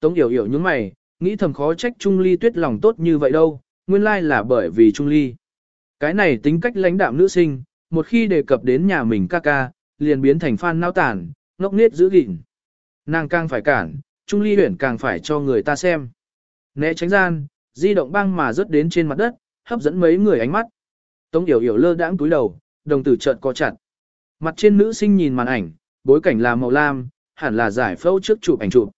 Tống Yểu Yểu nhướng mày, nghĩ thầm khó trách Trung Ly tuyết lòng tốt như vậy đâu, nguyên lai là bởi vì Trung Ly. Cái này tính cách lãnh đạm nữ sinh, một khi đề cập đến nhà mình ca ca, liền biến thành fan nao tản, ngốc nết giữ gìn. Nàng càng phải cản, Trung Ly huyển càng phải cho người ta xem. Né tránh gian, di động băng mà rớt đến trên mặt đất, hấp dẫn mấy người ánh mắt. Tống Yểu Yểu lơ đãng túi đầu, đồng tử chợt co chặt. Mặt trên nữ sinh nhìn màn ảnh, bối cảnh là màu lam, hẳn là giải phẫu trước chụp ảnh chụp.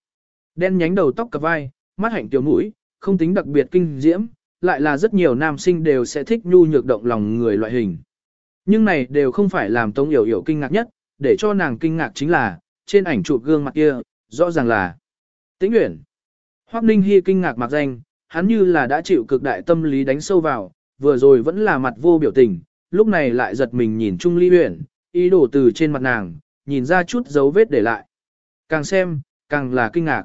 Đen nhánh đầu tóc cặp vai, mắt hạnh tiểu mũi, không tính đặc biệt kinh diễm, lại là rất nhiều nam sinh đều sẽ thích nhu nhược động lòng người loại hình. Nhưng này đều không phải làm Tống Yểu Yểu kinh ngạc nhất, để cho nàng kinh ngạc chính là, trên ảnh chụp gương mặt kia, rõ ràng là Tĩnh Uyển. Hoắc Ninh Hi kinh ngạc mặc danh, hắn như là đã chịu cực đại tâm lý đánh sâu vào, vừa rồi vẫn là mặt vô biểu tình, lúc này lại giật mình nhìn Trung Ly Uyển, ý đồ từ trên mặt nàng, nhìn ra chút dấu vết để lại. Càng xem, càng là kinh ngạc.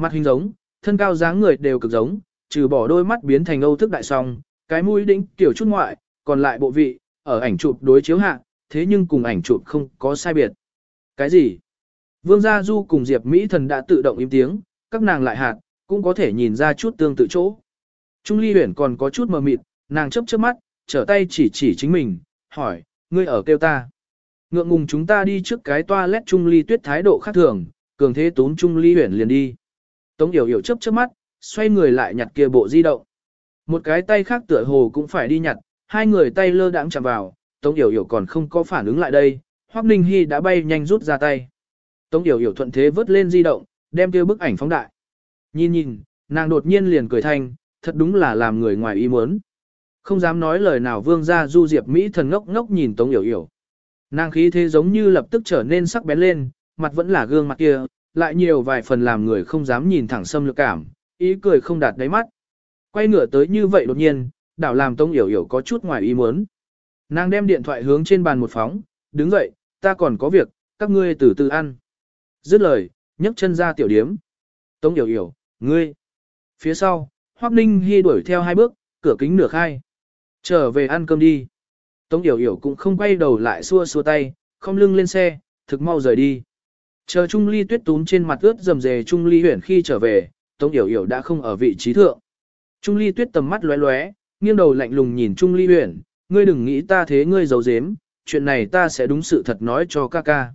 Mặt hình giống, thân cao dáng người đều cực giống, trừ bỏ đôi mắt biến thành âu thức đại song, cái mũi đỉnh tiểu chút ngoại, còn lại bộ vị, ở ảnh chụp đối chiếu hạ, thế nhưng cùng ảnh chụp không có sai biệt. Cái gì? Vương Gia Du cùng Diệp Mỹ Thần đã tự động im tiếng, các nàng lại hạt, cũng có thể nhìn ra chút tương tự chỗ. Trung Ly Huyền còn có chút mờ mịt, nàng chớp chớp mắt, trở tay chỉ chỉ chính mình, hỏi, ngươi ở kêu ta. Ngượng ngùng chúng ta đi trước cái toilet Trung Ly tuyết thái độ khác thường, cường thế tốn Trung Ly Huyền liền đi. Tống Yểu Yểu chớp chớp mắt, xoay người lại nhặt kia bộ di động. Một cái tay khác tựa hồ cũng phải đi nhặt, hai người tay lơ đãng chạm vào, Tống Yểu Yểu còn không có phản ứng lại đây, Hoắc Ninh Hi đã bay nhanh rút ra tay. Tống Yểu Yểu thuận thế vớt lên di động, đem kia bức ảnh phóng đại. Nhìn nhìn, nàng đột nhiên liền cười thanh, thật đúng là làm người ngoài ý muốn. Không dám nói lời nào vương ra du diệp Mỹ thần ngốc ngốc nhìn Tống Yểu Yểu. Nàng khí thế giống như lập tức trở nên sắc bén lên, mặt vẫn là gương mặt kia, lại nhiều vài phần làm người không dám nhìn thẳng xâm lược cảm, ý cười không đạt đáy mắt. Quay ngửa tới như vậy đột nhiên, đảo làm Tống Yểu Yểu có chút ngoài ý muốn. Nàng đem điện thoại hướng trên bàn một phóng, đứng dậy, ta còn có việc, các ngươi từ từ ăn. Dứt lời, nhấc chân ra tiểu điếm. Tống Yểu Yểu, ngươi. Phía sau, Hoắc Ninh Hi đuổi theo hai bước, cửa kính nửa khai. Trở về ăn cơm đi. Tống Yểu Yểu cũng không quay đầu lại xua xua tay, không lưng lên xe, thực mau rời đi. Chờ Trung Ly tuyết túm trên mặt ướt dầm dề Trung Ly huyển khi trở về, Tống Yểu Yểu đã không ở vị trí thượng. Trung Ly tuyết tầm mắt lóe lóe, nghiêng đầu lạnh lùng nhìn Trung Ly huyển, ngươi đừng nghĩ ta thế ngươi giấu giếm, chuyện này ta sẽ đúng sự thật nói cho ca ca.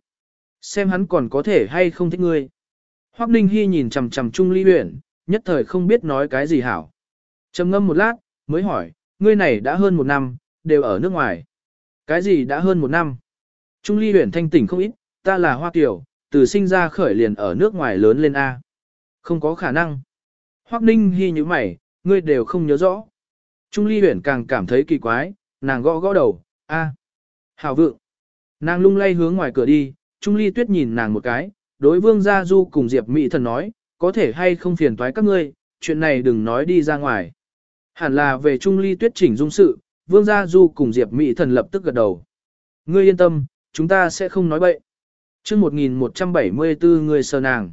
Xem hắn còn có thể hay không thích ngươi. Hoắc Ninh Hi nhìn chằm chằm Trung Ly huyển, nhất thời không biết nói cái gì hảo. Trầm ngâm một lát, mới hỏi, ngươi này đã hơn một năm, đều ở nước ngoài. Cái gì đã hơn một năm? Trung Ly huyển thanh tỉnh không ít, ta là Hoa Kiều, từ sinh ra khởi liền ở nước ngoài lớn lên A. Không có khả năng. Hoắc Ninh Hi như mày, ngươi đều không nhớ rõ. Trung Ly huyển càng cảm thấy kỳ quái, nàng gõ gõ đầu, A. Hảo vượng. Nàng lung lay hướng ngoài cửa đi, Trung Ly tuyết nhìn nàng một cái, đối vương gia du cùng Diệp Mỹ thần nói, có thể hay không phiền toái các ngươi, chuyện này đừng nói đi ra ngoài. Hẳn là về Trung Ly tuyết chỉnh dung sự, vương gia du cùng Diệp Mỹ thần lập tức gật đầu. Ngươi yên tâm, chúng ta sẽ không nói bậy chương 1174 người sờ nàng.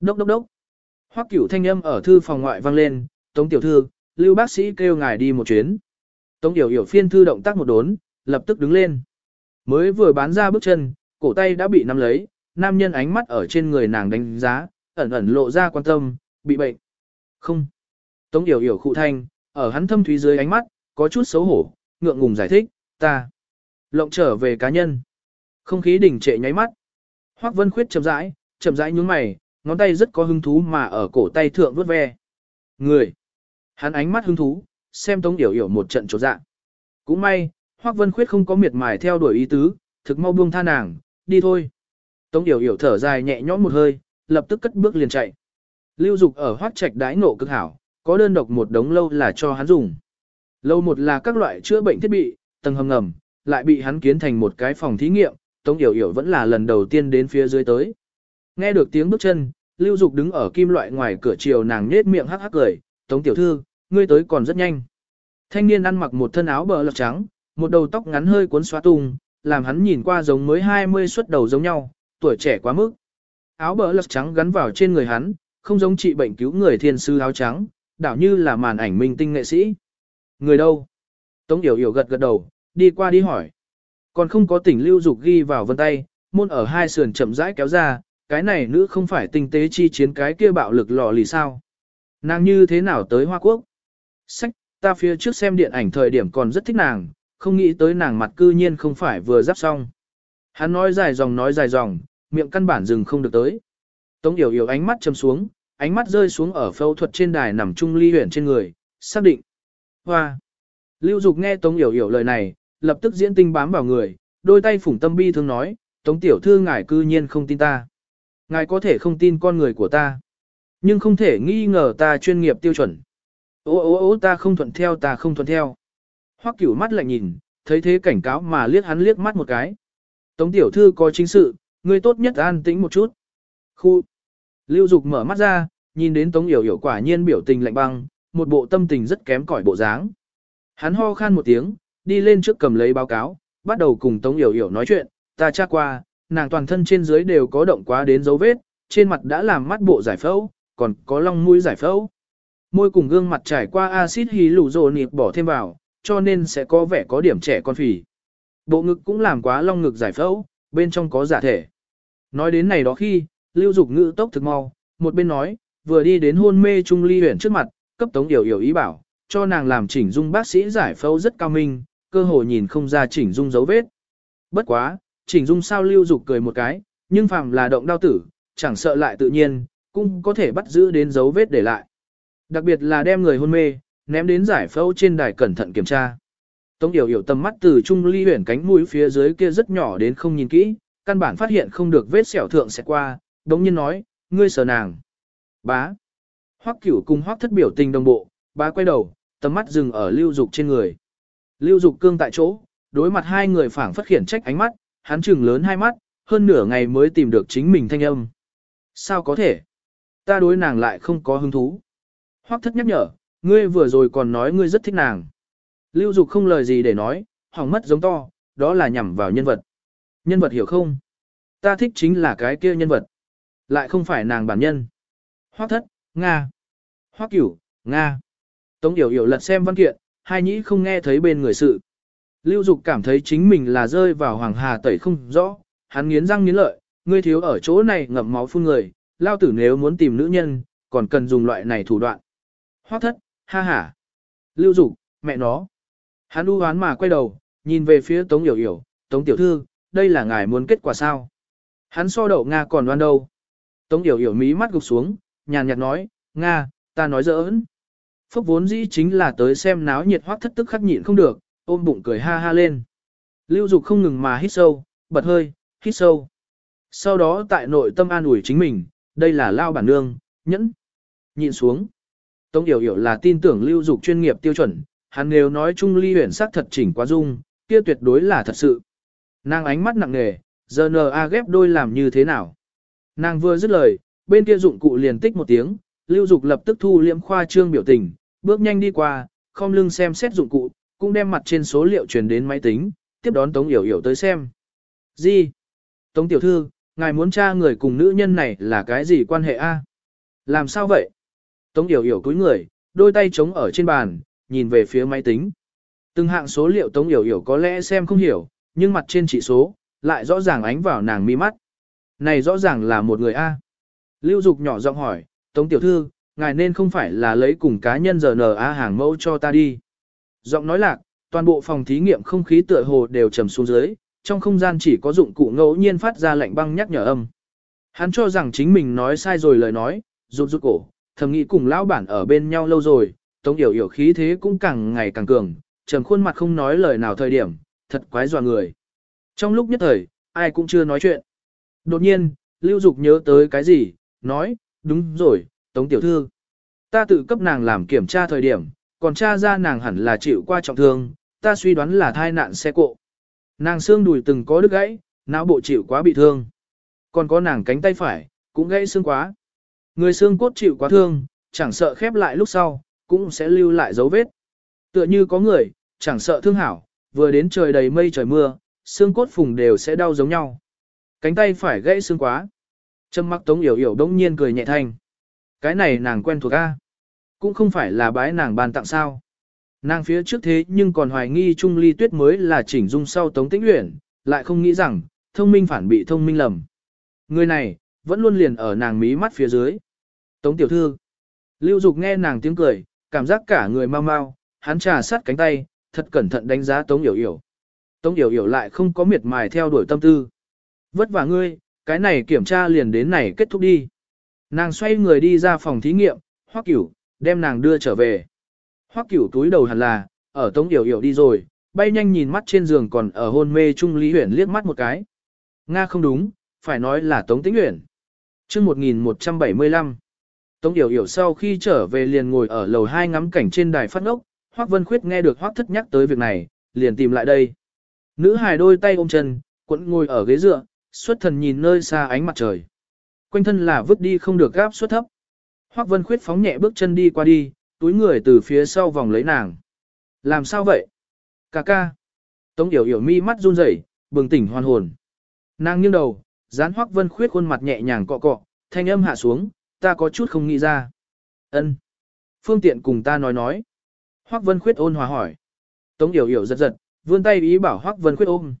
Đốc đốc đốc. Hoắc cửu thanh âm ở thư phòng ngoại vang lên, tống tiểu thư, lưu bác sĩ kêu ngài đi một chuyến. Tống Yểu Yểu phiên thư động tác một đốn, lập tức đứng lên. Mới vừa bán ra bước chân, cổ tay đã bị nắm lấy, nam nhân ánh mắt ở trên người nàng đánh giá, ẩn ẩn lộ ra quan tâm, bị bệnh. Không. Tống Yểu Yểu khụ thanh, ở hắn thâm thúy dưới ánh mắt, có chút xấu hổ, ngượng ngùng giải thích, ta. Lộng trở về cá nhân. Không khí đỉnh trệ nháy mắt. Hoắc Vân Khuyết chậm rãi, chậm rãi nhướng mày, ngón tay rất có hứng thú mà ở cổ tay thượng vuốt ve. Người. Hắn ánh mắt hứng thú, xem Tống Điểu Yểu một trận chỗ dạ. Cũng may, Hoắc Vân Khuyết không có miệt mài theo đuổi ý tứ, thực mau buông tha nàng, đi thôi. Tống Điểu Yểu thở dài nhẹ nhõm một hơi, lập tức cất bước liền chạy. Lưu Dục ở Hoắc Trạch đái nộ cực hảo, có đơn độc một đống lâu là cho hắn dùng. Lâu một là các loại chữa bệnh thiết bị, tầng hầm ngầm, lại bị hắn kiến thành một cái phòng thí nghiệm, Tống Yểu Yểu vẫn là lần đầu tiên đến phía dưới tới. Nghe được tiếng bước chân, Lưu Dục đứng ở kim loại ngoài cửa chiều nàng nhếch miệng hắc hắc cười, "Tống tiểu thư, ngươi tới còn rất nhanh." Thanh niên ăn mặc một thân áo bờ lọc trắng, một đầu tóc ngắn hơi cuốn xóa tung, làm hắn nhìn qua giống mới 20 xuất đầu giống nhau, tuổi trẻ quá mức. Áo bờ lọc trắng gắn vào trên người hắn, không giống trị bệnh cứu người thiên sư áo trắng, đảo như là màn ảnh minh tinh nghệ sĩ. Người đâu? Tống Yểu Yểu gật gật đầu, đi qua đi hỏi. Còn không có tỉnh lưu dục ghi vào vân tay, môn ở hai sườn chậm rãi kéo ra, cái này nữ không phải tinh tế chi chiến cái kia bạo lực lò lì sao. Nàng như thế nào tới Hoa Quốc? Sách, ta phía trước xem điện ảnh thời điểm còn rất thích nàng, không nghĩ tới nàng mặt cư nhiên không phải vừa giáp xong. Hắn nói dài dòng nói dài dòng, miệng căn bản dừng không được tới. Tống Yểu Yểu ánh mắt châm xuống, ánh mắt rơi xuống ở phẫu thuật trên đài nằm trung ly huyển trên người, xác định. Hoa! Lưu Dục nghe Tống Yểu Yểu lời này, lập tức diễn tinh bám vào người, đôi tay phủng tâm bi thương nói, Tống Tiểu Thư ngài cư nhiên không tin ta. Ngài có thể không tin con người của ta, nhưng không thể nghi ngờ ta chuyên nghiệp tiêu chuẩn. Ô ô ô ta không thuận theo ta không thuận theo. Hoắc cửu mắt lại nhìn, thấy thế cảnh cáo mà liếc hắn liếc mắt một cái. Tống Tiểu Thư có chính sự, ngươi tốt nhất an tĩnh một chút. Khu! Lưu Dục mở mắt ra, nhìn đến Tống Yểu Yểu quả nhiên biểu tình lạnh băng, một bộ tâm tình rất kém cỏi bộ dáng. Hắn ho khan một tiếng, đi lên trước cầm lấy báo cáo, bắt đầu cùng Tống Yểu Yểu nói chuyện, ta tra qua, nàng toàn thân trên dưới đều có động quá đến dấu vết, trên mặt đã làm mắt bộ giải phẫu, còn có long mũi giải phẫu. Môi cùng gương mặt trải qua axit hyaluronic bỏ thêm vào, cho nên sẽ có vẻ có điểm trẻ con phì. Bộ ngực cũng làm quá long ngực giải phẫu, bên trong có giả thể. Nói đến này đó khi, lưu dục ngữ tốc thực mau, một bên nói, vừa đi đến hôn mê trung ly huyển trước mặt, cấp tống điều hiểu ý bảo, cho nàng làm chỉnh dung bác sĩ giải phẫu rất cao minh, cơ hội nhìn không ra chỉnh dung dấu vết. Bất quá, chỉnh dung sao lưu dục cười một cái, nhưng phàm là động đau tử, chẳng sợ lại tự nhiên, cũng có thể bắt giữ đến dấu vết để lại. Đặc biệt là đem người hôn mê, ném đến giải phẫu trên đài cẩn thận kiểm tra. Tống Yểu hiểu tầm mắt từ trung ly huyển cánh mũi phía dưới kia rất nhỏ đến không nhìn kỹ, căn bản phát hiện không được vết sẹo thượng sẽ qua, đống nhiên nói, ngươi sờ nàng. Bá. Hoắc cửu cùng hoắc thất biểu tình đồng bộ, bá quay đầu, tầm mắt dừng ở lưu dục trên người. Lưu dục cương tại chỗ, đối mặt hai người phảng phất khiển trách ánh mắt, hắn chừng lớn hai mắt, hơn nửa ngày mới tìm được chính mình thanh âm. Sao có thể? Ta đối nàng lại không có hứng thú. Hoắc thất nhắc nhở, ngươi vừa rồi còn nói ngươi rất thích nàng. Lưu Dục không lời gì để nói, hỏng mất giống to, đó là nhằm vào nhân vật. Nhân vật hiểu không? Ta thích chính là cái kia nhân vật. Lại không phải nàng bản nhân. Hoắc thất, Nga. Hoắc cửu, Nga. Tống Yểu Yểu lật xem văn kiện, hai nhĩ không nghe thấy bên người sự. Lưu Dục cảm thấy chính mình là rơi vào hoàng hà tẩy không rõ, hắn nghiến răng nghiến lợi, ngươi thiếu ở chỗ này ngậm máu phun người, lao tử nếu muốn tìm nữ nhân, còn cần dùng loại này thủ đoạn. Hoắc thất, ha ha. Lưu Dục, mẹ nó. Hắn u hoán mà quay đầu, nhìn về phía Tống Yểu Yểu, Tống Tiểu Thư, đây là ngài muốn kết quả sao? Hắn so đậu Nga còn đoan đâu? Tống Yểu Yểu mí mắt gục xuống, nhàn nhạt nói, Nga, ta nói giỡn. Phúc vốn dĩ chính là tới xem náo nhiệt hoác thất tức khắc nhịn không được, ôm bụng cười ha ha lên. Lưu Dục không ngừng mà hít sâu, bật hơi, hít sâu. Sau đó tại nội tâm an ủi chính mình, đây là lao bản nương, nhẫn. Nhịn xuống. Tống Yểu Yểu là tin tưởng Lưu Dục chuyên nghiệp tiêu chuẩn, hắn nếu nói Trung Ly huyền sắc thật chỉnh quá dung, kia tuyệt đối là thật sự. Nàng ánh mắt nặng nề, giờ nờ a ghép đôi làm như thế nào? Nàng vừa dứt lời, bên kia dụng cụ liền tích một tiếng, Lưu Dục lập tức thu liễm khoa trương biểu tình, bước nhanh đi qua, không lưng xem xét dụng cụ, cũng đem mặt trên số liệu truyền đến máy tính, tiếp đón Tống Yểu Yểu tới xem. Gì? Tống Tiểu Thư, ngài muốn tra người cùng nữ nhân này là cái gì quan hệ a? Làm sao vậy? Tống Yểu Yểu cúi người, đôi tay chống ở trên bàn, nhìn về phía máy tính. Từng hạng số liệu Tống Yểu Yểu có lẽ xem không hiểu, nhưng mặt trên chỉ số, lại rõ ràng ánh vào nàng mi mắt. Này rõ ràng là một người A. Lưu Dục nhỏ giọng hỏi, Tống Tiểu Thư, ngài nên không phải là lấy cùng cá nhân giờ a hàng mẫu cho ta đi. Giọng nói lạc, toàn bộ phòng thí nghiệm không khí tựa hồ đều trầm xuống dưới, trong không gian chỉ có dụng cụ ngẫu nhiên phát ra lạnh băng nhắc nhở âm. Hắn cho rằng chính mình nói sai rồi lời nói, rụt rụt cổ, thầm nghĩ cùng lão bản ở bên nhau lâu rồi, Tống Yểu Yểu khí thế cũng càng ngày càng cường, trầm khuôn mặt không nói lời nào thời điểm, thật quái dọa người. Trong lúc nhất thời, ai cũng chưa nói chuyện. Đột nhiên, Lưu Dục nhớ tới cái gì, nói, đúng rồi, Tống Tiểu Thư. Ta tự cấp nàng làm kiểm tra thời điểm, còn tra ra nàng hẳn là chịu qua trọng thương, ta suy đoán là thai nạn xe cộ. Nàng xương đùi từng có đứt gãy, não bộ chịu quá bị thương. Còn có nàng cánh tay phải, cũng gãy xương quá. Người xương cốt chịu quá thương, chẳng sợ khép lại lúc sau, cũng sẽ lưu lại dấu vết. Tựa như có người, chẳng sợ thương hảo, vừa đến trời đầy mây trời mưa, xương cốt phùng đều sẽ đau giống nhau. Cánh tay phải gãy xương quá. Trâm mắc tống yểu yểu đông nhiên cười nhẹ thanh. Cái này nàng quen thuộc A. Cũng không phải là bái nàng ban tặng sao. Nàng phía trước thế nhưng còn hoài nghi Trung Ly Tuyết mới là chỉnh dung sau Tống Tĩnh Uyển, lại không nghĩ rằng, thông minh phản bị thông minh lầm. Người này, vẫn luôn liền ở nàng mí mắt phía dưới. Tống tiểu thư. Lưu Dục nghe nàng tiếng cười, cảm giác cả người mau mau, hắn trà sát cánh tay, thật cẩn thận đánh giá Tống Yểu Yểu. Tống Yểu Yểu lại không có miệt mài theo đuổi tâm tư. Vất vả ngươi, cái này kiểm tra liền đến này kết thúc đi. Nàng xoay người đi ra phòng thí nghiệm, Hoắc Cửu, đem nàng đưa trở về. Hoắc Cửu túi đầu hẳn là, ở Tống Yểu Yểu đi rồi, bay nhanh nhìn mắt trên giường còn ở hôn mê Trung Lý Huyền liếc mắt một cái. Nga không đúng, phải nói là Tống Tĩnh Huyền. Chương 1175 Tống Điểu Điểu sau khi trở về liền ngồi ở lầu 2 ngắm cảnh trên đài phát ngốc, Hoắc Vân Khuyết nghe được Hoắc Thất nhắc tới việc này, liền tìm lại đây. Nữ hài đôi tay ôm chân, quẫn ngồi ở ghế dựa, xuất thần nhìn nơi xa ánh mặt trời. Quanh thân là vứt đi không được gáp suất thấp. Hoắc Vân Khuyết phóng nhẹ bước chân đi qua đi, túi người từ phía sau vòng lấy nàng. Làm sao vậy? Cà ca. Tống Yểu Yểu mi mắt run rẩy, bừng tỉnh hoàn hồn. Nàng nghiêng đầu, dán Hoắc Vân Khuyết khuôn mặt nhẹ nhàng cọ cọ, thanh âm hạ xuống, ta có chút không nghĩ ra. Ân, Phương tiện cùng ta nói nói. Hoắc Vân Khuyết ôn hòa hỏi. Tống Yểu Yểu giật giật, vươn tay ý bảo Hoắc Vân Khuyết ôm.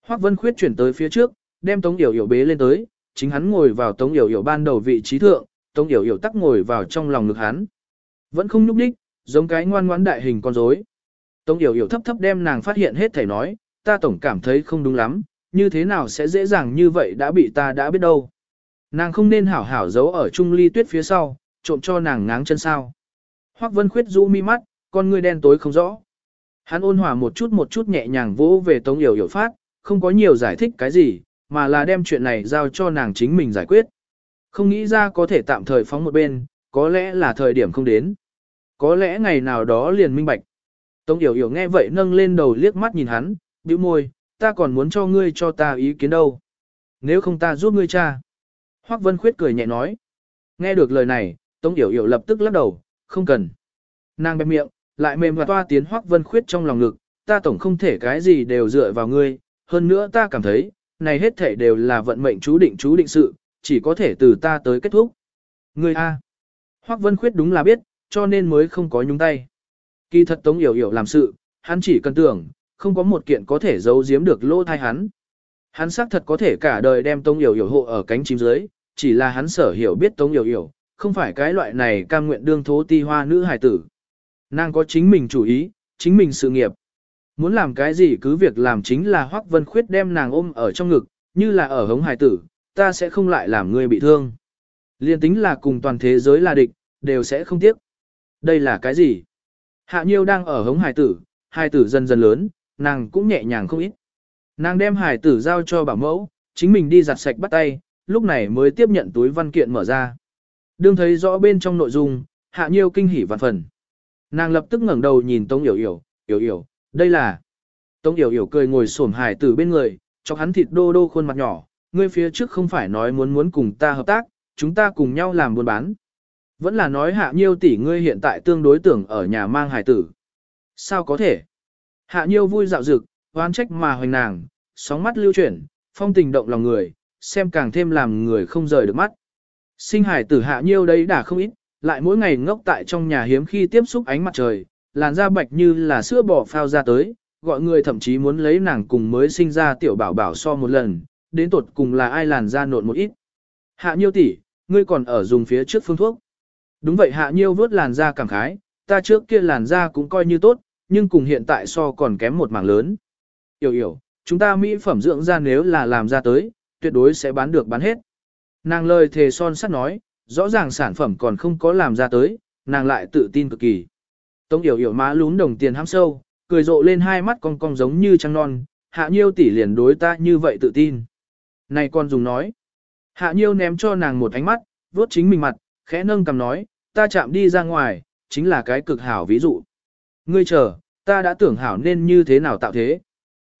Hoắc Vân Khuyết chuyển tới phía trước, đem Tống Yểu Yểu bế lên tới, chính hắn ngồi vào Tống Yểu Yểu ban đầu vị trí thượng, Tống Yểu Yểu tắc ngồi vào trong lòng ngực hắn. Vẫn không nhúc đích, giống cái ngoan ngoãn đại hình con rối. Tống Yểu Yểu thấp thấp đem nàng phát hiện hết thảy nói, ta tổng cảm thấy không đúng lắm, như thế nào sẽ dễ dàng như vậy đã bị ta đã biết đâu. Nàng không nên hảo hảo giấu ở trung ly tuyết phía sau, trộm cho nàng ngáng chân sao. Hoắc Vân Khuyết rũ mi mắt, con ngươi đen tối không rõ. Hắn ôn hòa một chút một chút nhẹ nhàng vỗ về Tống Yểu Yểu phát, không có nhiều giải thích cái gì, mà là đem chuyện này giao cho nàng chính mình giải quyết. Không nghĩ ra có thể tạm thời phóng một bên, có lẽ là thời điểm không đến. Có lẽ ngày nào đó liền minh bạch. Tống Yểu Yểu nghe vậy nâng lên đầu liếc mắt nhìn hắn, bĩu môi, ta còn muốn cho ngươi cho ta ý kiến đâu. Nếu không ta giúp ngươi cha. Hoắc Vân Khuyết cười nhẹ nói. Nghe được lời này, Tống Yểu Yểu lập tức lắc đầu, không cần. Nàng bẹp miệng, lại mềm và toa tiến Hoắc Vân Khuyết trong lòng ngực, ta tổng không thể cái gì đều dựa vào ngươi, hơn nữa ta cảm thấy, này hết thể đều là vận mệnh chú định chú định sự, chỉ có thể từ ta tới kết thúc. Ngươi a. Hoắc Vân Khuyết đúng là biết, cho nên mới không có nhúng tay. Kỳ thật Tống Yểu Yểu làm sự, hắn chỉ cần tưởng, không có một kiện có thể giấu giếm được lỗ thai hắn. Hắn xác thật có thể cả đời đem Tống Yểu Yểu hộ ở cánh chim dưới, chỉ là hắn sở hiểu biết Tống Yểu Yểu, không phải cái loại này cam nguyện đương thố ti hoa nữ hài tử. Nàng có chính mình chủ ý, chính mình sự nghiệp. Muốn làm cái gì cứ việc làm chính là Hoắc Vân Khuyết đem nàng ôm ở trong ngực, như là ở hống hài tử, ta sẽ không lại làm ngươi bị thương. Liên tính là cùng toàn thế giới là địch, đều sẽ không tiếc. Đây là cái gì? Hạ Nhiêu đang ở hống hài tử, hài tử dần dần lớn, nàng cũng nhẹ nhàng không ít. Nàng đem hài tử giao cho bảo mẫu, chính mình đi giặt sạch bắt tay, lúc này mới tiếp nhận túi văn kiện mở ra. Đương thấy rõ bên trong nội dung, hạ nhiêu kinh hỉ vạn phần. Nàng lập tức ngẩng đầu nhìn Tống Yểu Yểu, Yểu Yểu, đây là. Tống Yểu Yểu cười ngồi xổm hải tử bên người, cho hắn thịt đô đô khuôn mặt nhỏ, ngươi phía trước không phải nói muốn muốn cùng ta hợp tác, chúng ta cùng nhau làm buôn bán. Vẫn là nói hạ nhiêu tỷ ngươi hiện tại tương đối tưởng ở nhà mang hải tử. Sao có thể? Hạ nhiêu vui dạo dực, oan trách mà hoành nàng, sóng mắt lưu chuyển, phong tình động lòng người, xem càng thêm làm người không rời được mắt. Sinh hải tử hạ nhiêu đấy đã không ít, lại mỗi ngày ngốc tại trong nhà hiếm khi tiếp xúc ánh mặt trời, làn da bạch như là sữa bò phao ra tới, gọi người thậm chí muốn lấy nàng cùng mới sinh ra tiểu bảo bảo so một lần, đến tột cùng là ai làn da nộn một ít. Hạ nhiêu tỷ, ngươi còn ở dùng phía trước phương thuốc. Đúng vậy hạ nhiêu vớt làn da cảm khái, ta trước kia làn da cũng coi như tốt, nhưng cùng hiện tại so còn kém một mảng lớn. Yểu yểu, chúng ta mỹ phẩm dưỡng da nếu là làm ra tới, tuyệt đối sẽ bán được bán hết. Nàng lời thề son sắt nói, rõ ràng sản phẩm còn không có làm ra tới, nàng lại tự tin cực kỳ. Tống yểu yểu má lún đồng tiền ham sâu, cười rộ lên hai mắt cong cong giống như trăng non, hạ nhiêu tỷ liền đối ta như vậy tự tin. Này con dùng nói. Hạ nhiêu ném cho nàng một ánh mắt, vuốt chính mình mặt, khẽ nâng cầm nói, ta chạm đi ra ngoài, chính là cái cực hảo ví dụ. Ngươi chờ, ta đã tưởng hảo nên như thế nào tạo thế.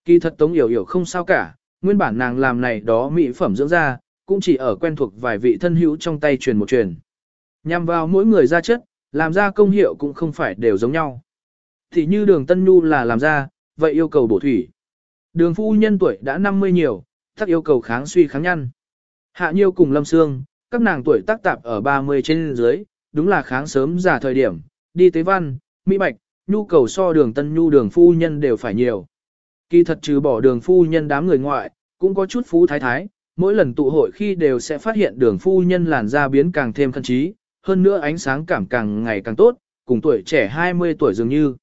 Kỳ thật Tống Yểu Yểu không sao cả, nguyên bản nàng làm này đó mỹ phẩm dưỡng da, cũng chỉ ở quen thuộc vài vị thân hữu trong tay truyền một truyền. Nhằm vào mỗi người da chất, làm ra công hiệu cũng không phải đều giống nhau. Thì như đường Tân Nhu là làm ra, vậy yêu cầu bổ thủy. Đường phu nhân tuổi đã 50 nhiều, thắc yêu cầu kháng suy kháng nhăn. Hạ Nhiêu cùng Lâm Sương, các nàng tuổi tác tạp ở 30 trên dưới, đúng là kháng sớm giả thời điểm, đi tế văn, mỹ bạch, nhu cầu so đường Tân Nhu đường phu nhân đều phải nhiều. Kỳ thật trừ bỏ đường phu nhân đám người ngoại, cũng có chút phú thái thái, mỗi lần tụ hội khi đều sẽ phát hiện đường phu nhân làn da biến càng thêm khăn trí, hơn nữa ánh sáng cảm càng ngày càng tốt, cùng tuổi trẻ 20 tuổi dường như.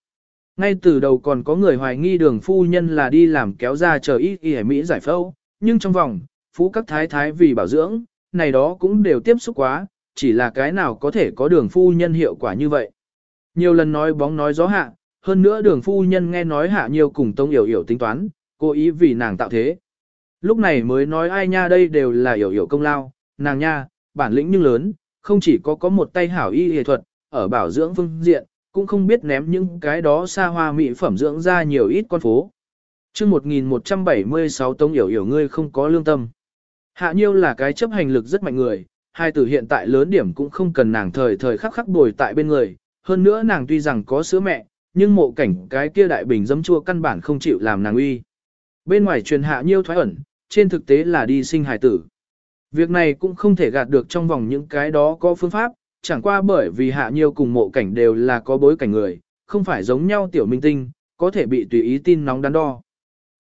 Ngay từ đầu còn có người hoài nghi đường phu nhân là đi làm kéo ra chờ ít y Mỹ giải phẫu, nhưng trong vòng, phú các thái thái vì bảo dưỡng, này đó cũng đều tiếp xúc quá, chỉ là cái nào có thể có đường phu nhân hiệu quả như vậy. Nhiều lần nói bóng nói gió hạ, hơn nữa đường phu nhân nghe nói hạ nhiều cùng tông hiểu hiểu tính toán, cố ý vì nàng tạo thế. Lúc này mới nói ai nha đây đều là hiểu hiểu công lao, nàng nha, bản lĩnh nhưng lớn, không chỉ có có một tay hảo y y thuật, ở bảo dưỡng phương diện, cũng không biết ném những cái đó xa hoa mỹ phẩm dưỡng ra nhiều ít con phố. Trước 1176 tông hiểu hiểu ngươi không có lương tâm. Hạ nhiêu là cái chấp hành lực rất mạnh người, hai tử hiện tại lớn điểm cũng không cần nàng thời thời khắc khắc bồi tại bên người, hơn nữa nàng tuy rằng có sữa mẹ, nhưng mộ cảnh cái kia đại bình dấm chua căn bản không chịu làm nàng uy. Bên ngoài truyền hạ nhiêu thoái ẩn, trên thực tế là đi sinh hài tử. Việc này cũng không thể gạt được trong vòng những cái đó có phương pháp, chẳng qua bởi vì hạ nhiêu cùng mộ cảnh đều là có bối cảnh người, không phải giống nhau tiểu minh tinh, có thể bị tùy ý tin nóng đắn đo.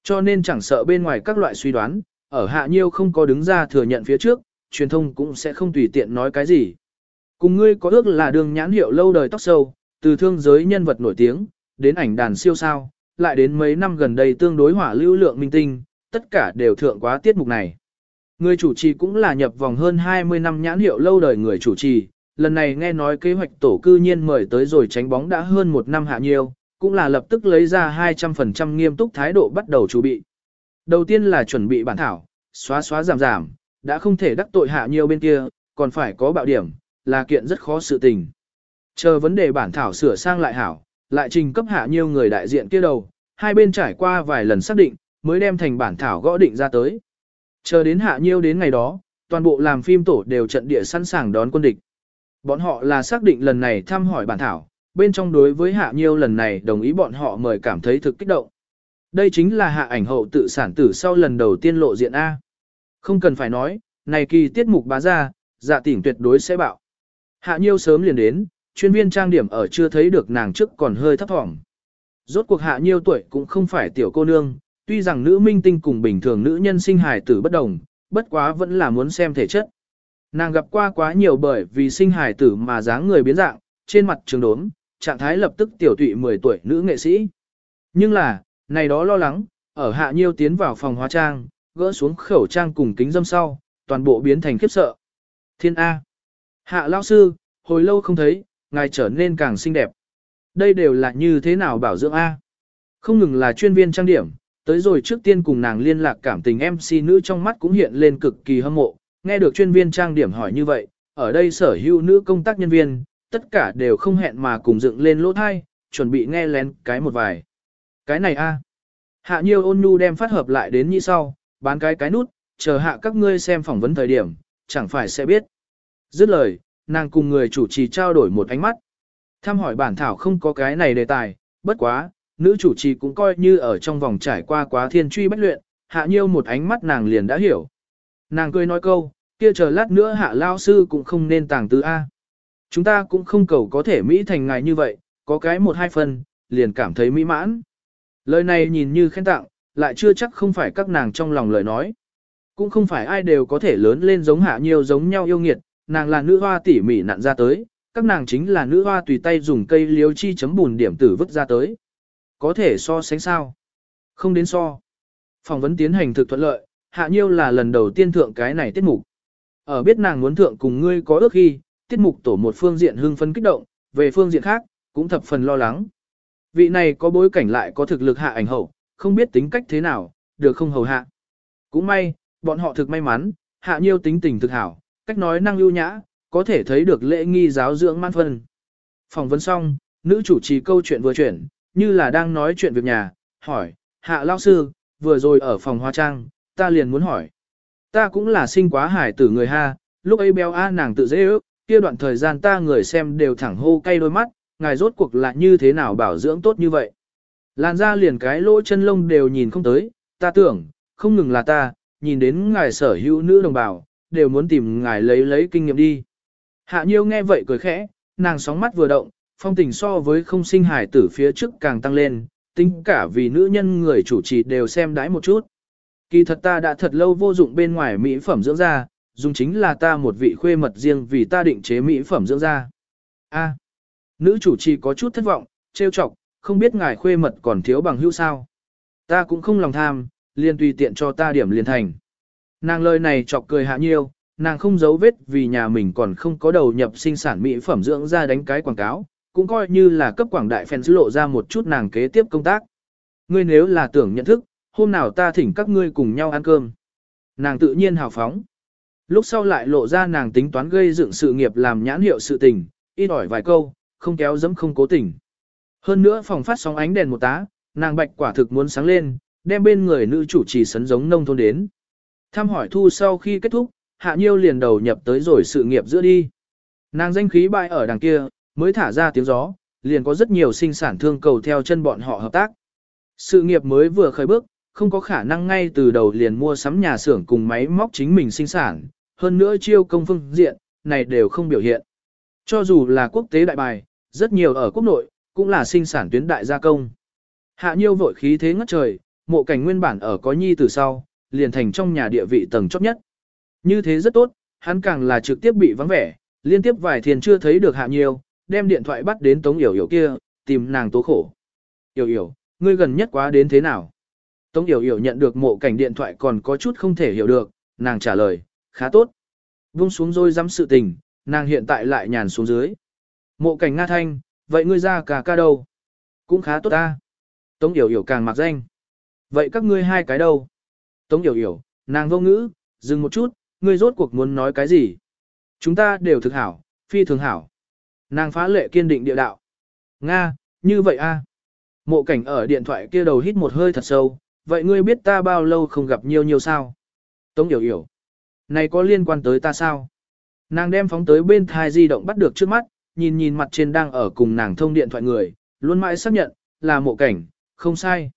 Cho nên chẳng sợ bên ngoài các loại suy đoán, ở hạ nhiêu không có đứng ra thừa nhận phía trước, truyền thông cũng sẽ không tùy tiện nói cái gì. Cùng ngươi có ước là đường nhãn hiệu lâu đời tóc sâu, từ thương giới nhân vật nổi tiếng, đến ảnh đàn siêu sao, lại đến mấy năm gần đây tương đối hỏa lưu lượng minh tinh, tất cả đều thượng quá tiết mục này. Người chủ trì cũng là nhập vòng hơn 20 năm nhãn hiệu lâu đời người chủ trì, lần này nghe nói kế hoạch tổ cư nhiên mời tới rồi tránh bóng đã hơn một năm hạ nhiều, cũng là lập tức lấy ra 200% nghiêm túc thái độ bắt đầu chuẩn bị. Đầu tiên là chuẩn bị bản thảo, xóa xóa giảm giảm, đã không thể đắc tội hạ nhiều bên kia, còn phải có bạo điểm, là kiện rất khó sự tình. Chờ vấn đề bản thảo sửa sang lại hảo, lại trình cấp hạ nhiều người đại diện kia đầu, hai bên trải qua vài lần xác định, mới đem thành bản thảo gõ định ra tới. Chờ đến hạ nhiêu đến ngày đó, toàn bộ làm phim tổ đều trận địa sẵn sàng đón quân địch. Bọn họ là xác định lần này thăm hỏi bản thảo, bên trong đối với hạ nhiêu lần này đồng ý bọn họ mời cảm thấy thực kích động. Đây chính là hạ ảnh hậu tự sản tử sau lần đầu tiên lộ diện A. Không cần phải nói, này kỳ tiết mục bá ra, dạ tỉnh tuyệt đối sẽ bạo. Hạ nhiêu sớm liền đến, chuyên viên trang điểm ở chưa thấy được nàng trước còn hơi thấp thỏm. Rốt cuộc hạ nhiêu tuổi cũng không phải tiểu cô nương, tuy rằng nữ minh tinh cùng bình thường nữ nhân sinh hài tử bất đồng, bất quá vẫn là muốn xem thể chất. Nàng gặp qua quá nhiều bởi vì sinh hài tử mà dáng người biến dạng, trên mặt trường đốm, trạng thái lập tức tiểu tụy 10 tuổi nữ nghệ sĩ. Nhưng là, này đó lo lắng, ở hạ nhiêu tiến vào phòng hóa trang, gỡ xuống khẩu trang cùng kính dâm sau, toàn bộ biến thành khiếp sợ. Thiên A. Hạ lao sư, hồi lâu không thấy, ngài trở nên càng xinh đẹp. Đây đều là như thế nào bảo dưỡng A. Không ngừng là chuyên viên trang điểm, tới rồi trước tiên cùng nàng liên lạc cảm tình MC nữ trong mắt cũng hiện lên cực kỳ hâm mộ, nghe được chuyên viên trang điểm hỏi như vậy, ở đây sở hữu nữ công tác nhân viên, tất cả đều không hẹn mà cùng dựng lên lỗ thai, chuẩn bị nghe lén cái một vài. Cái này a Hạ nhiêu ôn nhu đem phát hợp lại đến như sau, bán cái cái nút, chờ hạ các ngươi xem phỏng vấn thời điểm, chẳng phải sẽ biết. Dứt lời, nàng cùng người chủ trì trao đổi một ánh mắt. Thăm hỏi bản thảo không có cái này đề tài, bất quá, nữ chủ trì cũng coi như ở trong vòng trải qua quá thiên truy bách luyện, hạ nhiêu một ánh mắt nàng liền đã hiểu. Nàng cười nói câu, kia chờ lát nữa hạ lao sư cũng không nên tàng tư A. Chúng ta cũng không cầu có thể Mỹ thành ngài như vậy, có cái một hai phần, liền cảm thấy mỹ mãn. Lời này nhìn như khen tặng, lại chưa chắc không phải các nàng trong lòng lời nói. Cũng không phải ai đều có thể lớn lên giống hạ nhiều giống nhau yêu nghiệt, nàng là nữ hoa tỉ mỉ nặn ra tới, các nàng chính là nữ hoa tùy tay dùng cây liếu chi chấm bùn điểm tử vứt ra tới. Có thể so sánh sao? Không đến so. Phỏng vấn tiến hành thực thuận lợi, hạ nhiêu là lần đầu tiên thượng cái này tiết mục. Ở biết nàng muốn thượng cùng ngươi có ước khi, tiết mục tổ một phương diện hưng phấn kích động, về phương diện khác, cũng thập phần lo lắng. Vị này có bối cảnh lại có thực lực hạ ảnh hậu, không biết tính cách thế nào, được không hầu hạ. Cũng may, bọn họ thực may mắn, hạ nhiêu tính tình thực hảo, cách nói năng ưu nhã, có thể thấy được lễ nghi giáo dưỡng man phân. Phỏng vấn xong, nữ chủ trì câu chuyện vừa chuyển, như là đang nói chuyện việc nhà, hỏi, hạ lao sư, vừa rồi ở phòng hoa trang, ta liền muốn hỏi. Ta cũng là sinh quá hải tử người ha, lúc ấy béo a nàng tự dễ ước, kia đoạn thời gian ta người xem đều thẳng hô cay đôi mắt, ngài rốt cuộc là như thế nào bảo dưỡng tốt như vậy. Làn da liền cái lỗ chân lông đều nhìn không tới, ta tưởng, không ngừng là ta, nhìn đến ngài sở hữu nữ đồng bào, đều muốn tìm ngài lấy lấy kinh nghiệm đi. Hạ nhiêu nghe vậy cười khẽ, nàng sóng mắt vừa động, phong tình so với không sinh hải tử phía trước càng tăng lên, tính cả vì nữ nhân người chủ trì đều xem đãi một chút. Kỳ thật ta đã thật lâu vô dụng bên ngoài mỹ phẩm dưỡng da, dùng chính là ta một vị khuê mật riêng vì ta định chế mỹ phẩm dưỡng da. A. nữ chủ trì có chút thất vọng, trêu chọc, không biết ngài khuê mật còn thiếu bằng hữu sao. Ta cũng không lòng tham, liền tùy tiện cho ta điểm liền thành. Nàng lời này chọc cười hạ nhiêu, nàng không giấu vết vì nhà mình còn không có đầu nhập sinh sản mỹ phẩm dưỡng da đánh cái quảng cáo, cũng coi như là cấp quảng đại fans lộ ra một chút nàng kế tiếp công tác. Ngươi nếu là tưởng nhận thức, hôm nào ta thỉnh các ngươi cùng nhau ăn cơm. Nàng tự nhiên hào phóng. Lúc sau lại lộ ra nàng tính toán gây dựng sự nghiệp làm nhãn hiệu sự tình, ít ỏi vài câu, không kéo dẫm không cố tình. Hơn nữa phòng phát sóng ánh đèn một tá, nàng bạch quả thực muốn sáng lên, đem bên người nữ chủ trì sấn giống nông thôn đến. Thăm hỏi thu sau khi kết thúc, hạ nhiêu liền đầu nhập tới rồi sự nghiệp giữa đi. Nàng danh khí bại ở đằng kia, mới thả ra tiếng gió, liền có rất nhiều sinh sản thương cầu theo chân bọn họ hợp tác. Sự nghiệp mới vừa khởi bước, không có khả năng ngay từ đầu liền mua sắm nhà xưởng cùng máy móc chính mình sinh sản, hơn nữa chiêu công phương diện, này đều không biểu hiện. Cho dù là quốc tế đại bài, rất nhiều ở quốc nội, cũng là sinh sản tuyến đại gia công. Hạ nhiêu vội khí thế ngất trời, mộ cảnh nguyên bản ở có nhi từ sau, liền thành trong nhà địa vị tầng chót nhất. Như thế rất tốt, hắn càng là trực tiếp bị vắng vẻ, liên tiếp vài thiền chưa thấy được hạ nhiêu, đem điện thoại bắt đến Tống Yểu Yểu kia, tìm nàng tố khổ. Yểu Yểu, ngươi gần nhất quá đến thế nào? Tống Yểu Yểu nhận được mộ cảnh điện thoại còn có chút không thể hiểu được, nàng trả lời, khá tốt. Vung xuống rồi dám sự tình, nàng hiện tại lại nhàn xuống dưới. Mộ cảnh Nga Thanh, vậy ngươi ra cả ca đâu? Cũng khá tốt ta. Tống Yểu Yểu càng mặc danh. Vậy các ngươi hai cái đâu? Tống Yểu Yểu, nàng vô ngữ, dừng một chút, ngươi rốt cuộc muốn nói cái gì? Chúng ta đều thực hảo, phi thường hảo. Nàng phá lệ kiên định địa đạo. Nga, như vậy a. Mộ cảnh ở điện thoại kia đầu hít một hơi thật sâu, vậy ngươi biết ta bao lâu không gặp nhiều nhiều sao? Tống Yểu Yểu. Này có liên quan tới ta sao? Nàng đem phóng tới bên thai di động bắt được trước mắt, nhìn nhìn mặt trên đang ở cùng nàng thông điện thoại người, luôn mãi xác nhận, là mộ cảnh, không sai.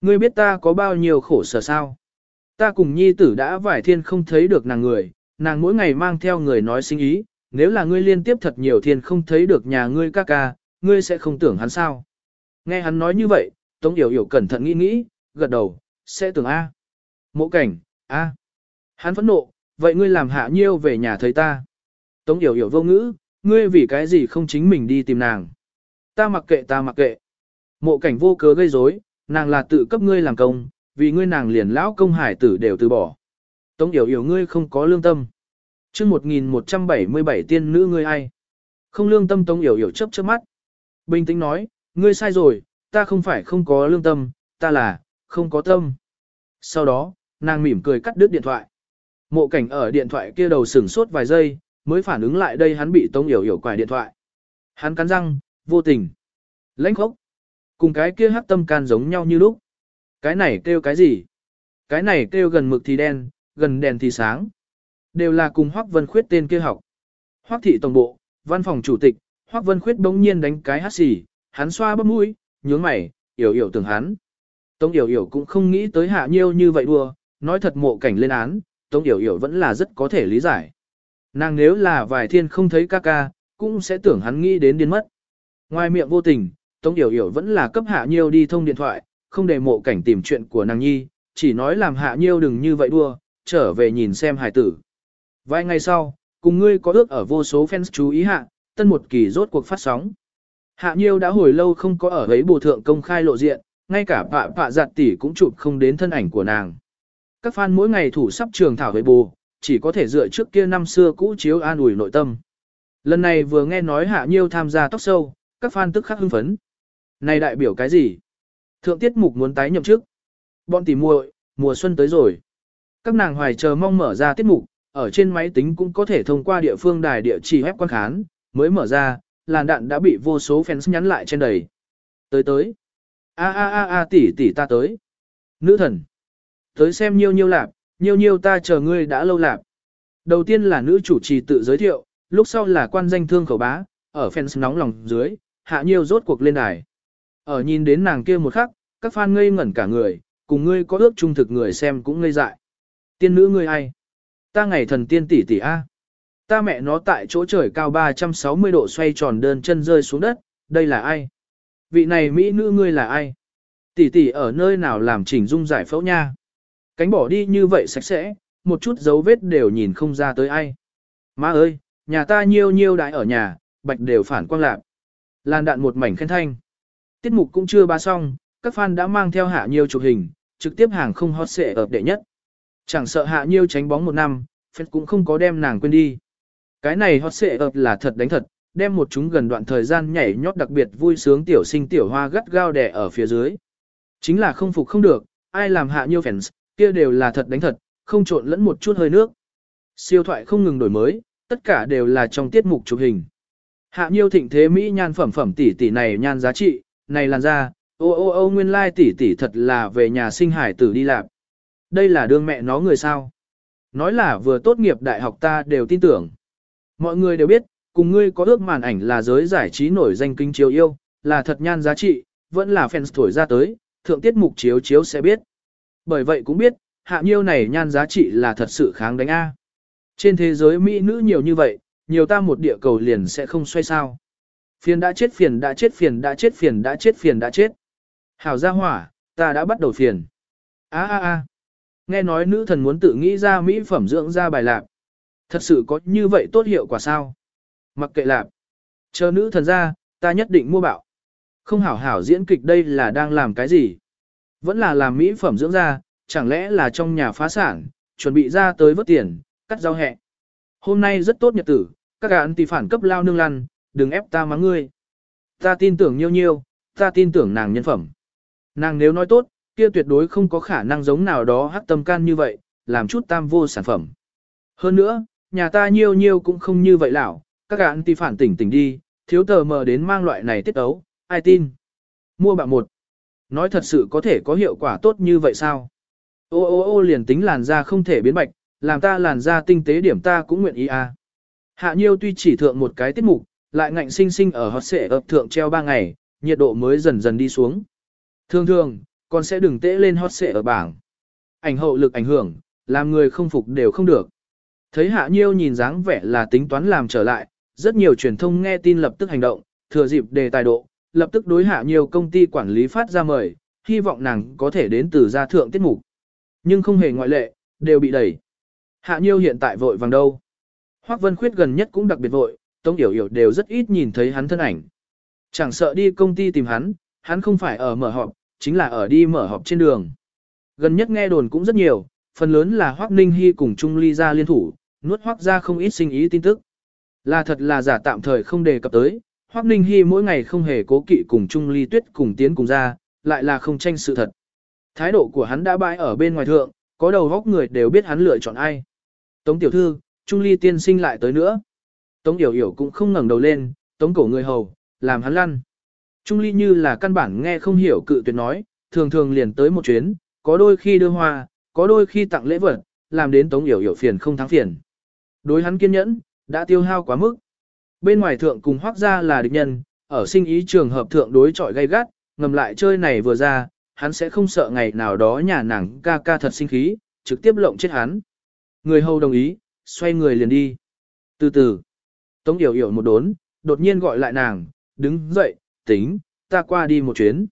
Ngươi biết ta có bao nhiêu khổ sở sao? Ta cùng nhi tử đã vải thiên không thấy được nàng người, nàng mỗi ngày mang theo người nói sinh ý, nếu là ngươi liên tiếp thật nhiều thiên không thấy được nhà ngươi ca ca, ngươi sẽ không tưởng hắn sao. Nghe hắn nói như vậy, Tống Yểu Yểu cẩn thận nghĩ nghĩ, gật đầu, sẽ tưởng A. Mộ cảnh, A. Hắn phẫn nộ, vậy ngươi làm hạ nhiêu về nhà thấy ta. Tống Yểu Yểu vô ngữ, ngươi vì cái gì không chính mình đi tìm nàng. Ta mặc kệ ta mặc kệ. Mộ cảnh vô cớ gây rối, nàng là tự cấp ngươi làm công, vì ngươi nàng liền lão công hải tử đều từ bỏ. Tống Yểu Yểu ngươi không có lương tâm chương 1177 tiên nữ ngươi ai? Không lương tâm Tống Yểu Yểu chấp chớp mắt. Bình tĩnh nói, ngươi sai rồi, ta không phải không có lương tâm, ta là, không có tâm. Sau đó, nàng mỉm cười cắt đứt điện thoại. Mộ cảnh ở điện thoại kia đầu sửng sốt vài giây, mới phản ứng lại đây hắn bị Tống Yểu Yểu quải điện thoại. Hắn cắn răng, vô tình. Lãnh khốc. Cùng cái kia hắc tâm can giống nhau như lúc. Cái này kêu cái gì? Cái này kêu gần mực thì đen, gần đèn thì sáng. Đều là cùng Hoắc Vân Khuyết tên kia học. Hoắc thị tổng bộ, văn phòng chủ tịch, Hoắc Vân Khuyết bỗng nhiên đánh cái hắt xì, hắn xoa bắp mũi, nhướng mày, yểu yểu tưởng hắn. Tống yểu yểu cũng không nghĩ tới hạ nhiêu như vậy đùa, nói thật mộ cảnh lên án, Tống yểu yểu vẫn là rất có thể lý giải. Nàng nếu là vài thiên không thấy ca ca, cũng sẽ tưởng hắn nghĩ đến điên mất. Ngoài miệng vô tình, Tống yểu yểu vẫn là cấp hạ nhiêu đi thông điện thoại, không để mộ cảnh tìm chuyện của nàng nhi, chỉ nói làm hạ nhiêu đừng như vậy đua, trở về nhìn xem hài tử. Vài ngày sau, cùng ngươi có ước ở vô số fans chú ý hạ, tân một kỳ rốt cuộc phát sóng. Hạ nhiêu đã hồi lâu không có ở ấy bồ thượng công khai lộ diện, ngay cả bạ bạ giặt tỷ cũng chụp không đến thân ảnh của nàng. Các fan mỗi ngày thủ sắp trường thảo với bồ, chỉ có thể dựa trước kia năm xưa cũ chiếu an ủi nội tâm. Lần này vừa nghe nói hạ nhiêu tham gia tóc sâu, các fan tức khắc hưng phấn. Này đại biểu cái gì? Thượng tiết mục muốn tái nhậm chức. Bọn tỉ muội, mùa xuân tới rồi. Các nàng hoài chờ mong mở ra tiết mục, ở trên máy tính cũng có thể thông qua địa phương đài địa chỉ web quan khán, mới mở ra, làn đạn đã bị vô số fans nhắn lại trên đầy. Tới tới. A a a a tỷ tỷ ta tới. Nữ thần. Tới xem nhiêu nhiêu lạp, nhiêu nhiêu ta chờ ngươi đã lâu lạp. Đầu tiên là nữ chủ trì tự giới thiệu, lúc sau là quan danh thương khẩu bá, ở fans nóng lòng dưới, hạ nhiêu rốt cuộc lên đài. Ở nhìn đến nàng kia một khắc, các fan ngây ngẩn cả người, cùng ngươi có ước trung thực người xem cũng ngây dại. Tiên nữ ngươi ai? Ta ngày thần tiên tỷ tỷ A. Ta mẹ nó tại chỗ trời cao 360 độ xoay tròn đơn chân rơi xuống đất, đây là ai? Vị này Mỹ nữ ngươi là ai? Tỷ tỷ ở nơi nào làm chỉnh dung giải phẫu nha? cánh bỏ đi như vậy sạch sẽ, một chút dấu vết đều nhìn không ra tới ai. Má ơi, nhà ta nhiêu nhiêu đại ở nhà, bạch đều phản quang lạc. Lan đạn một mảnh khen thanh. Tiết mục cũng chưa ba xong, các fan đã mang theo hạ nhiều chụp hình, trực tiếp hàng không hot xệ ở đệ nhất. Chẳng sợ hạ nhiêu tránh bóng một năm, phết cũng không có đem nàng quên đi. Cái này hot xệ ập là thật đánh thật, đem một chúng gần đoạn thời gian nhảy nhót đặc biệt vui sướng tiểu sinh tiểu hoa gắt gao đẻ ở phía dưới. Chính là không phục không được, ai làm hạ nhiêu fans, kia đều là thật đánh thật, không trộn lẫn một chút hơi nước. Siêu thoại không ngừng đổi mới, tất cả đều là trong tiết mục chụp hình. Hạ nhiêu thịnh thế Mỹ nhan phẩm phẩm tỷ tỷ này nhan giá trị, này làn ra, ô ô ô nguyên lai tỷ tỷ thật là về nhà sinh hải tử đi làm. Đây là đương mẹ nó người sao. Nói là vừa tốt nghiệp đại học ta đều tin tưởng. Mọi người đều biết, cùng ngươi có ước màn ảnh là giới giải trí nổi danh kinh chiếu yêu, là thật nhan giá trị, vẫn là fans thổi ra tới, thượng tiết mục chiếu chiếu sẽ biết. Bởi vậy cũng biết, hạ nhiêu này nhan giá trị là thật sự kháng đánh A. Trên thế giới Mỹ nữ nhiều như vậy, nhiều ta một địa cầu liền sẽ không xoay sao. Phiền đã chết phiền đã chết phiền đã chết phiền đã chết phiền đã chết. Hảo gia hỏa, ta đã bắt đầu phiền. A a a. Nghe nói nữ thần muốn tự nghĩ ra mỹ phẩm dưỡng da bài lạc. Thật sự có như vậy tốt hiệu quả sao? Mặc kệ lạc. Chờ nữ thần ra, ta nhất định mua bạo. Không hảo hảo diễn kịch đây là đang làm cái gì? Vẫn là làm mỹ phẩm dưỡng da, chẳng lẽ là trong nhà phá sản, chuẩn bị ra tới vớt tiền, cắt rau hẹ. Hôm nay rất tốt nhật tử, các gạn tỷ phản cấp lao nương lăn, đừng ép ta mắng ngươi. Ta tin tưởng nhiêu nhiêu, ta tin tưởng nàng nhân phẩm. Nàng nếu nói tốt, kia tuyệt đối không có khả năng giống nào đó hắc tâm can như vậy, làm chút tam vô sản phẩm. Hơn nữa, nhà ta nhiêu nhiêu cũng không như vậy lão, các gạn tỷ phản tỉnh tỉnh đi, thiếu tờ mờ đến mang loại này tiết ấu, ai tin. Mua bạc một. Nói thật sự có thể có hiệu quả tốt như vậy sao? Ô ô ô liền tính làn da không thể biến bạch, làm ta làn da tinh tế điểm ta cũng nguyện ý à. Hạ nhiêu tuy chỉ thượng một cái tiết mục, lại ngạnh sinh sinh ở hot xệ ập thượng treo 3 ngày, nhiệt độ mới dần dần đi xuống. Thường thường, còn sẽ đừng tễ lên hot xệ ở bảng. Ảnh hậu lực ảnh hưởng, làm người không phục đều không được. Thấy hạ nhiêu nhìn dáng vẻ là tính toán làm trở lại, rất nhiều truyền thông nghe tin lập tức hành động, thừa dịp đề tài độ, lập tức đối hạ nhiều công ty quản lý phát ra mời, hy vọng nàng có thể đến từ gia thượng tiết mục. Nhưng không hề ngoại lệ, đều bị đẩy. Hạ nhiêu hiện tại vội vàng đâu. Hoác Vân Khuyết gần nhất cũng đặc biệt vội, Tống Yểu Yểu đều rất ít nhìn thấy hắn thân ảnh. Chẳng sợ đi công ty tìm hắn, hắn không phải ở mở họp, chính là ở đi mở họp trên đường. Gần nhất nghe đồn cũng rất nhiều, phần lớn là Hoác Ninh Hy cùng Trung Ly ra liên thủ, nuốt Hoác ra không ít sinh ý tin tức. Là thật là giả tạm thời không đề cập tới, Hoác Ninh Hy mỗi ngày không hề cố kỵ cùng Trung Ly Tuyết cùng tiến cùng ra, lại là không tranh sự thật. Thái độ của hắn đã bãi ở bên ngoài thượng, có đầu góc người đều biết hắn lựa chọn ai. Tống tiểu thư, Trung Ly tiên sinh lại tới nữa. Tống Yểu Yểu cũng không ngẩng đầu lên, tống cổ người hầu, làm hắn lăn. Trung Ly như là căn bản nghe không hiểu cự tuyệt nói, thường thường liền tới một chuyến, có đôi khi đưa hoa, có đôi khi tặng lễ vật, làm đến Tống Yểu Yểu phiền không thắng phiền. Đối hắn kiên nhẫn, đã tiêu hao quá mức. Bên ngoài thượng cùng hoác ra là địch nhân, ở sinh ý trường hợp thượng đối chọi gay gắt, ngầm lại chơi này vừa ra, hắn sẽ không sợ ngày nào đó nhà nàng ca ca thật sinh khí, trực tiếp lộng chết hắn. Người hầu đồng ý, xoay người liền đi. Từ từ, Tống Yểu Yểu một đốn, đột nhiên gọi lại nàng, đứng dậy, tính, ta qua đi một chuyến.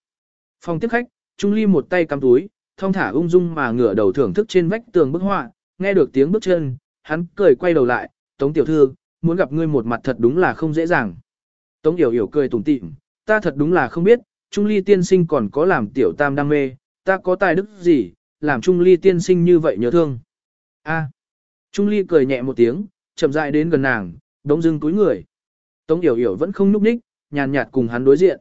Phòng tiếp khách, Trung Ly một tay cắm túi, thong thả ung dung mà ngửa đầu thưởng thức trên vách tường bức họa, nghe được tiếng bước chân, hắn cười quay đầu lại, Tống Tiểu Thư, muốn gặp ngươi một mặt thật đúng là không dễ dàng. Tống Yểu Yểu cười tủm tỉm, ta thật đúng là không biết, Trung Ly tiên sinh còn có làm tiểu tam đam mê, ta có tài đức gì, làm Trung Ly tiên sinh như vậy nhớ thương. A. Trung Ly cười nhẹ một tiếng, chậm rãi đến gần nàng, đống dưng túi người. Tống Yểu Yểu vẫn không núp ních, nhàn nhạt cùng hắn đối diện.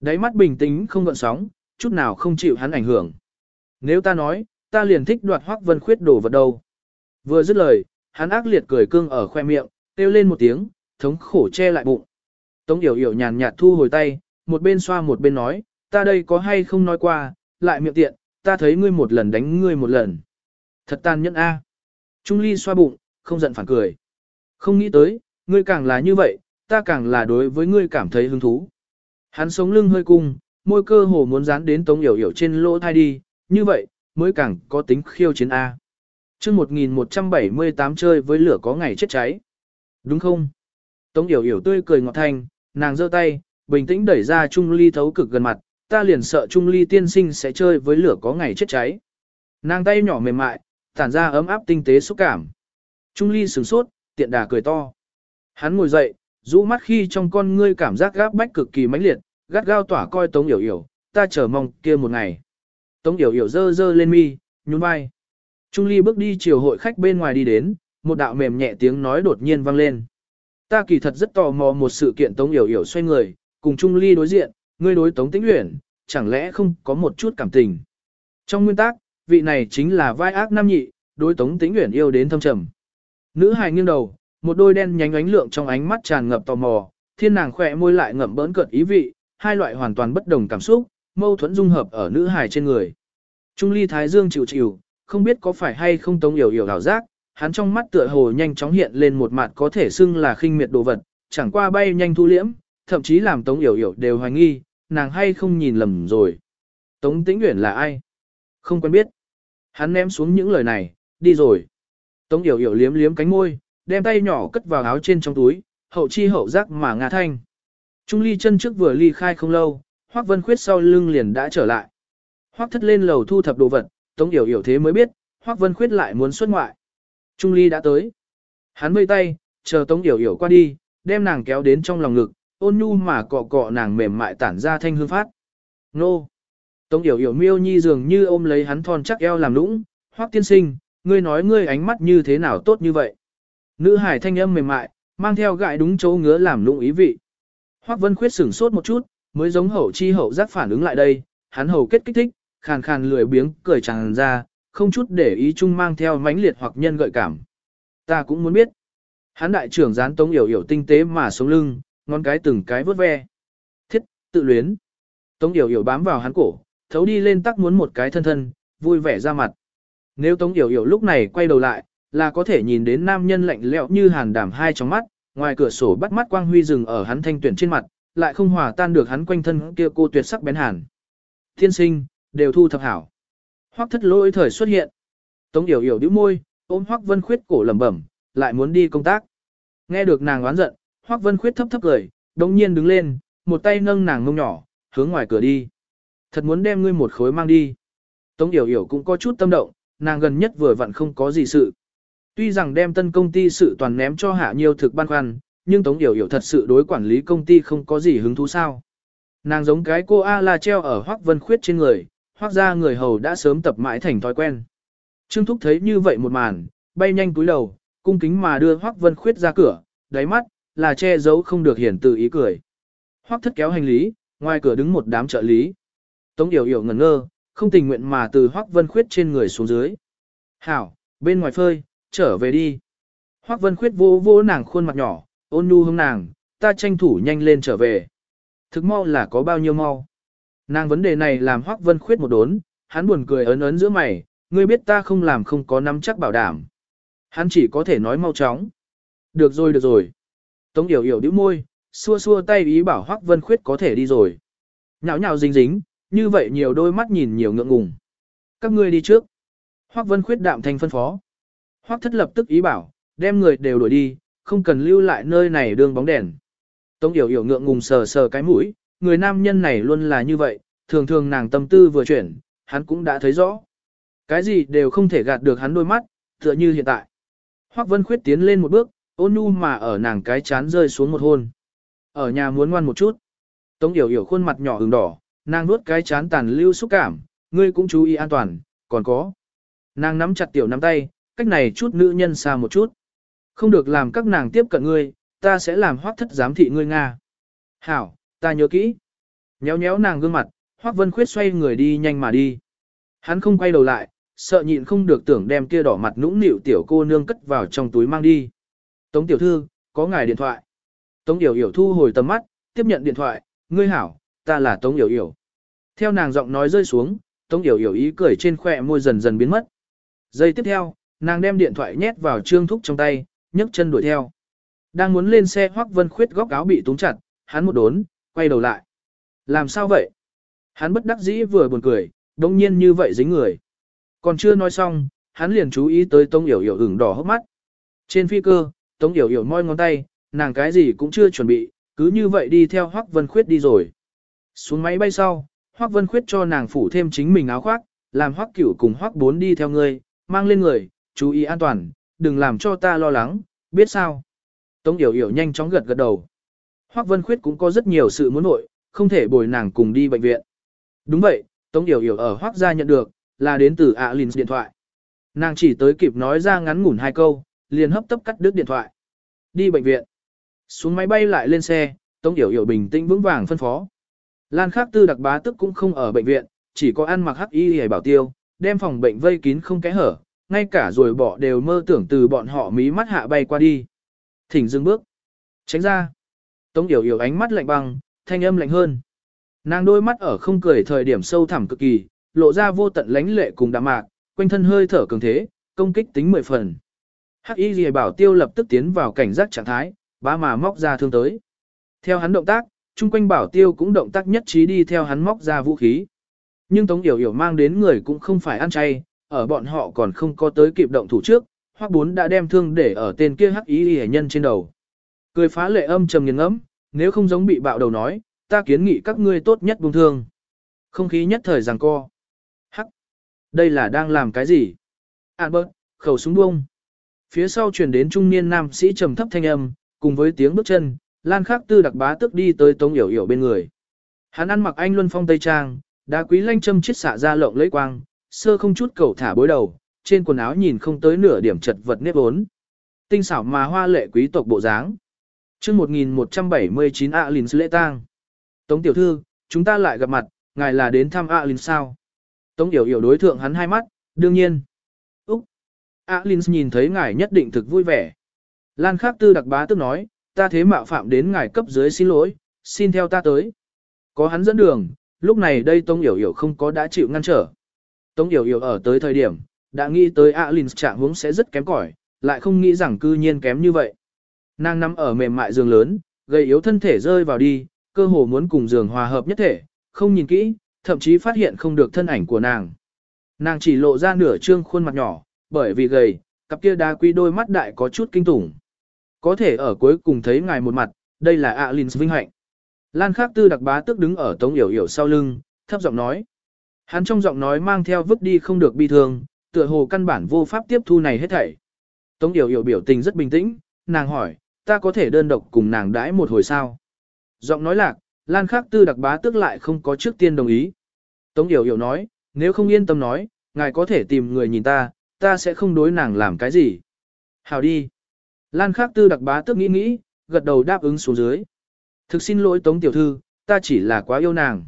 Đáy mắt bình tĩnh không gợn sóng, chút nào không chịu hắn ảnh hưởng. Nếu ta nói, ta liền thích đoạt hoác vân khuyết đổ vật đâu. Vừa dứt lời, hắn ác liệt cười cương ở khoe miệng, kêu lên một tiếng, thống khổ che lại bụng. Tống Yểu Yểu nhàn nhạt thu hồi tay, một bên xoa một bên nói, ta đây có hay không nói qua, lại miệng tiện, ta thấy ngươi một lần đánh ngươi một lần. Thật tàn nhẫn a. Trung Ly xoa bụng, không giận phản cười. Không nghĩ tới, ngươi càng là như vậy, ta càng là đối với ngươi cảm thấy hứng thú. Hắn sống lưng hơi cung, môi cơ hồ muốn dán đến tống yểu yểu trên lỗ thai đi, như vậy, mới càng có tính khiêu chiến A. chương 1178 chơi với lửa có ngày chết cháy. Đúng không? Tống yểu yểu tươi cười ngọt thanh, nàng giơ tay, bình tĩnh đẩy ra Trung Ly thấu cực gần mặt, ta liền sợ Trung Ly tiên sinh sẽ chơi với lửa có ngày chết cháy. Nàng tay nhỏ mềm mại, tản ra ấm áp tinh tế xúc cảm. Trung ly sửng sốt, tiện đà cười to. Hắn ngồi dậy, rũ mắt khi trong con ngươi cảm giác gáp bách cực kỳ mãnh liệt, gắt gao tỏa coi Tống Yểu Yểu, ta chờ mong kia một ngày. Tống Yểu Yểu dơ dơ lên mi, nhún vai. Trung ly bước đi chiều hội khách bên ngoài đi đến, một đạo mềm nhẹ tiếng nói đột nhiên vang lên. Ta kỳ thật rất tò mò một sự kiện Tống Yểu Yểu xoay người, cùng Trung ly đối diện, ngươi đối Tống Tĩnh Uyển, chẳng lẽ không có một chút cảm tình. Trong nguyên tắc, vị này chính là vai ác nam nhị, đối Tống Tĩnh Uyển yêu đến thâm trầm. Nữ hài nghiêng đầu, một đôi đen nhánh ánh lượng trong ánh mắt tràn ngập tò mò, thiên nàng khỏe môi lại ngậm bỡn cợt ý vị, hai loại hoàn toàn bất đồng cảm xúc, mâu thuẫn dung hợp ở nữ hài trên người. Trung ly thái dương chịu chịu, không biết có phải hay không tống hiểu hiểu đảo giác, hắn trong mắt tựa hồ nhanh chóng hiện lên một mặt có thể xưng là khinh miệt đồ vật, chẳng qua bay nhanh thu liễm, thậm chí làm tống hiểu hiểu đều hoài nghi, nàng hay không nhìn lầm rồi. Tống tĩnh uyển là ai? Không quen biết. Hắn ném xuống những lời này, đi rồi. Tống yểu yểu liếm liếm cánh môi, đem tay nhỏ cất vào áo trên trong túi, hậu chi hậu giác mà ngã thanh. Trung ly chân trước vừa ly khai không lâu, Hoắc Vân Khuyết sau lưng liền đã trở lại. Hoắc thất lên lầu thu thập đồ vật, Tống Yểu Yểu thế mới biết, Hoắc Vân Khuyết lại muốn xuất ngoại. Trung ly đã tới. Hắn vây tay, chờ Tống Yểu Yểu qua đi, đem nàng kéo đến trong lòng ngực, ôn nhu mà cọ cọ nàng mềm mại tản ra thanh hương phát. Nô! Tống Yểu Yểu miêu nhi dường như ôm lấy hắn thon chắc eo làm lũng, Hoắc tiên sinh, ngươi nói ngươi ánh mắt như thế nào tốt như vậy. Nữ hải thanh âm mềm mại, mang theo gại đúng chỗ ngứa làm lụng ý vị. Hoắc Vân Khuyết sửng sốt một chút, mới giống hậu chi hậu giác phản ứng lại đây, hắn hầu kết kích thích, khàn khàn lười biếng cười tràn ra, không chút để ý chung mang theo mãnh liệt hoặc nhân gợi cảm. Ta cũng muốn biết. Hắn đại trưởng gián tống hiểu hiểu tinh tế mà sống lưng, ngón cái từng cái vớt ve. Thiết, tự luyến. Tống hiểu hiểu bám vào hắn cổ, thấu đi lên tắc muốn một cái thân thân, vui vẻ ra mặt. Nếu Tống hiểu hiểu lúc này quay đầu lại, là có thể nhìn đến nam nhân lạnh lẽo như hàn đảm hai trong mắt, ngoài cửa sổ bắt mắt quang huy rừng ở hắn thanh tuyển trên mặt, lại không hòa tan được hắn quanh thân kia cô tuyệt sắc bén hàn. Thiên sinh, đều thu thập hảo. Hoắc thất lỗi thời xuất hiện. Tống yểu yểu đĩu môi, ôm Hoắc Vân Khuyết cổ lẩm bẩm, lại muốn đi công tác. Nghe được nàng oán giận, Hoắc Vân Khuyết thấp thấp cười, đồng nhiên đứng lên, một tay nâng nàng ngông nhỏ, hướng ngoài cửa đi. Thật muốn đem ngươi một khối mang đi. Tống yểu yểu cũng có chút tâm động, nàng gần nhất vừa vặn không có gì sự. Tuy rằng đem tân công ty sự toàn ném cho hạ nhiều thực ban khoăn, nhưng Tống Yểu Yểu thật sự đối quản lý công ty không có gì hứng thú sao. Nàng giống cái cô A la treo ở Hoác Vân Khuyết trên người, hoác ra người hầu đã sớm tập mãi thành thói quen. Trương Thúc thấy như vậy một màn, bay nhanh túi đầu, cung kính mà đưa Hoác Vân Khuyết ra cửa, đáy mắt, là che giấu không được hiển từ ý cười. Hoác thất kéo hành lý, ngoài cửa đứng một đám trợ lý. Tống Yểu Yểu ngẩn ngơ, không tình nguyện mà từ Hoác Vân Khuyết trên người xuống dưới. Hảo, bên ngoài phơi, trở về đi. Hoác Vân Khuyết vô vô nàng khuôn mặt nhỏ, ôn nhu hướng nàng, ta tranh thủ nhanh lên trở về. Thực mau là có bao nhiêu mau. Nàng vấn đề này làm Hoác Vân Khuyết một đốn, hắn buồn cười ấn ấn giữa mày, ngươi biết ta không làm không có nắm chắc bảo đảm. Hắn chỉ có thể nói mau chóng. Được rồi được rồi. Tống Yểu Yểu đĩu môi, xua xua tay ý bảo Hoác Vân Khuyết có thể đi rồi. Nhào nhào dính dính, như vậy nhiều đôi mắt nhìn nhiều ngượng ngùng. Các ngươi đi trước. Hoác Vân Khuyết đạm thành phân phó. Hoắc thất lập tức ý bảo, đem người đều đuổi đi, không cần lưu lại nơi này đường bóng đèn. Tống yểu yểu ngượng ngùng sờ sờ cái mũi, người nam nhân này luôn là như vậy, thường thường nàng tâm tư vừa chuyển, hắn cũng đã thấy rõ. Cái gì đều không thể gạt được hắn đôi mắt, tựa như hiện tại. Hoắc Vân Khuyết tiến lên một bước, ôn nhu mà ở nàng cái chán rơi xuống một hôn. Ở nhà muốn ngoan một chút. Tống yểu yểu khuôn mặt nhỏ ửng đỏ, nàng nuốt cái chán tàn lưu xúc cảm, ngươi cũng chú ý an toàn, còn có. Nàng nắm chặt tiểu nắm tay, cách này chút nữ nhân xa một chút. Không được làm các nàng tiếp cận ngươi, ta sẽ làm hoác thất giám thị ngươi Nga. Hảo, ta nhớ kỹ. Nhéo nhéo nàng gương mặt, hoác vân khuyết xoay người đi nhanh mà đi. Hắn không quay đầu lại, sợ nhịn không được tưởng đem kia đỏ mặt nũng nịu tiểu cô nương cất vào trong túi mang đi. Tống tiểu thư, có ngài điện thoại. Tống Yểu Yểu thu hồi tầm mắt, tiếp nhận điện thoại, ngươi hảo, ta là Tống Yểu Yểu. Theo nàng giọng nói rơi xuống, Tống Yểu Yểu ý cười trên khỏe môi dần dần biến mất. Giây tiếp theo, nàng đem điện thoại nhét vào trương thúc trong tay, nhấc chân đuổi theo. Đang muốn lên xe Hoắc Vân Khuyết góc áo bị túng chặt, hắn một đốn, quay đầu lại. Làm sao vậy? Hắn bất đắc dĩ vừa buồn cười, đông nhiên như vậy dính người. Còn chưa nói xong, hắn liền chú ý tới Tống Yểu Yểu ửng đỏ hốc mắt. Trên phi cơ, Tống Yểu Yểu moi ngón tay, nàng cái gì cũng chưa chuẩn bị, cứ như vậy đi theo Hoắc Vân Khuyết đi rồi. Xuống máy bay sau, Hoắc Vân Khuyết cho nàng phủ thêm chính mình áo khoác, làm hoắc cửu cùng hoắc bốn đi theo ngươi, mang lên người, chú ý an toàn, đừng làm cho ta lo lắng, biết sao. Tống Yểu Yểu nhanh chóng gật gật đầu. Hoắc Vân Khuyết cũng có rất nhiều sự muốn nội, không thể bồi nàng cùng đi bệnh viện. Đúng vậy, Tống Yểu Yểu ở Hoắc gia nhận được, là đến từ Alins điện thoại. Nàng chỉ tới kịp nói ra ngắn ngủn hai câu, liền hấp tấp cắt đứt điện thoại. Đi bệnh viện. Xuống máy bay lại lên xe, Tống Yểu Yểu bình tĩnh vững vàng phân phó. Lan Khắc Tư đặc bá tức cũng không ở bệnh viện, chỉ có ăn mặc hắc y hề bảo tiêu, đem phòng bệnh vây kín không kẽ hở, ngay cả rồi bỏ đều mơ tưởng từ bọn họ mí mắt hạ bay qua đi. Thỉnh dừng bước. Tránh ra. Tống Yểu Yểu ánh mắt lạnh băng, thanh âm lạnh hơn. Nàng đôi mắt ở không cười thời điểm sâu thẳm cực kỳ, lộ ra vô tận lánh lệ cùng đạm mạc, quanh thân hơi thở cường thế, công kích tính mười phần. Hắc Y Lìa Bảo Tiêu lập tức tiến vào cảnh giác trạng thái, bá mà móc ra thương tới. Theo hắn động tác, chung quanh Bảo Tiêu cũng động tác nhất trí đi theo hắn móc ra vũ khí. Nhưng Tống Yểu Yểu mang đến người cũng không phải ăn chay, ở bọn họ còn không có tới kịp động thủ trước, Hoắc Bốn đã đem thương để ở tên kia Hắc Y Lìa nhân trên đầu. Cười phá lệ âm trầm nghiền ngẫm, nếu không giống bị bạo đầu nói, ta kiến nghị các ngươi tốt nhất buông thương. Không khí nhất thời giằng co. Hắc! Đây là đang làm cái gì? À, Albert, khẩu súng buông. Phía sau truyền đến trung niên nam sĩ trầm thấp thanh âm, cùng với tiếng bước chân, Lan Khắc Tư đặc bá tức đi tới Tống Yểu Yểu bên người. Hắn ăn mặc anh luân phong tây trang, đá quý lanh châm chiết xạ ra lộng lấy quang, sơ không chút cầu thả bối đầu, trên quần áo nhìn không tới nửa điểm chật vật nếp ốn. Tinh xảo mà hoa lệ quý tộc bộ dáng. Trước 1179 Alin lễ tang. Tống tiểu thư, chúng ta lại gặp mặt, ngài là đến thăm Alin sao? Tống Yểu Yểu đối thượng hắn hai mắt, đương nhiên. Úc. Alin nhìn thấy ngài nhất định thực vui vẻ. Lan Khắc Tư đặc bá tức nói, ta thế mạo phạm đến ngài cấp dưới xin lỗi, xin theo ta tới. Có hắn dẫn đường, lúc này đây Tống Yểu Yểu không có đã chịu ngăn trở. Tống Yểu Yểu ở tới thời điểm, đã nghĩ tới Alins trạng huống sẽ rất kém cỏi, lại không nghĩ rằng cư nhiên kém như vậy. Nàng nằm ở mềm mại giường lớn, gầy yếu thân thể rơi vào đi, cơ hồ muốn cùng giường hòa hợp nhất thể, không nhìn kỹ, thậm chí phát hiện không được thân ảnh của nàng. Nàng chỉ lộ ra nửa trương khuôn mặt nhỏ, bởi vì gầy, cặp kia đá quý đôi mắt đại có chút kinh tủng. Có thể ở cuối cùng thấy ngài một mặt, đây là Alins vinh hạnh. Lan Khắc Tư đặc bá tức đứng ở Tống Yểu Yểu sau lưng, thấp giọng nói. Hắn trong giọng nói mang theo vứt đi không được bi thương, tựa hồ căn bản vô pháp tiếp thu này hết thảy. Tống Yểu Yểu biểu tình rất bình tĩnh, nàng hỏi, ta có thể đơn độc cùng nàng đãi một hồi sao? Giọng nói lạc, Lan Khắc Tư đặc bá tức lại không có trước tiên đồng ý. Tống Yểu Yểu nói, nếu không yên tâm nói, ngài có thể tìm người nhìn ta, ta sẽ không đối nàng làm cái gì. Hào đi. Lan Khắc Tư đặc bá tức nghĩ nghĩ, gật đầu đáp ứng xuống dưới. Thực xin lỗi Tống Tiểu Thư, ta chỉ là quá yêu nàng.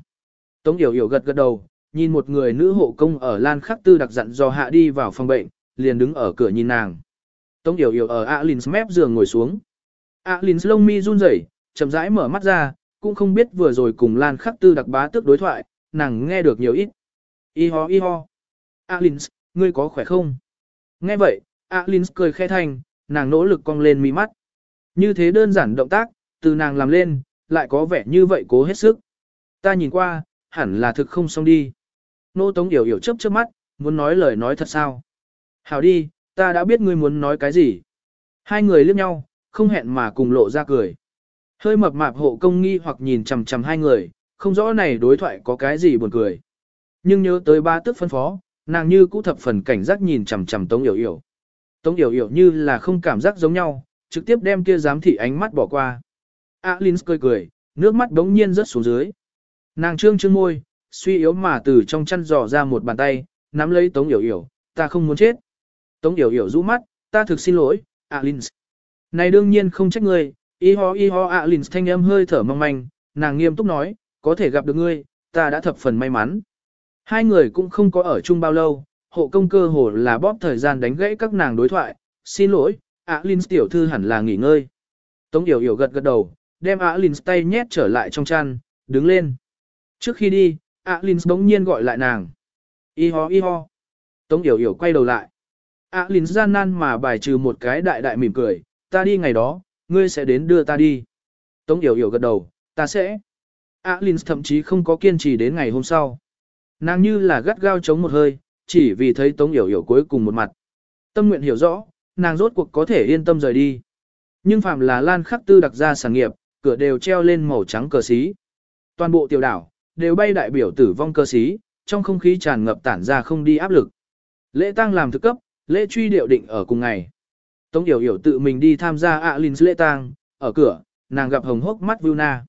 Tống Yểu Yểu gật gật đầu, nhìn một người nữ hộ công ở Lan Khắc Tư đặc dặn dò hạ đi vào phòng bệnh, liền đứng ở cửa nhìn nàng. Tống Yểu Yểu ở Alins mép giường ngồi xuống. Alins lông mi run rẩy, chậm rãi mở mắt ra, cũng không biết vừa rồi cùng Lan Khắc Tư đặc bá tức đối thoại, nàng nghe được nhiều ít. Y ho y ho. Alins, ngươi có khỏe không? Nghe vậy, Alins cười khẽ thành, nàng nỗ lực cong lên mi mắt. Như thế đơn giản động tác, từ nàng làm lên, lại có vẻ như vậy cố hết sức. Ta nhìn qua, hẳn là thực không xong đi. Nô Tống Yểu Yểu chớp chớp mắt, muốn nói lời nói thật sao? Hảo đi, ta đã biết ngươi muốn nói cái gì. Hai người liếc nhau, không hẹn mà cùng lộ ra cười. Hơi mập mạp hộ công nghi hoặc nhìn chằm chằm hai người, không rõ này đối thoại có cái gì buồn cười. Nhưng nhớ tới ba tức phân phó, nàng như cũ thập phần cảnh giác nhìn chằm chằm Tống Yểu Yểu. Tống Yểu Yểu như là không cảm giác giống nhau, trực tiếp đem kia giám thị ánh mắt bỏ qua. Alins cười cười, nước mắt đống nhiên rớt xuống dưới. Nàng trương trương môi, suy yếu mà từ trong chăn dò ra một bàn tay, nắm lấy Tống Yểu Yểu, ta không muốn chết. Tống Yểu Yểu rũ mắt, ta thực xin lỗi, Alins. Này đương nhiên không trách ngươi, y ho y ho Alins thanh âm hơi thở mong manh, nàng nghiêm túc nói, có thể gặp được ngươi, ta đã thập phần may mắn. Hai người cũng không có ở chung bao lâu, hộ công cơ hồ là bóp thời gian đánh gãy các nàng đối thoại, xin lỗi, Alins tiểu thư hẳn là nghỉ ngơi. Tống Yểu Yểu gật gật đầu, đem Alins tay nhét trở lại trong chăn, đứng lên. Trước khi đi, Alins bỗng nhiên gọi lại nàng. Y ho y ho. Tống Yểu Yểu quay đầu lại. Alins gian nan mà bài trừ một cái đại đại mỉm cười, ta đi ngày đó, ngươi sẽ đến đưa ta đi. Tống Yểu Yểu gật đầu, ta sẽ. Alins thậm chí không có kiên trì đến ngày hôm sau. Nàng như là gắt gao chống một hơi, chỉ vì thấy Tống Yểu Yểu cuối cùng một mặt. Tâm nguyện hiểu rõ, nàng rốt cuộc có thể yên tâm rời đi. Nhưng phạm là Lan Khắc Tư đặc ra sản nghiệp, cửa đều treo lên màu trắng cờ xí. Toàn bộ tiểu đảo, đều bay đại biểu tử vong cơ sĩ, trong không khí tràn ngập tản ra không đi áp lực. Lễ tang làm thực cấp, lễ truy điệu định ở cùng ngày. Tống Yểu Yểu tự mình đi tham gia Alin lễ tang, ở cửa, nàng gặp hồng hốc mắt Vilna.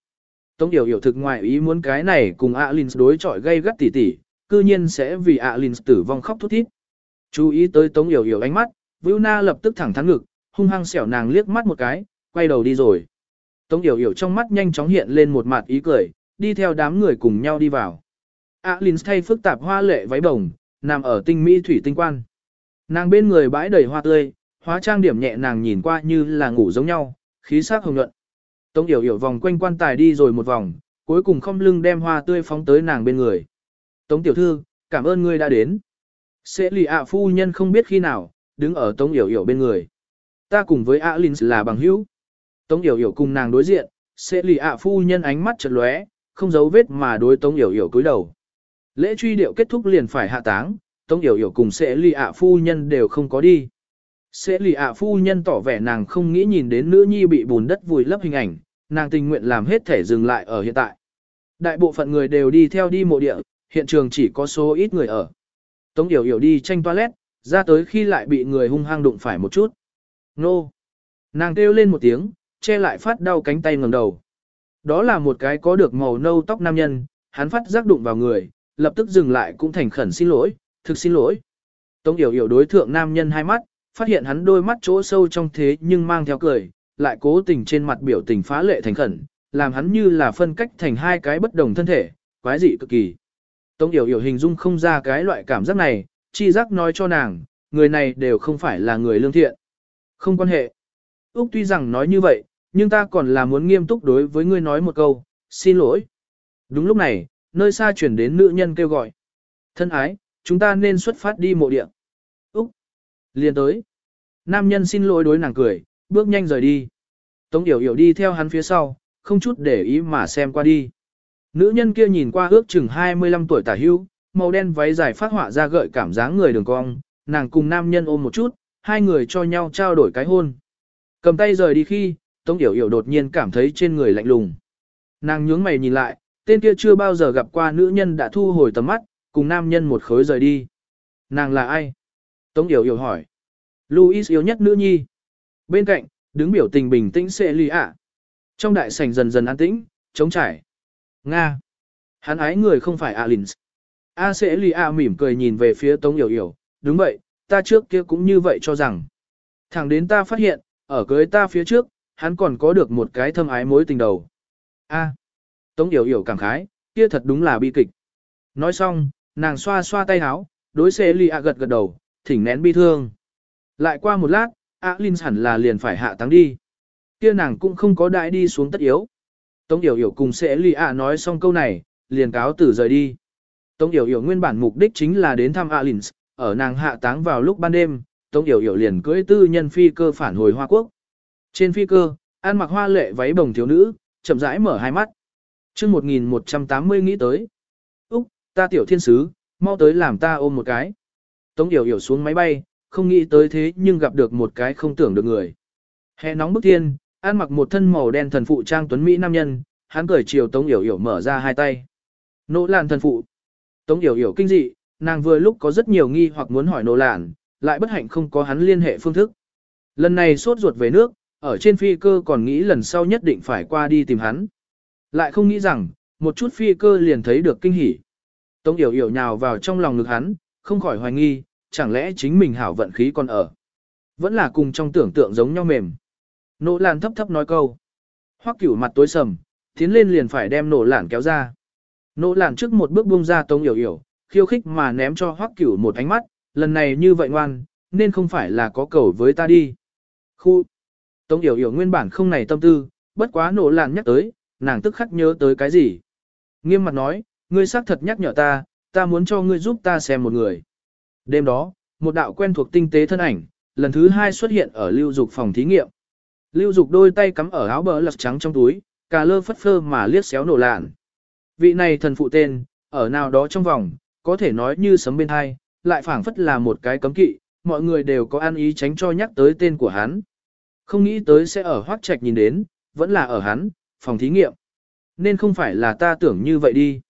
Tống Yểu Yểu thực ngoại ý muốn cái này cùng Alin đối chọi gây gắt tỉ tỉ, cư nhiên sẽ vì Alin tử vong khóc thút thít. Chú ý tới Tống Yểu Yểu ánh mắt, Vilna lập tức thẳng thắn ngực, hung hăng xẻo nàng liếc mắt một cái, quay đầu đi rồi. Tống Yểu Yểu trong mắt nhanh chóng hiện lên một mặt ý cười, đi theo đám người cùng nhau đi vào. Alin thay phức tạp hoa lệ váy bồng, nằm ở tinh mỹ thủy tinh quan. Nàng bên người bãi đầy hoa tươi, hóa trang điểm nhẹ nàng nhìn qua như là ngủ giống nhau, khí sắc hồng nhuận. Tống Yểu Yểu vòng quanh quan tài đi rồi một vòng, cuối cùng không lưng đem hoa tươi phóng tới nàng bên người. Tống Tiểu Thư, cảm ơn ngươi đã đến. Sẽ lì ạ phu nhân không biết khi nào, đứng ở Tống Yểu Yểu bên người. Ta cùng với ạ Linh là bằng hữu. Tống Yểu Yểu cùng nàng đối diện, sẽ lì ạ phu nhân ánh mắt chợt lóe, không giấu vết mà đối Tống Yểu Yểu cúi đầu. Lễ truy điệu kết thúc liền phải hạ táng, Tống Yểu Yểu cùng sẽ lì ạ phu nhân đều không có đi. Sẽ lì ạ phu nhân tỏ vẻ nàng không nghĩ nhìn đến nữ nhi bị bùn đất vùi lấp hình ảnh, nàng tình nguyện làm hết thể dừng lại ở hiện tại. Đại bộ phận người đều đi theo đi mộ địa, hiện trường chỉ có số ít người ở. Tống Yểu Yểu đi tranh toilet, ra tới khi lại bị người hung hăng đụng phải một chút. Nô! Nàng kêu lên một tiếng, che lại phát đau cánh tay ngẩng đầu. Đó là một cái có được màu nâu tóc nam nhân, hắn phát giác đụng vào người, lập tức dừng lại cũng thành khẩn xin lỗi, thực xin lỗi. Tống Yểu Yểu đối thượng nam nhân hai mắt, phát hiện hắn đôi mắt chỗ sâu trong thế nhưng mang theo cười, lại cố tình trên mặt biểu tình phá lệ thành khẩn, làm hắn như là phân cách thành hai cái bất đồng thân thể, quái dị cực kỳ. Tống Yểu Yểu hình dung không ra cái loại cảm giác này, chi giác nói cho nàng, người này đều không phải là người lương thiện. Không quan hệ. Úc tuy rằng nói như vậy, nhưng ta còn là muốn nghiêm túc đối với ngươi nói một câu, xin lỗi. Đúng lúc này, nơi xa chuyển đến nữ nhân kêu gọi. Thân ái, chúng ta nên xuất phát đi mộ địa. Úc! Liền tới. Nam nhân xin lỗi đối nàng cười, bước nhanh rời đi. Tống Yểu Yểu đi theo hắn phía sau, không chút để ý mà xem qua đi. Nữ nhân kia nhìn qua ước chừng 25 tuổi tả hưu, màu đen váy dài phát họa ra gợi cảm dáng người đường cong, nàng cùng nam nhân ôm một chút, hai người cho nhau trao đổi cái hôn. Cầm tay rời đi khi, Tống Yểu Yểu đột nhiên cảm thấy trên người lạnh lùng. Nàng nhướng mày nhìn lại, tên kia chưa bao giờ gặp qua nữ nhân đã thu hồi tầm mắt, cùng nam nhân một khối rời đi. Nàng là ai? Tống Yểu Yểu hỏi. Louis yếu nhất nữ nhi. Bên cạnh, đứng biểu tình bình tĩnh sẽ lì ạ. Trong đại sảnh dần dần an tĩnh, chống trải. Nga. Hắn ái người không phải Alins. A sẽ lì ạ mỉm cười nhìn về phía Tống Yểu Yểu. Đúng vậy, ta trước kia cũng như vậy cho rằng. Thẳng đến ta phát hiện, ở cưới ta phía trước, hắn còn có được một cái thâm ái mối tình đầu. A. Tống Yểu Yểu cảm khái, kia thật đúng là bi kịch. Nói xong, nàng xoa xoa tay áo, đối xê lì ạ gật gật đầu, thỉnh nén bi thương. Lại qua một lát, ạ Linh hẳn là liền phải hạ táng đi. Kia nàng cũng không có đại đi xuống tất yếu. Tống Yểu Yểu cùng xê lì ạ nói xong câu này, liền cáo tử rời đi. Tống Yểu Yểu nguyên bản mục đích chính là đến thăm Alins, ở nàng hạ táng vào lúc ban đêm, Tống Yểu Yểu liền cưỡi tư nhân phi cơ phản hồi Hoa Quốc. Trên phi cơ, ăn mặc hoa lệ váy bồng thiếu nữ, chậm rãi mở hai mắt. chương 1180 nghĩ tới. Úc, ta tiểu thiên sứ, mau tới làm ta ôm một cái. Tống Yểu Yểu xuống máy bay, không nghĩ tới thế nhưng gặp được một cái không tưởng được người. Hè nóng bức thiên, ăn mặc một thân màu đen thần phụ trang tuấn Mỹ nam nhân, hắn cười chiều Tống Yểu Yểu mở ra hai tay. Nỗ làn thần phụ. Tống Yểu Yểu kinh dị, nàng vừa lúc có rất nhiều nghi hoặc muốn hỏi nỗ làn, lại bất hạnh không có hắn liên hệ phương thức. Lần này sốt ruột về nước, ở trên phi cơ còn nghĩ lần sau nhất định phải qua đi tìm hắn. Lại không nghĩ rằng, một chút phi cơ liền thấy được kinh hỉ. Tống Yểu Yểu nhào vào trong lòng ngực hắn, không khỏi hoài nghi, chẳng lẽ chính mình hảo vận khí còn ở. Vẫn là cùng trong tưởng tượng giống nhau mềm. Nỗ làn thấp thấp nói câu. Hoắc cửu mặt tối sầm, tiến lên liền phải đem nổ làn kéo ra. Nỗ làn trước một bước buông ra Tống Yểu Yểu, khiêu khích mà ném cho Hoắc cửu một ánh mắt, lần này như vậy ngoan, nên không phải là có cầu với ta đi. Khu. Tống Yểu Yểu nguyên bản không này tâm tư, bất quá nổ làn nhắc tới, nàng tức khắc nhớ tới cái gì. Nghiêm mặt nói, ngươi xác thật nhắc nhở ta, ta muốn cho ngươi giúp ta xem một người. Đêm đó, một đạo quen thuộc tinh tế thân ảnh, lần thứ hai xuất hiện ở lưu dục phòng thí nghiệm. Lưu dục đôi tay cắm ở áo bờ lật trắng trong túi, cà lơ phất phơ mà liếc xéo nổ lạn. Vị này thần phụ tên, ở nào đó trong vòng, có thể nói như sấm bên hai, lại phảng phất là một cái cấm kỵ, mọi người đều có ăn ý tránh cho nhắc tới tên của hắn. Không nghĩ tới sẽ ở hoác trạch nhìn đến, vẫn là ở hắn, phòng thí nghiệm. Nên không phải là ta tưởng như vậy đi.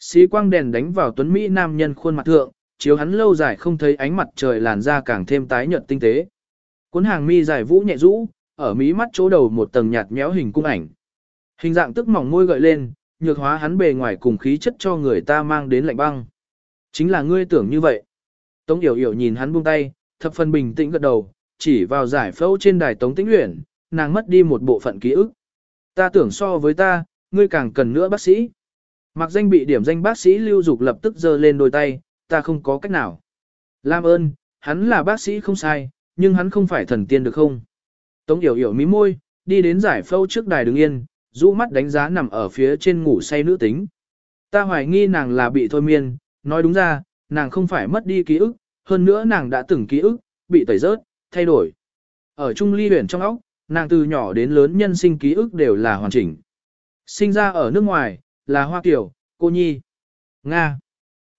Xí quang đèn đánh vào tuấn Mỹ nam nhân khuôn mặt thượng, chiếu hắn lâu dài không thấy ánh mặt trời làn da càng thêm tái nhợt tinh tế. Cuốn hàng mi dài vũ nhẹ rũ, ở mí mắt chỗ đầu một tầng nhạt méo hình cung ảnh. Hình dạng tức mỏng môi gợi lên, nhược hóa hắn bề ngoài cùng khí chất cho người ta mang đến lạnh băng. Chính là ngươi tưởng như vậy. Tống Yểu Yểu nhìn hắn buông tay, thập phần bình tĩnh gật đầu, chỉ vào giải phẫu trên đài Tống Tĩnh Uyển, nàng mất đi một bộ phận ký ức. Ta tưởng so với ta, ngươi càng cần nữa bác sĩ. Mặc danh bị điểm danh bác sĩ lưu dục lập tức giơ lên đôi tay, ta không có cách nào. Lam ơn, hắn là bác sĩ không sai, nhưng hắn không phải thần tiên được không? Tống Yểu Yểu mí môi, đi đến giải phẫu trước đài đứng yên, rũ mắt đánh giá nằm ở phía trên ngủ say nữ tính. Ta hoài nghi nàng là bị thôi miên, nói đúng ra, nàng không phải mất đi ký ức, hơn nữa nàng đã từng ký ức, bị tẩy rớt, thay đổi. Ở Trung Ly Huyền trong óc, nàng từ nhỏ đến lớn nhân sinh ký ức đều là hoàn chỉnh. Sinh ra ở nước ngoài, là Hoa Kiều, cô Nhi. Nga.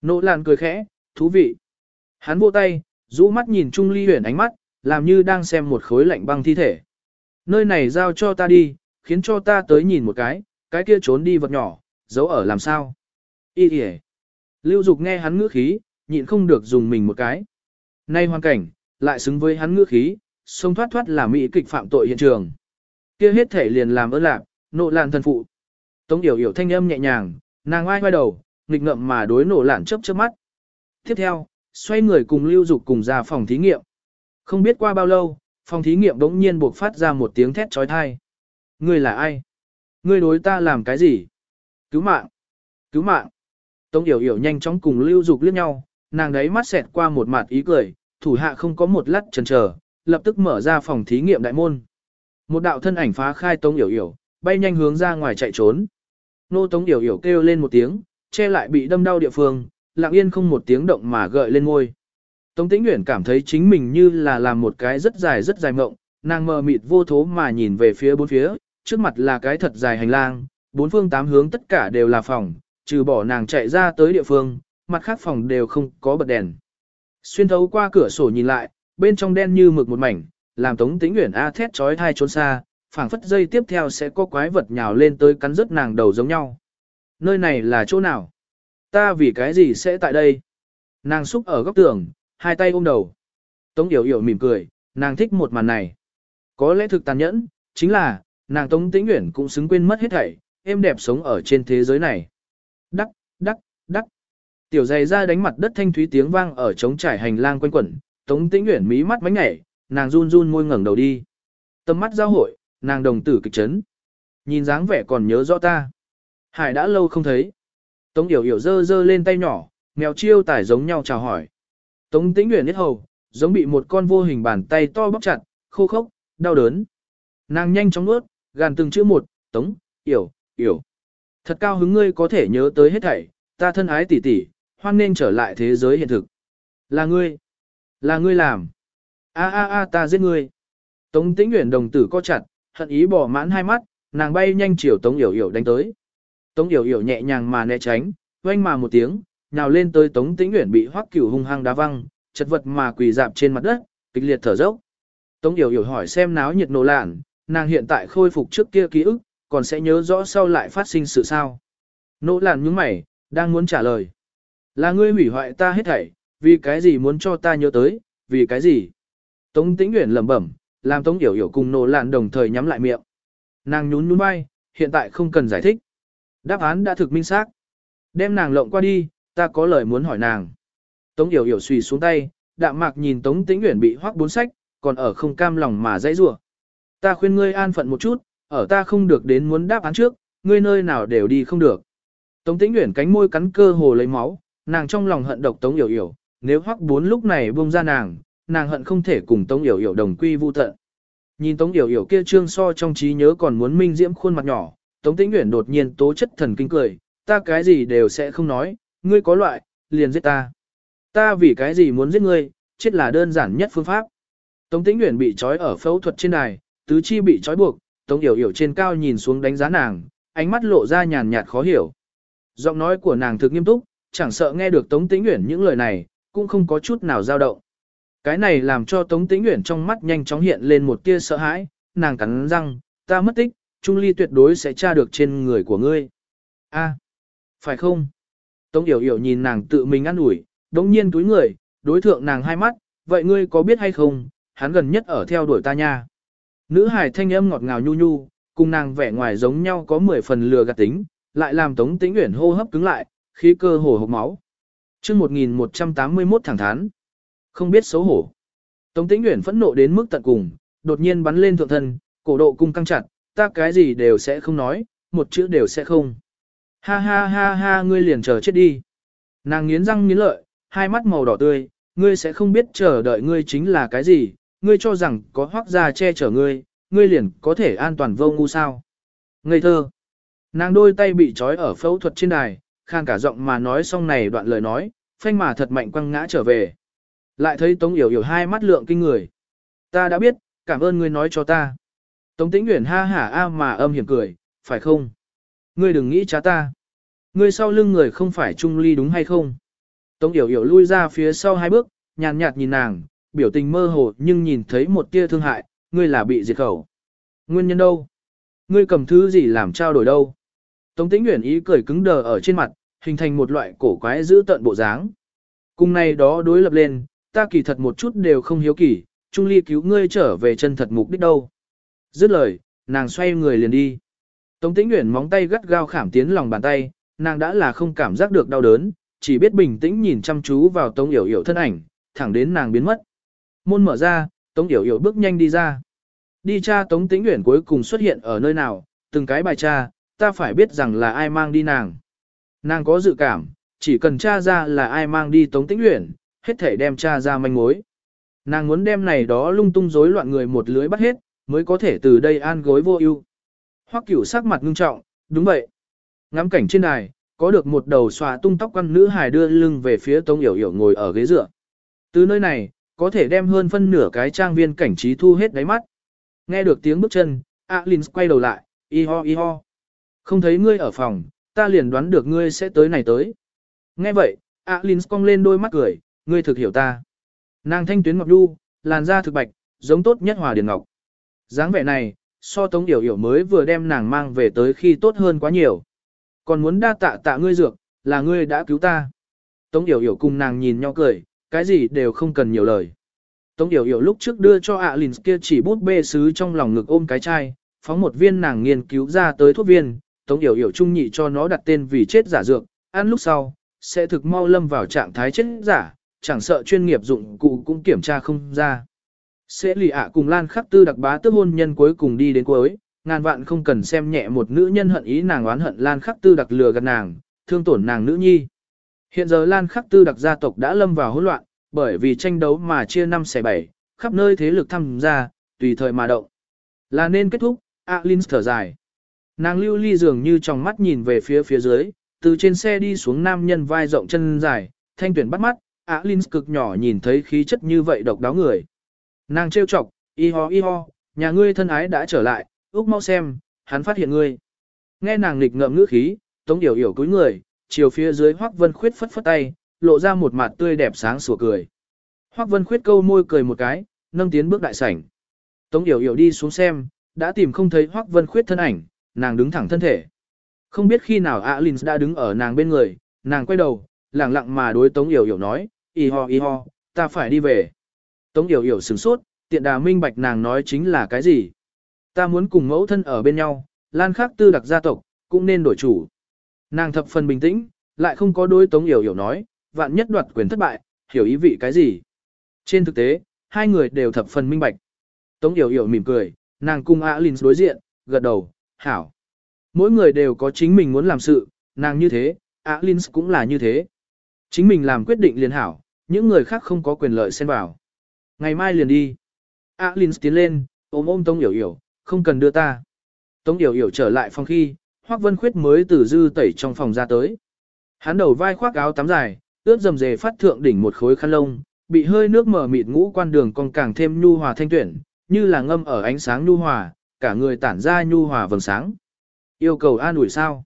Nỗ làn cười khẽ, thú vị. Hắn vỗ tay, rũ mắt nhìn Trung Ly Huyền ánh mắt, làm như đang xem một khối lạnh băng thi thể. Nơi này giao cho ta đi, khiến cho ta tới nhìn một cái, cái kia trốn đi vật nhỏ, giấu ở làm sao. Ý kìa. Lưu Dục nghe hắn ngữ khí, nhịn không được dùng mình một cái. Nay hoàn cảnh, lại xứng với hắn ngữ khí, sông thoát thoát là mỹ kịch phạm tội hiện trường. Kia hết thể liền làm ơn lạc, nộ lạn thần phụ. Tống Điểu Điểu thanh âm nhẹ nhàng, nàng oai quay đầu, nghịch ngậm mà đối nổ lạn chớp chớp mắt. Tiếp theo, xoay người cùng Lưu Dục cùng ra phòng thí nghiệm. Không biết qua bao lâu, phòng thí nghiệm đống nhiên buộc phát ra một tiếng thét chói tai. Ngươi là ai? Ngươi đối ta làm cái gì? Cứu mạng! Cứu mạng! Tống Điểu Yểu nhanh chóng cùng Lưu Dục liếc nhau, nàng đấy mắt xẹt qua một mặt ý cười, thủ hạ không có một lát chần chờ, lập tức mở ra phòng thí nghiệm đại môn. Một đạo thân ảnh phá khai Tống Yểu Yểu, bay nhanh hướng ra ngoài chạy trốn. Nô Tống Yểu Yểu kêu lên một tiếng, che lại bị đâm đau địa phương, lặng yên không một tiếng động mà gợi lên ngôi. Tống Tĩnh Uyển cảm thấy chính mình như là làm một cái rất dài rất dài mộng, nàng mờ mịt vô thố mà nhìn về phía bốn phía, trước mặt là cái thật dài hành lang, bốn phương tám hướng tất cả đều là phòng, trừ bỏ nàng chạy ra tới địa phương, mặt khác phòng đều không có bật đèn. Xuyên thấu qua cửa sổ nhìn lại, bên trong đen như mực một mảnh, làm Tống Tĩnh Uyển a thét chói tai trốn xa, phảng phất dây tiếp theo sẽ có quái vật nhào lên tới cắn rứt nàng đầu giống nhau. Nơi này là chỗ nào? Ta vì cái gì sẽ tại đây? Nàng xúc ở góc tường, hai tay ôm đầu. Tống Yểu Yểu mỉm cười, nàng thích một màn này. Có lẽ thực tàn nhẫn, chính là, nàng Tống Tĩnh Uyển cũng xứng quên mất hết thảy, em đẹp sống ở trên thế giới này. Đắc, đắc, đắc. Tiểu dày ra đánh mặt đất thanh thúy tiếng vang ở trống trải hành lang quanh quẩn, Tống Tĩnh Uyển mí mắt mánh nhảy, nàng run run môi ngẩng đầu đi. Tâm mắt giao hội, nàng đồng tử kịch chấn. Nhìn dáng vẻ còn nhớ rõ ta. Hải đã lâu không thấy. Tống Yểu Yểu dơ dơ lên tay nhỏ, mèo chiêu tải giống nhau chào hỏi. Tống Tĩnh Uyển biết hầu, giống bị một con vô hình bàn tay to bóp chặt, khô khốc, đau đớn. Nàng nhanh chóng nuốt, gàn từng chữ một, Tống, Yểu, Yểu. Thật cao hứng ngươi có thể nhớ tới hết thảy, ta thân ái tỷ tỷ, hoan nên trở lại thế giới hiện thực. Là ngươi, là ngươi làm. A a a ta giết ngươi. Tống Tĩnh Uyển đồng tử co chặt, hận ý bỏ mãn hai mắt, nàng bay nhanh chiều Tống Yểu Yểu đánh tới. Tống Yểu Yểu nhẹ nhàng mà né tránh, oanh mà một tiếng, nhào lên tới Tống Tĩnh Uyển bị Hoắc Cửu hung hăng đá văng, chật vật mà quỳ dạp trên mặt đất, kịch liệt thở dốc. Tống Yểu Yểu hỏi xem náo nhiệt nổ lạn, nàng hiện tại khôi phục trước kia ký ức, còn sẽ nhớ rõ sau lại phát sinh sự sao. Nỗ làn nhướng mày, đang muốn trả lời. Là ngươi hủy hoại ta hết thảy, vì cái gì muốn cho ta nhớ tới, vì cái gì? Tống Tĩnh Uyển lẩm bẩm, làm Tống Yểu Yểu cùng nổ lạn đồng thời nhắm lại miệng. Nàng nhún nhún vai, hiện tại không cần giải thích. Đáp án đã thực minh xác. Đem nàng lộng qua đi, ta có lời muốn hỏi nàng. Tống Yểu Yểu xùy xuống tay, đạm mạc nhìn Tống Tĩnh Uyển bị hoắc bốn sách, còn ở không cam lòng mà dãy rủa. Ta khuyên ngươi an phận một chút, ở ta không được đến muốn đáp án trước, ngươi nơi nào đều đi không được. Tống Tĩnh Uyển cánh môi cắn cơ hồ lấy máu, nàng trong lòng hận độc Tống Yểu Yểu, nếu hoắc bốn lúc này buông ra nàng, nàng hận không thể cùng Tống Yểu Yểu đồng quy vu tận. Nhìn Tống Yểu Yểu kia trương so trong trí nhớ còn muốn minh diễm khuôn mặt nhỏ, Tống Tĩnh Uyển đột nhiên tố chất thần kinh cười, ta cái gì đều sẽ không nói, ngươi có loại, liền giết ta. Ta vì cái gì muốn giết ngươi, chết là đơn giản nhất phương pháp. Tống Tĩnh Uyển bị trói ở phẫu thuật trên đài, tứ chi bị trói buộc, Tống Yểu Yểu trên cao nhìn xuống đánh giá nàng, ánh mắt lộ ra nhàn nhạt khó hiểu. Giọng nói của nàng thực nghiêm túc, chẳng sợ nghe được Tống Tĩnh Uyển những lời này, cũng không có chút nào dao động. Cái này làm cho Tống Tĩnh Uyển trong mắt nhanh chóng hiện lên một tia sợ hãi, nàng cắn răng, ta mất tích, Trung Ly tuyệt đối sẽ tra được trên người của ngươi. A, phải không? Tống Yểu Yểu nhìn nàng tự mình ăn ủi, đống nhiên túi người, đối thượng nàng hai mắt, vậy ngươi có biết hay không, hắn gần nhất ở theo đuổi ta nha. Nữ hải thanh âm ngọt ngào nhu nhu, cùng nàng vẻ ngoài giống nhau có 10 phần lừa gạt tính, lại làm Tống Tĩnh Uyển hô hấp cứng lại, khí cơ hồ hộc máu. Chương 1181 thẳng thán, Không biết xấu hổ. Tống Tĩnh Uyển phẫn nộ đến mức tận cùng, đột nhiên bắn lên thượng thân, cổ độ cung căng chặt, ta cái gì đều sẽ không nói, một chữ đều sẽ không. Ha ha ha ha ngươi liền chờ chết đi. Nàng nghiến răng nghiến lợi, hai mắt màu đỏ tươi, ngươi sẽ không biết chờ đợi ngươi chính là cái gì, ngươi cho rằng có hoác gia che chở ngươi, ngươi liền có thể an toàn vô ngu sao. Ngây thơ. Nàng đôi tay bị trói ở phẫu thuật trên đài, khan cả giọng mà nói xong này đoạn lời nói, phanh mà thật mạnh quăng ngã trở về. Lại thấy Tống Yểu Yểu hai mắt lượng kinh người. Ta đã biết, cảm ơn ngươi nói cho ta. Tống Tĩnh Uyển ha hả a mà âm hiểm cười, phải không? Ngươi đừng nghĩ trá ta. Ngươi sau lưng người không phải Trung Ly đúng hay không? Tống Yểu Yểu lui ra phía sau hai bước, nhàn nhạt nhìn nàng, biểu tình mơ hồ nhưng nhìn thấy một tia thương hại, ngươi là bị diệt khẩu. Nguyên nhân đâu? Ngươi cầm thứ gì làm trao đổi đâu? Tống Tĩnh Uyển ý cười cứng đờ ở trên mặt, hình thành một loại cổ quái giữ tận bộ dáng. Cùng này đó đối lập lên, ta kỳ thật một chút đều không hiếu kỳ, Trung Ly cứu ngươi trở về chân thật mục đích đâu. Dứt lời, nàng xoay người liền đi. Tống Tĩnh Uyển móng tay gắt gao khảm tiến lòng bàn tay, nàng đã là không cảm giác được đau đớn, chỉ biết bình tĩnh nhìn chăm chú vào Tống Yểu Yểu thân ảnh, thẳng đến nàng biến mất. Môn mở ra, Tống Yểu Yểu bước nhanh đi ra. Đi cha Tống Tĩnh Uyển cuối cùng xuất hiện ở nơi nào, từng cái bài cha, ta phải biết rằng là ai mang đi nàng. Nàng có dự cảm, chỉ cần tra ra là ai mang đi Tống Tĩnh Uyển, hết thể đem tra ra manh mối. Nàng muốn đem này đó lung tung rối loạn người một lưới bắt hết, mới có thể từ đây an gối vô ưu. Hoắc Cửu sắc mặt ngưng trọng, đúng vậy. Ngắm cảnh trên đài, có được một đầu xòa tung tóc quan nữ hài đưa lưng về phía Tống Yểu Yểu ngồi ở ghế dựa. Từ nơi này, có thể đem hơn phân nửa cái trang viên cảnh trí thu hết đáy mắt. Nghe được tiếng bước chân, Alins quay đầu lại, y ho y ho. Không thấy ngươi ở phòng, ta liền đoán được ngươi sẽ tới này tới. Nghe vậy, Alin cong lên đôi mắt cười, ngươi thực hiểu ta. Nàng thanh tuyến ngọc đu, làn da thực bạch, giống tốt nhất hòa điền ngọc. dáng vẻ này, so tống yểu yểu mới vừa đem nàng mang về tới khi tốt hơn quá nhiều. Còn muốn đa tạ tạ ngươi dược, là ngươi đã cứu ta. Tống yểu yểu cùng nàng nhìn nhau cười, cái gì đều không cần nhiều lời. Tống yểu yểu lúc trước đưa cho Alin kia chỉ bút bê sứ trong lòng ngực ôm cái chai, phóng một viên nàng nghiên cứu ra tới thuốc viên, Tống Yểu Yểu trung nhị cho nó đặt tên vì chết giả dược, ăn lúc sau, sẽ thực mau lâm vào trạng thái chết giả, chẳng sợ chuyên nghiệp dụng cụ cũng kiểm tra không ra. Sẽ lì ạ cùng Lan Khắc Tư đặc bá tước hôn nhân cuối cùng đi đến cuối, ngàn vạn không cần xem nhẹ một nữ nhân hận ý nàng oán hận Lan Khắc Tư đặc lừa gạt nàng, thương tổn nàng nữ nhi. Hiện giờ Lan Khắc Tư đặc gia tộc đã lâm vào hỗn loạn, bởi vì tranh đấu mà chia năm xẻ bảy, khắp nơi thế lực tham gia, tùy thời mà động. Là nên kết thúc, Alin thở dài. Nàng lưu ly dường như trong mắt nhìn về phía phía dưới, từ trên xe đi xuống nam nhân vai rộng chân dài, thanh tuyển bắt mắt, Alin cực nhỏ nhìn thấy khí chất như vậy độc đáo người. Nàng trêu chọc, y ho y ho, nhà ngươi thân ái đã trở lại, úc mau xem, hắn phát hiện ngươi. Nghe nàng nghịch ngợm ngữ khí, tống điểu hiểu cúi người, chiều phía dưới Hoắc Vân Khuyết phất phất tay, lộ ra một mặt tươi đẹp sáng sủa cười. Hoắc Vân Khuyết câu môi cười một cái, nâng tiến bước đại sảnh. Tống điểu hiểu đi xuống xem, đã tìm không thấy Hoắc Vân Khuyết thân ảnh, nàng đứng thẳng thân thể. Không biết khi nào Alin đã đứng ở nàng bên người, nàng quay đầu, lặng lặng mà đối Tống Yểu Yểu nói, y ho y ho, ta phải đi về. Tống Yểu Yểu sửng sốt, tiện đà minh bạch nàng nói chính là cái gì. Ta muốn cùng mẫu thân ở bên nhau, lan khác tư đặc gia tộc, cũng nên đổi chủ. Nàng thập phần bình tĩnh, lại không có đối Tống Yểu Yểu nói, vạn nhất đoạt quyền thất bại, hiểu ý vị cái gì. Trên thực tế, hai người đều thập phần minh bạch. Tống Yểu Yểu mỉm cười, nàng cùng Alin đối diện, gật đầu, hảo. Mỗi người đều có chính mình muốn làm sự, nàng như thế, Alin cũng là như thế. Chính mình làm quyết định liền hảo, những người khác không có quyền lợi xen vào. Ngày mai liền đi. Alin tiến lên, ôm ôm Tống Yểu Yểu, không cần đưa ta. Tống Yểu Yểu trở lại phòng khi, Hoắc Vân Khuyết mới từ dư tẩy trong phòng ra tới. Hắn đầu vai khoác áo tắm dài, ướt dầm dề phát thượng đỉnh một khối khăn lông, bị hơi nước mở mịt ngũ quan đường còn càng thêm nhu hòa thanh tuyển, như là ngâm ở ánh sáng nhu hòa, cả người tản ra nhu hòa vầng sáng. Yêu cầu an ủi sao?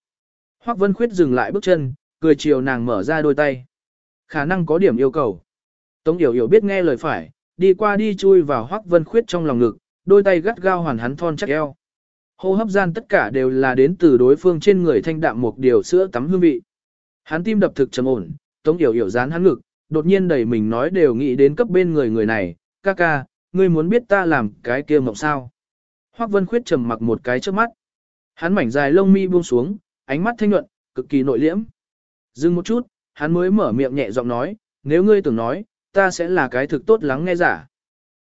Hoắc Vân Khuyết dừng lại bước chân, cười chiều nàng mở ra đôi tay. Khả năng có điểm yêu cầu. Tống Yểu Yểu biết nghe lời phải, đi qua đi chui vào Hoắc Vân Khuyết trong lòng ngực, đôi tay gắt gao hoàn hắn thon chắc eo. Hô hấp gian tất cả đều là đến từ đối phương trên người thanh đạm một điều sữa tắm hương vị. Hắn tim đập thực trầm ổn, Tống Yểu Yểu dán hắn ngực, đột nhiên đẩy mình nói đều nghĩ đến cấp bên người người này, ca ca, ngươi muốn biết ta làm cái kia mộng sao. Hoắc Vân Khuyết trầm mặc một cái trước mắt. Hắn mảnh dài lông mi buông xuống, ánh mắt thanh nhuận, cực kỳ nội liễm. Dừng một chút, hắn mới mở miệng nhẹ giọng nói, nếu ngươi tưởng nói, ta sẽ là cái thực tốt lắng nghe giả.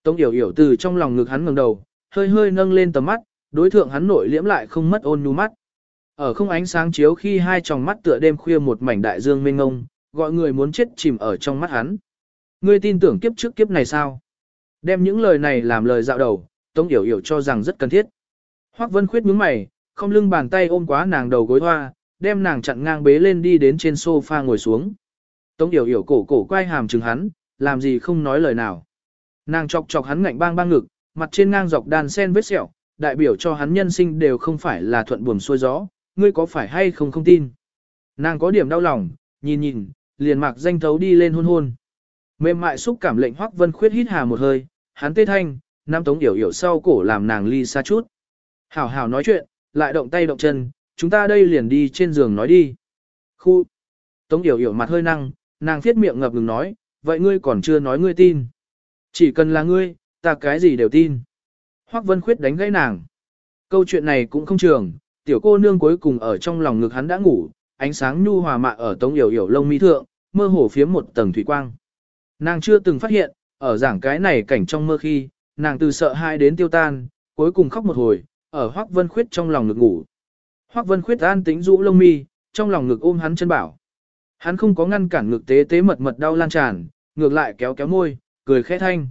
Tống Yểu Yểu từ trong lòng ngực hắn ngẩng đầu, hơi hơi nâng lên tầm mắt, đối thượng hắn nội liễm lại không mất ôn nhu mắt. Ở không ánh sáng chiếu khi hai tròng mắt tựa đêm khuya một mảnh đại dương mênh ngông, gọi người muốn chết chìm ở trong mắt hắn. Ngươi tin tưởng kiếp trước kiếp này sao? Đem những lời này làm lời dạo đầu, Tống Yểu Yểu cho rằng rất cần thiết. Hoắc Vân Khuyết nhướng mày, không lưng bàn tay ôm quá nàng đầu gối hoa, đem nàng chặn ngang bế lên đi đến trên sofa ngồi xuống. Tống Yểu Yểu cổ cổ quay hàm chừng hắn, làm gì không nói lời nào. Nàng chọc chọc hắn ngạnh bang bang ngực, mặt trên ngang dọc đàn sen vết sẹo, đại biểu cho hắn nhân sinh đều không phải là thuận buồm xuôi gió, ngươi có phải hay không không tin. Nàng có điểm đau lòng, nhìn nhìn, liền mạc danh thấu đi lên hôn hôn. Mềm mại xúc cảm lệnh Hoắc Vân Khuyết hít hà một hơi, hắn tê thanh, nam tống yểu yểu sau cổ làm nàng ly xa chút. Hảo hảo nói chuyện, lại động tay động chân, chúng ta đây liền đi trên giường nói đi. Khu. Tống yểu yểu mặt hơi năng, nàng thiết miệng ngập ngừng nói, vậy ngươi còn chưa nói ngươi tin. Chỉ cần là ngươi, ta cái gì đều tin. Hoắc Vân Khuyết đánh gãy nàng. Câu chuyện này cũng không trường, tiểu cô nương cuối cùng ở trong lòng ngực hắn đã ngủ, ánh sáng nhu hòa mạ ở tống yểu yểu lông mi thượng, mơ hồ phía một tầng thủy quang. Nàng chưa từng phát hiện, ở giảng cái này cảnh trong mơ khi, nàng từ sợ hãi đến tiêu tan, cuối cùng khóc một hồi, ở Hoắc Vân Khuyết trong lòng ngực ngủ. Hoắc Vân Khuyết an tĩnh rũ lông mi, trong lòng ngực ôm hắn chân bảo. Hắn không có ngăn cản ngực tế tế mật mật đau lan tràn, ngược lại kéo kéo môi, cười khẽ thanh.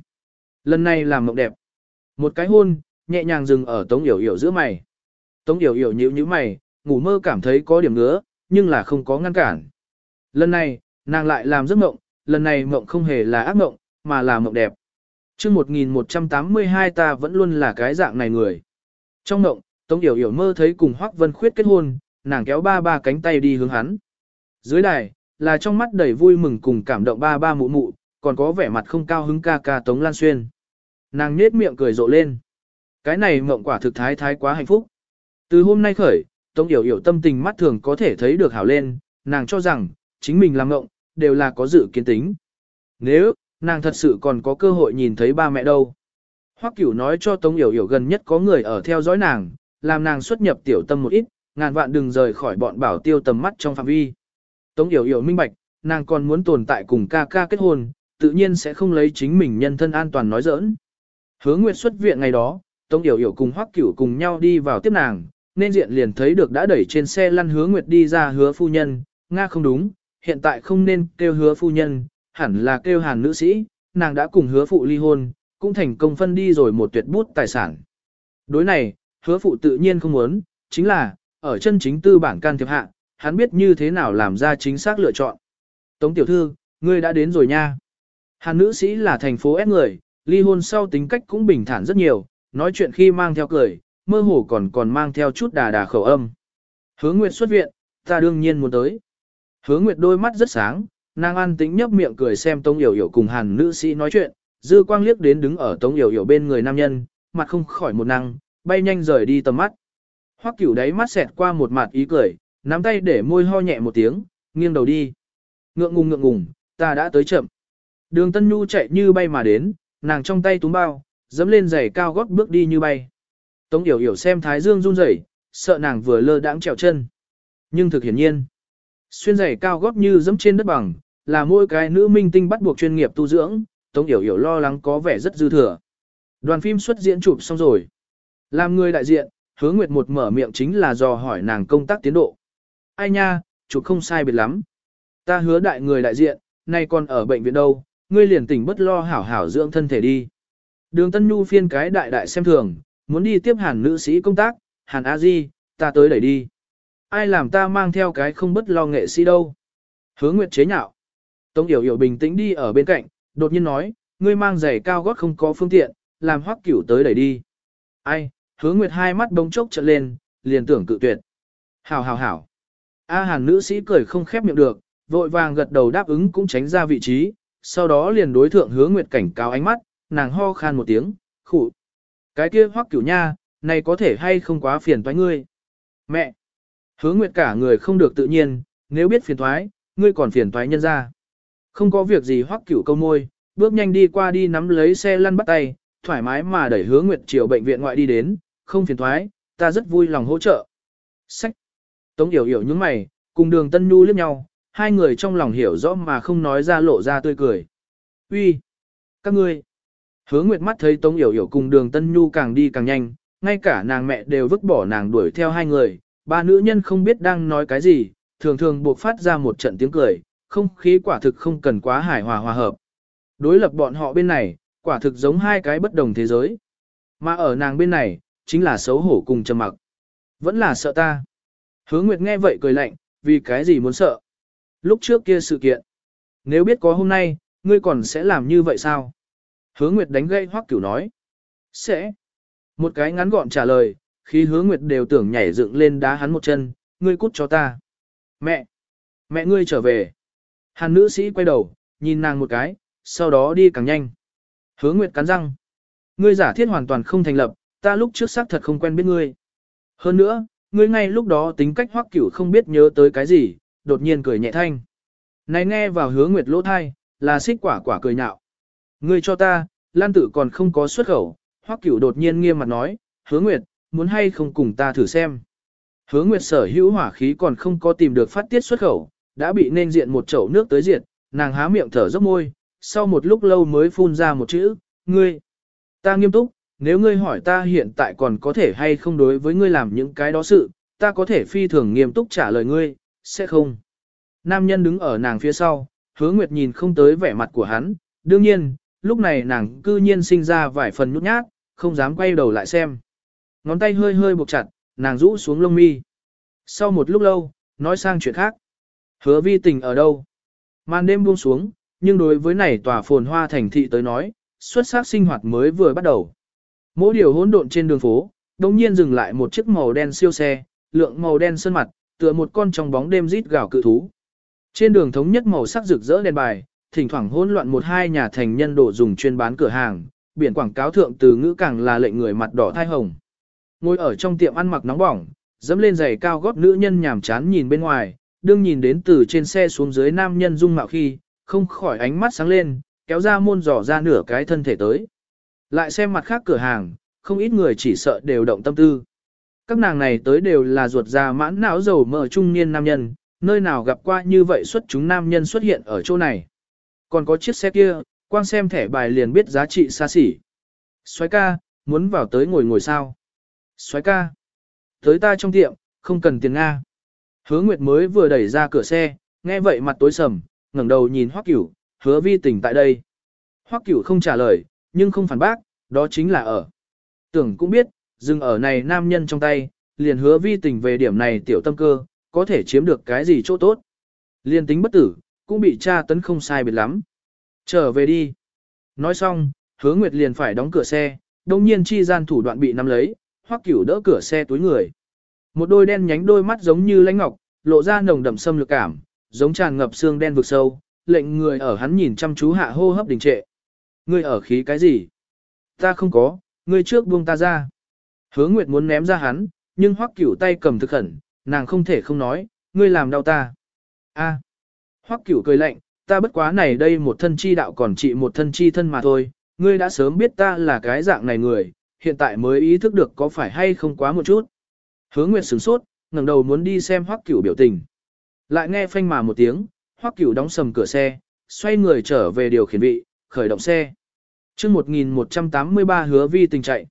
Lần này làm mộng đẹp. Một cái hôn, nhẹ nhàng dừng ở Tống Yểu Yểu giữa mày. Tống Yểu Yểu nhíu nhíu mày, ngủ mơ cảm thấy có điểm ngứa, nhưng là không có ngăn cản. Lần này, nàng lại làm giấc mộng, lần này mộng không hề là ác mộng, mà là mộng đẹp. Trước 1182 ta vẫn luôn là cái dạng này người. Trong mộng, Tống Yểu Yểu mơ thấy cùng Hoắc Vân Khuyết kết hôn, nàng kéo ba ba cánh tay đi hướng hắn. Dưới đài, là trong mắt đầy vui mừng cùng cảm động ba ba mụ mụ, còn có vẻ mặt không cao hứng ca ca Tống Lan Xuyên. Nàng nhếch miệng cười rộ lên. Cái này mộng quả thực thái thái quá hạnh phúc. Từ hôm nay khởi, Tống Yểu Yểu tâm tình mắt thường có thể thấy được hảo lên, nàng cho rằng, chính mình làm mộng, đều là có dự kiến tính. Nếu, nàng thật sự còn có cơ hội nhìn thấy ba mẹ đâu. Hoắc Cửu nói cho Tống Yểu Yểu gần nhất có người ở theo dõi nàng, làm nàng xuất nhập tiểu tâm một ít, ngàn vạn đừng rời khỏi bọn bảo tiêu tầm mắt trong phạm vi. Tống Yểu Yểu minh bạch, nàng còn muốn tồn tại cùng ca ca kết hôn, tự nhiên sẽ không lấy chính mình nhân thân an toàn nói giỡn. Hứa Nguyệt xuất viện ngày đó, Tống Yểu Yểu cùng Hoắc Cửu cùng nhau đi vào tiếp nàng, nên diện liền thấy được đã đẩy trên xe lăn Hứa Nguyệt đi ra Hứa phu nhân, nga không đúng, hiện tại không nên kêu Hứa phu nhân, hẳn là kêu Hàn nữ sĩ, nàng đã cùng Hứa phụ ly hôn, cũng thành công phân đi rồi một tuyệt bút tài sản. Đối này, Hứa phụ tự nhiên không muốn, chính là ở chân chính tư bản can thiệp hạ, hắn biết như thế nào làm ra chính xác lựa chọn. Tống tiểu thư, ngươi đã đến rồi nha. Hàn nữ sĩ là thành phố ép người, ly hôn sau tính cách cũng bình thản rất nhiều, nói chuyện khi mang theo cười, mơ hồ còn còn mang theo chút đà đà khẩu âm. Hứa Nguyệt xuất viện, ta đương nhiên muốn tới. Hứa Nguyệt đôi mắt rất sáng, nàng an tĩnh nhấp miệng cười xem Tống Yểu Yểu cùng Hàn nữ sĩ nói chuyện, dư quang liếc đến đứng ở Tống Yểu Yểu bên người nam nhân, mặt không khỏi một năng, bay nhanh rời đi tầm mắt. Hoắc Cửu đáy mắt xẹt qua một mặt ý cười, nắm tay để môi ho nhẹ một tiếng, nghiêng đầu đi. Ngượng ngùng ngượng ngùng, ta đã tới chậm. Đường Tân Nhu chạy như bay mà đến, nàng trong tay túm bao, dẫm lên giày cao gót bước đi như bay. Tống Yểu Yểu xem Thái Dương run rẩy, sợ nàng vừa lơ đãng trèo chân. Nhưng thực hiển nhiên, xuyên giày cao gót như dẫm trên đất bằng, là mỗi cái nữ minh tinh bắt buộc chuyên nghiệp tu dưỡng, Tống Yểu Yểu lo lắng có vẻ rất dư thừa. Đoàn phim xuất diễn chụp xong rồi. Làm người đại diện, hứa nguyệt một mở miệng chính là dò hỏi nàng công tác tiến độ. Ai nha, chụp không sai biệt lắm. Ta hứa đại người đại diện, nay còn ở bệnh viện đâu, ngươi liền tỉnh bất lo hảo hảo dưỡng thân thể đi. Đường Tân Nhu phiên cái đại đại xem thường, muốn đi tiếp hàn nữ sĩ công tác, hàn a di, ta tới đẩy đi. Ai làm ta mang theo cái không bất lo nghệ sĩ đâu. Hứa Nguyệt chế nhạo. Tống Yểu Yểu bình tĩnh đi ở bên cạnh, đột nhiên nói, ngươi mang giày cao gót không có phương tiện, làm hoắc cửu tới đẩy đi. Ai, hứa Nguyệt hai mắt bỗng chốc trợn lên, liền tưởng cự tuyệt. Hảo hảo hảo. A hàng nữ sĩ cười không khép miệng được, vội vàng gật đầu đáp ứng cũng tránh ra vị trí, sau đó liền đối thượng hứa nguyệt cảnh cáo ánh mắt, nàng ho khan một tiếng, khụ. Cái kia hoắc cửu nha, này có thể hay không quá phiền toái ngươi. Mẹ! Hứa nguyệt cả người không được tự nhiên, nếu biết phiền toái, ngươi còn phiền toái nhân ra. Không có việc gì hoắc cửu câu môi, bước nhanh đi qua đi nắm lấy xe lăn bắt tay, thoải mái mà đẩy hướng Nguyệt Triều bệnh viện ngoại đi đến, không phiền thoái ta rất vui lòng hỗ trợ. Sách. Tống Yểu Yểu những mày, cùng đường Tân Nhu liếc nhau, hai người trong lòng hiểu rõ mà không nói ra lộ ra tươi cười. Uy, Các ngươi! Hứa Nguyệt mắt thấy Tống Yểu Yểu cùng đường Tân Nhu càng đi càng nhanh, ngay cả nàng mẹ đều vứt bỏ nàng đuổi theo hai người, ba nữ nhân không biết đang nói cái gì, thường thường buộc phát ra một trận tiếng cười, không khí quả thực không cần quá hài hòa hòa hợp. Đối lập bọn họ bên này, quả thực giống hai cái bất đồng thế giới. Mà ở nàng bên này, chính là xấu hổ cùng trầm mặc. Vẫn là sợ ta. Hứa Nguyệt nghe vậy cười lạnh, vì cái gì muốn sợ? Lúc trước kia sự kiện. Nếu biết có hôm nay, ngươi còn sẽ làm như vậy sao? Hứa Nguyệt đánh gây hoắc cửu nói. Sẽ. Một cái ngắn gọn trả lời, khi hứa Nguyệt đều tưởng nhảy dựng lên đá hắn một chân, ngươi cút cho ta. Mẹ! Mẹ ngươi trở về. Hàn nữ sĩ quay đầu, nhìn nàng một cái, sau đó đi càng nhanh. Hứa Nguyệt cắn răng. Ngươi giả thiết hoàn toàn không thành lập, ta lúc trước xác thật không quen biết ngươi. Hơn nữa, ngươi ngay lúc đó tính cách hoắc cửu không biết nhớ tới cái gì, đột nhiên cười nhẹ thanh. Này nghe vào hứa nguyệt lỗ thai, là xích quả quả cười nhạo. Ngươi cho ta, lan tử còn không có xuất khẩu, hoắc cửu đột nhiên nghiêm mặt nói, hứa nguyệt, muốn hay không cùng ta thử xem. Hứa nguyệt sở hữu hỏa khí còn không có tìm được phát tiết xuất khẩu, đã bị nên diện một chậu nước tới diệt, nàng há miệng thở dốc môi, sau một lúc lâu mới phun ra một chữ, ngươi. Ta nghiêm túc, nếu ngươi hỏi ta hiện tại còn có thể hay không đối với ngươi làm những cái đó sự, ta có thể phi thường nghiêm túc trả lời ngươi, sẽ không. Nam nhân đứng ở nàng phía sau, hứa nguyệt nhìn không tới vẻ mặt của hắn, đương nhiên, lúc này nàng cư nhiên sinh ra vài phần nhút nhát, không dám quay đầu lại xem. Ngón tay hơi hơi buộc chặt, nàng rũ xuống lông mi. Sau một lúc lâu, nói sang chuyện khác. Hứa vi tình ở đâu? Màn đêm buông xuống, nhưng đối với này tòa phồn hoa thành thị tới nói, xuất sắc sinh hoạt mới vừa bắt đầu. Mỗi điều hỗn độn trên đường phố, đồng nhiên dừng lại một chiếc màu đen siêu xe, lượng màu đen sơn mặt, tựa một con trong bóng đêm rít gào cự thú. Trên đường thống nhất màu sắc rực rỡ đèn bài, thỉnh thoảng hỗn loạn một hai nhà thành nhân đổ dùng chuyên bán cửa hàng, biển quảng cáo thượng từ ngữ càng là lệnh người mặt đỏ thai hồng. Ngồi ở trong tiệm ăn mặc nóng bỏng, dẫm lên giày cao gót nữ nhân nhàm chán nhìn bên ngoài, đương nhìn đến từ trên xe xuống dưới nam nhân dung mạo khi, không khỏi ánh mắt sáng lên, kéo ra môn dò ra nửa cái thân thể tới. Lại xem mặt khác cửa hàng, không ít người chỉ sợ đều động tâm tư. Các nàng này tới đều là ruột già mãn não dầu mỡ trung niên nam nhân, nơi nào gặp qua như vậy xuất chúng nam nhân xuất hiện ở chỗ này. Còn có chiếc xe kia, quang xem thẻ bài liền biết giá trị xa xỉ. Xoái ca, muốn vào tới ngồi ngồi sao? Xoái ca, tới ta trong tiệm, không cần tiền Nga. Hứa Nguyệt mới vừa đẩy ra cửa xe, nghe vậy mặt tối sầm, ngẩng đầu nhìn Hoắc Cửu, hứa vi tình tại đây. Hoắc Cửu không trả lời, nhưng không phản bác, đó chính là ở. Tưởng cũng biết, dừng ở này nam nhân trong tay, liền hứa vi tình về điểm này tiểu tâm cơ, có thể chiếm được cái gì chỗ tốt. Liên tính bất tử, cũng bị tra tấn không sai biệt lắm. Trở về đi. Nói xong, hứa nguyệt liền phải đóng cửa xe, đồng nhiên chi gian thủ đoạn bị nắm lấy, hoắc cửu đỡ cửa xe túi người. Một đôi đen nhánh đôi mắt giống như lãnh ngọc, lộ ra nồng đậm sâm lực cảm, giống tràn ngập xương đen vực sâu, lệnh người ở hắn nhìn chăm chú hạ hô hấp đình trệ. Ngươi ở khí cái gì? Ta không có, ngươi trước buông ta ra. Hứa Nguyệt muốn ném ra hắn, nhưng Hoắc Cửu tay cầm thực khẩn, nàng không thể không nói, ngươi làm đau ta. A. Hoắc Cửu cười lạnh, ta bất quá này đây một thân chi đạo còn trị một thân chi thân mà thôi, ngươi đã sớm biết ta là cái dạng này người, hiện tại mới ý thức được có phải hay không quá một chút. Hứa Nguyệt sửng sốt, ngẩng đầu muốn đi xem Hoắc Cửu biểu tình. Lại nghe phanh mà một tiếng, Hoắc Cửu đóng sầm cửa xe, xoay người trở về điều khiển vị, khởi động xe. Chương 1183 hứa vi tình chạy.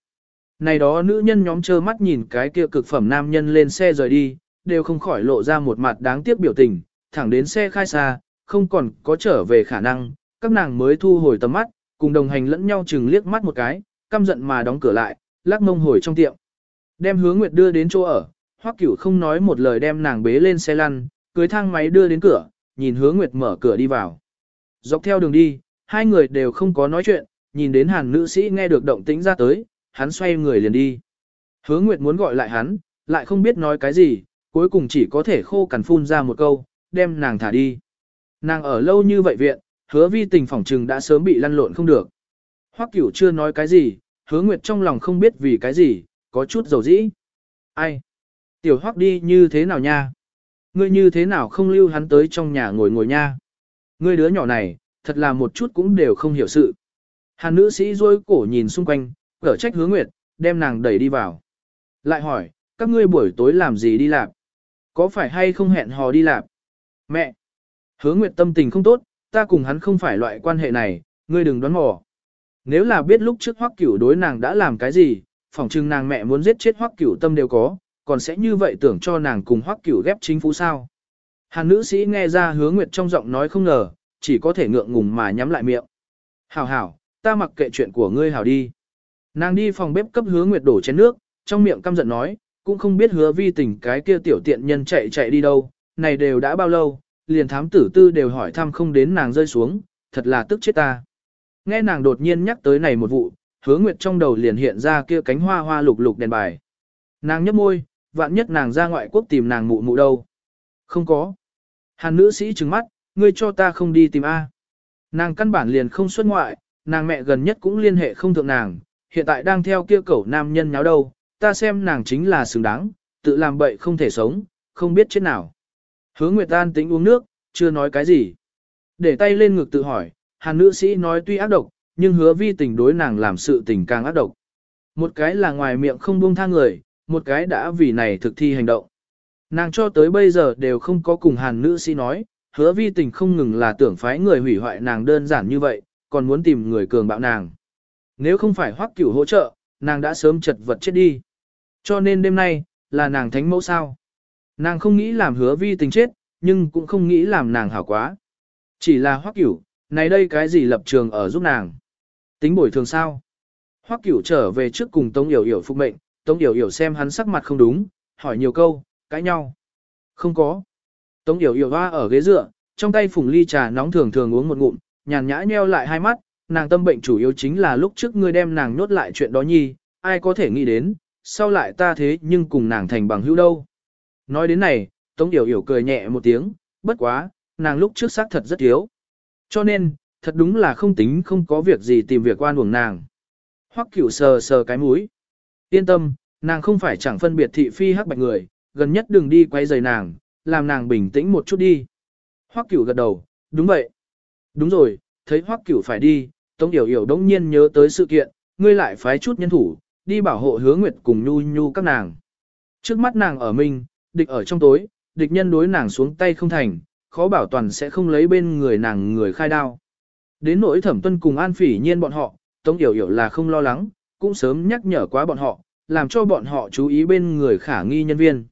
Này đó nữ nhân nhóm trơ mắt nhìn cái kia cực phẩm nam nhân lên xe rời đi, đều không khỏi lộ ra một mặt đáng tiếc biểu tình, thẳng đến xe khai xa, không còn có trở về khả năng, các nàng mới thu hồi tầm mắt, cùng đồng hành lẫn nhau chừng liếc mắt một cái, căm giận mà đóng cửa lại, lắc mông hồi trong tiệm. Đem hứa nguyệt đưa đến chỗ ở, hoắc cửu không nói một lời đem nàng bế lên xe lăn, cưới thang máy đưa đến cửa, nhìn hứa nguyệt mở cửa đi vào. Dọc theo đường đi, hai người đều không có nói chuyện, nhìn đến hàn nữ sĩ nghe được động tĩnh ra tới, hắn xoay người liền đi. Hứa Nguyệt muốn gọi lại hắn, lại không biết nói cái gì, cuối cùng chỉ có thể khô cằn phun ra một câu, đem nàng thả đi. Nàng ở lâu như vậy viện, hứa vi tình phỏng trừng đã sớm bị lăn lộn không được. Hoắc cửu chưa nói cái gì, hứa Nguyệt trong lòng không biết vì cái gì, có chút dầu dĩ. Ai? Tiểu Hoắc đi như thế nào nha? Ngươi như thế nào không lưu hắn tới trong nhà ngồi ngồi nha. Ngươi đứa nhỏ này, thật là một chút cũng đều không hiểu sự. Hàn nữ sĩ rôi cổ nhìn xung quanh, cở trách hứa nguyệt, đem nàng đẩy đi vào. Lại hỏi, các ngươi buổi tối làm gì đi làm? Có phải hay không hẹn hò đi làm? Mẹ! Hứa nguyệt tâm tình không tốt, ta cùng hắn không phải loại quan hệ này, ngươi đừng đoán mò. Nếu là biết lúc trước hoắc cửu đối nàng đã làm cái gì, phỏng chừng nàng mẹ muốn giết chết hoắc cửu tâm đều có, còn sẽ như vậy tưởng cho nàng cùng hoắc cửu ghép chính phủ sao. Hàn nữ sĩ nghe ra hứa nguyệt trong giọng nói không ngờ, chỉ có thể ngượng ngùng mà nhắm lại miệng. Hảo hảo, ta mặc kệ chuyện của ngươi hảo đi. Nàng đi phòng bếp cấp hứa nguyệt đổ chén nước, trong miệng căm giận nói, cũng không biết hứa vi tình cái kia tiểu tiện nhân chạy chạy đi đâu, này đều đã bao lâu, liền thám tử tư đều hỏi thăm không đến nàng rơi xuống, thật là tức chết ta. Nghe nàng đột nhiên nhắc tới này một vụ, hứa nguyệt trong đầu liền hiện ra kia cánh hoa hoa lục lục đèn bài. Nàng nhấp môi, vạn nhất nàng ra ngoại quốc tìm nàng mụ mụ đâu. Không có. Hàn nữ sĩ trừng mắt, ngươi cho ta không đi tìm A. Nàng căn bản liền không xuất ngoại, nàng mẹ gần nhất cũng liên hệ không thượng nàng, hiện tại đang theo kia cẩu nam nhân nháo đâu, ta xem nàng chính là xứng đáng, tự làm bậy không thể sống, không biết chết nào. Hứa Nguyệt An tính uống nước, chưa nói cái gì. Để tay lên ngực tự hỏi, hàn nữ sĩ nói tuy ác độc, nhưng hứa vi tình đối nàng làm sự tình càng ác độc. Một cái là ngoài miệng không buông tha người, một cái đã vì này thực thi hành động. Nàng cho tới bây giờ đều không có cùng hàn nữ sĩ nói, hứa vi tình không ngừng là tưởng phái người hủy hoại nàng đơn giản như vậy, còn muốn tìm người cường bạo nàng. Nếu không phải hoắc cửu hỗ trợ, nàng đã sớm chật vật chết đi. Cho nên đêm nay, là nàng thánh mẫu sao. Nàng không nghĩ làm hứa vi tình chết, nhưng cũng không nghĩ làm nàng hảo quá. Chỉ là hoắc cửu, này đây cái gì lập trường ở giúp nàng. Tính bồi thường sao? Hoắc cửu trở về trước cùng Tống Yểu Yểu phục mệnh, Tống Yểu Yểu xem hắn sắc mặt không đúng, hỏi nhiều câu, cãi nhau. Không có. Tống Yểu Yểu hoa ở ghế dựa, trong tay phùng ly trà nóng thường thường uống một ngụm, nhàn nhã nheo lại hai mắt, nàng tâm bệnh chủ yếu chính là lúc trước ngươi đem nàng nhốt lại chuyện đó nhi, ai có thể nghĩ đến, sau lại ta thế nhưng cùng nàng thành bằng hữu đâu. Nói đến này, Tống Yểu Yểu cười nhẹ một tiếng, bất quá, nàng lúc trước xác thật rất thiếu. Cho nên, thật đúng là không tính không có việc gì tìm việc quan uổng nàng. Hoắc cửu sờ sờ cái mũi. Yên tâm, nàng không phải chẳng phân biệt thị phi hắc bạch người, gần nhất đừng đi quay rời nàng, làm nàng bình tĩnh một chút đi. Hoắc cửu gật đầu, đúng vậy. Đúng rồi, thấy Hoắc cửu phải đi, Tống Yểu Yểu đống nhiên nhớ tới sự kiện, ngươi lại phái chút nhân thủ, đi bảo hộ hứa nguyệt cùng nhu nhu các nàng. Trước mắt nàng ở mình, địch ở trong tối, địch nhân đối nàng xuống tay không thành, khó bảo toàn sẽ không lấy bên người nàng người khai đao. Đến nỗi thẩm tuân cùng an phỉ nhiên bọn họ, Tống Yểu Yểu là không lo lắng, cũng sớm nhắc nhở quá bọn họ, làm cho bọn họ chú ý bên người khả nghi nhân viên.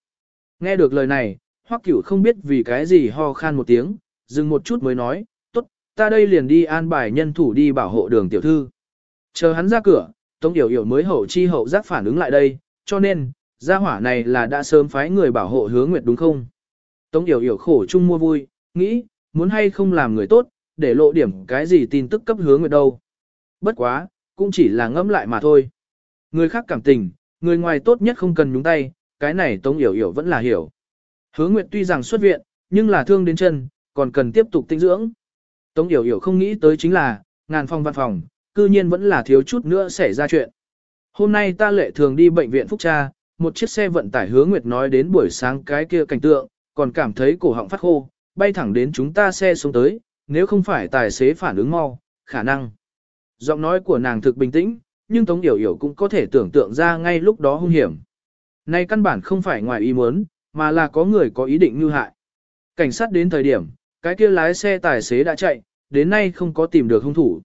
Nghe được lời này, Hoắc Cửu không biết vì cái gì ho khan một tiếng, dừng một chút mới nói, tốt, ta đây liền đi an bài nhân thủ đi bảo hộ đường tiểu thư. Chờ hắn ra cửa, Tống Yểu Yểu mới hậu chi hậu giác phản ứng lại đây, cho nên, gia hỏa này là đã sớm phái người bảo hộ hứa nguyệt đúng không? Tống Yểu Yểu khổ chung mua vui, nghĩ, muốn hay không làm người tốt, để lộ điểm cái gì tin tức cấp hướng nguyệt đâu. Bất quá, cũng chỉ là ngẫm lại mà thôi. Người khác cảm tình, người ngoài tốt nhất không cần nhúng tay, cái này Tống Yểu Yểu vẫn là hiểu. Hứa Nguyệt tuy rằng xuất viện, nhưng là thương đến chân, còn cần tiếp tục tinh dưỡng. Tống Yểu Yểu không nghĩ tới chính là, ngàn phòng văn phòng, cư nhiên vẫn là thiếu chút nữa xảy ra chuyện. Hôm nay ta lệ thường đi bệnh viện Phúc Tra, một chiếc xe vận tải hứa Nguyệt nói đến buổi sáng cái kia cảnh tượng, còn cảm thấy cổ họng phát khô, bay thẳng đến chúng ta xe xuống tới, nếu không phải tài xế phản ứng mau, khả năng. Giọng nói của nàng thực bình tĩnh, nhưng Tống Yểu Yểu cũng có thể tưởng tượng ra ngay lúc đó hung hiểm. Nay căn bản không phải ngoài ý muốn, mà là có người có ý định như hại. Cảnh sát đến thời điểm, cái kia lái xe tài xế đã chạy, đến nay không có tìm được hung thủ.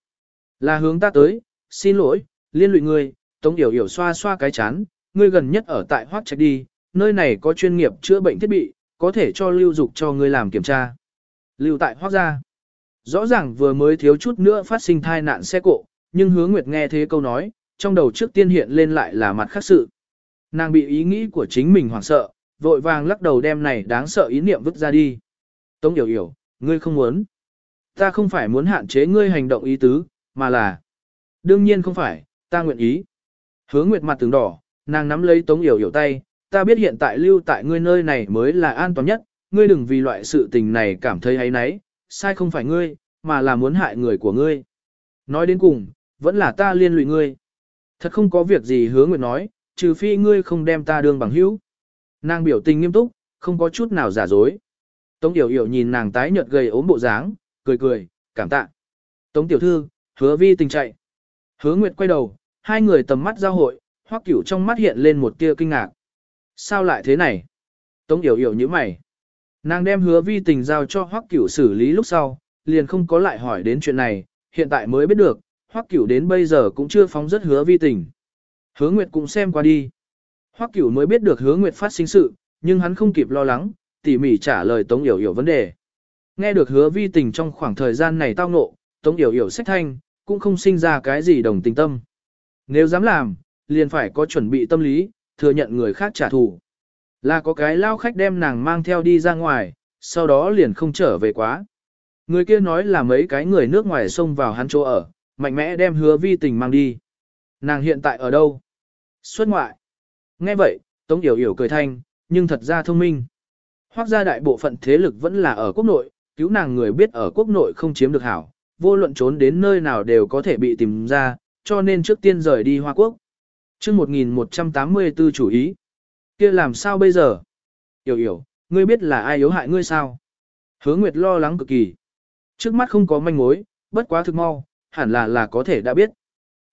Là hướng ta tới, xin lỗi, liên lụy ngươi, Tống Yểu Yểu xoa xoa cái chán, ngươi gần nhất ở tại Hoác Trạch đi, nơi này có chuyên nghiệp chữa bệnh thiết bị, có thể cho lưu dục cho ngươi làm kiểm tra. Lưu tại Hoác gia. Rõ ràng vừa mới thiếu chút nữa phát sinh thai nạn xe cộ, nhưng hứa nguyệt nghe thế câu nói, trong đầu trước tiên hiện lên lại là mặt khác sự. Nàng bị ý nghĩ của chính mình hoảng sợ, vội vàng lắc đầu đem này đáng sợ ý niệm vứt ra đi. Tống hiểu hiểu, ngươi không muốn. Ta không phải muốn hạn chế ngươi hành động ý tứ, mà là... Đương nhiên không phải, ta nguyện ý. Hứa Nguyệt mặt tướng đỏ, nàng nắm lấy Tống hiểu hiểu tay, ta biết hiện tại lưu tại ngươi nơi này mới là an toàn nhất, ngươi đừng vì loại sự tình này cảm thấy hay nấy, sai không phải ngươi, mà là muốn hại người của ngươi. Nói đến cùng, vẫn là ta liên lụy ngươi. Thật không có việc gì hứa nguyệt nói, trừ phi ngươi không đem ta đương bằng hữu. Nàng biểu tình nghiêm túc, không có chút nào giả dối. Tống Yểu Yểu nhìn nàng tái nhợt gầy ốm bộ dáng, cười cười, cảm tạ. Tống tiểu thư, hứa vi tình chạy. Hứa Nguyệt quay đầu, hai người tầm mắt giao hội, hoắc cửu trong mắt hiện lên một tia kinh ngạc. Sao lại thế này? Tống Yểu Yểu như mày. Nàng đem hứa vi tình giao cho hoắc cửu xử lý lúc sau, liền không có lại hỏi đến chuyện này, hiện tại mới biết được, hoắc cửu đến bây giờ cũng chưa phóng rất hứa vi tình. Hứa Nguyệt cũng xem qua đi. Hoắc cửu mới biết được hứa Nguyệt phát sinh sự, nhưng hắn không kịp lo lắng, tỉ mỉ trả lời Tống Yểu Yểu vấn đề. Nghe được hứa vi tình trong khoảng thời gian này tao ngộ, Tống Yểu Yểu sách thanh, cũng không sinh ra cái gì đồng tình tâm. Nếu dám làm, liền phải có chuẩn bị tâm lý, thừa nhận người khác trả thù. Là có cái lao khách đem nàng mang theo đi ra ngoài, sau đó liền không trở về quá. Người kia nói là mấy cái người nước ngoài xông vào hắn chỗ ở, mạnh mẽ đem hứa vi tình mang đi. Nàng hiện tại ở đâu? Xuất ngoại. Nghe vậy, Tống Yểu Yểu cười thanh, nhưng thật ra thông minh. Hoác ra đại bộ phận thế lực vẫn là ở quốc nội, cứu nàng người biết ở quốc nội không chiếm được hảo, vô luận trốn đến nơi nào đều có thể bị tìm ra, cho nên trước tiên rời đi Hoa Quốc. chương 1184 chủ ý kia làm sao bây giờ? Yểu yểu, ngươi biết là ai yếu hại ngươi sao? Hứa Nguyệt lo lắng cực kỳ. Trước mắt không có manh mối, bất quá thực mau, hẳn là là có thể đã biết.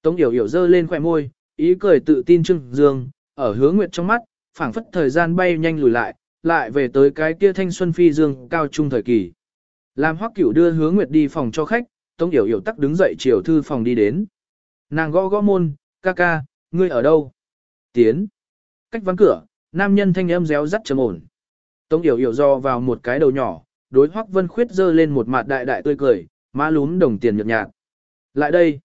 Tống Yểu Yểu giơ lên khỏe môi, ý cười tự tin trưng dương, ở Hứa Nguyệt trong mắt, phảng phất thời gian bay nhanh lùi lại, lại về tới cái kia thanh xuân phi dương cao trung thời kỳ. Làm Hoắc Cửu đưa Hứa Nguyệt đi phòng cho khách, Tống Yểu Yểu tắc đứng dậy chiều thư phòng đi đến. Nàng gõ gõ môn, ca ca, ngươi ở đâu? Tiến. Cách vắng cửa, nam nhân thanh âm réo rắt trầm ổn. Tống Yểu Yểu do vào một cái đầu nhỏ, đối Hoắc Vân Khuyết giơ lên một mặt đại đại tươi cười, má lún đồng tiền nhợt nhạt. Lại đây.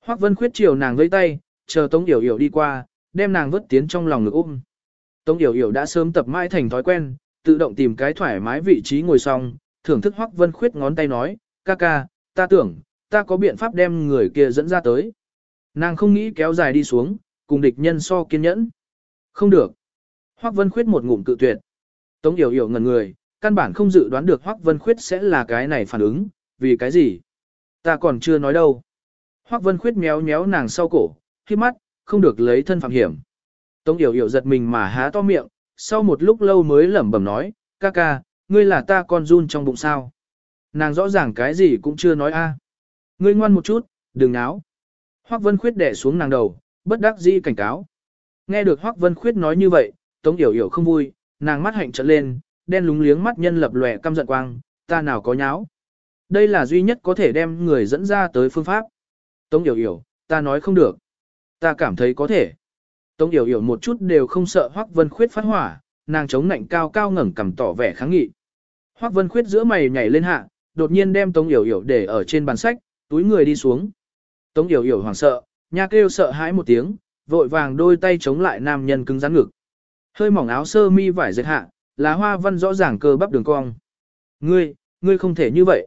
Hoắc Vân Khuyết chiều nàng vẫy tay, chờ Tống Yểu Yểu đi qua, đem nàng vứt tiến trong lòng ngực ôm. Tống Yểu Yểu đã sớm tập mãi thành thói quen, tự động tìm cái thoải mái vị trí ngồi xong, thưởng thức Hoắc Vân Khuyết ngón tay nói, ca ca, ta tưởng, ta có biện pháp đem người kia dẫn ra tới. Nàng không nghĩ kéo dài đi xuống, cùng địch nhân so kiên nhẫn. Không được. Hoắc Vân Khuyết một ngụm cự tuyệt. Tống Yểu Yểu ngẩn người, căn bản không dự đoán được Hoắc Vân Khuyết sẽ là cái này phản ứng, vì cái gì? Ta còn chưa nói đâu. Hoắc Vân Khuyết méo méo nàng sau cổ, khi mắt, không được lấy thân phạm hiểm. Tống Yểu Yểu giật mình mà há to miệng, sau một lúc lâu mới lẩm bẩm nói, ca ca, ngươi là ta con run trong bụng sao. Nàng rõ ràng cái gì cũng chưa nói a. À. Ngươi ngoan một chút, đừng náo. Hoắc Vân Khuyết đè xuống nàng đầu, bất đắc dĩ cảnh cáo. Nghe được Hoắc Vân Khuyết nói như vậy, Tống Yểu Yểu không vui, nàng mắt hạnh trợn lên, đen lúng liếng mắt nhân lập lòe căm giận quang, ta nào có nháo. Đây là duy nhất có thể đem người dẫn ra tới phương pháp. Tống Yểu Yểu, ta nói không được. Ta cảm thấy có thể. Tống Yểu Yểu một chút đều không sợ Hoắc Vân Khuyết phát hỏa, nàng chống nạnh cao cao ngẩng cằm tỏ vẻ kháng nghị. Hoắc Vân Khuyết giữa mày nhảy lên hạ, đột nhiên đem Tống Yểu Yểu để ở trên bàn sách, túi người đi xuống. Tống Yểu Yểu hoảng sợ, nha kêu sợ hãi một tiếng, vội vàng đôi tay chống lại nam nhân cứng rắn ngực. Hơi mỏng áo sơ mi vải dệt hạ, là hoa văn rõ ràng cơ bắp đường cong. Ngươi, ngươi không thể như vậy.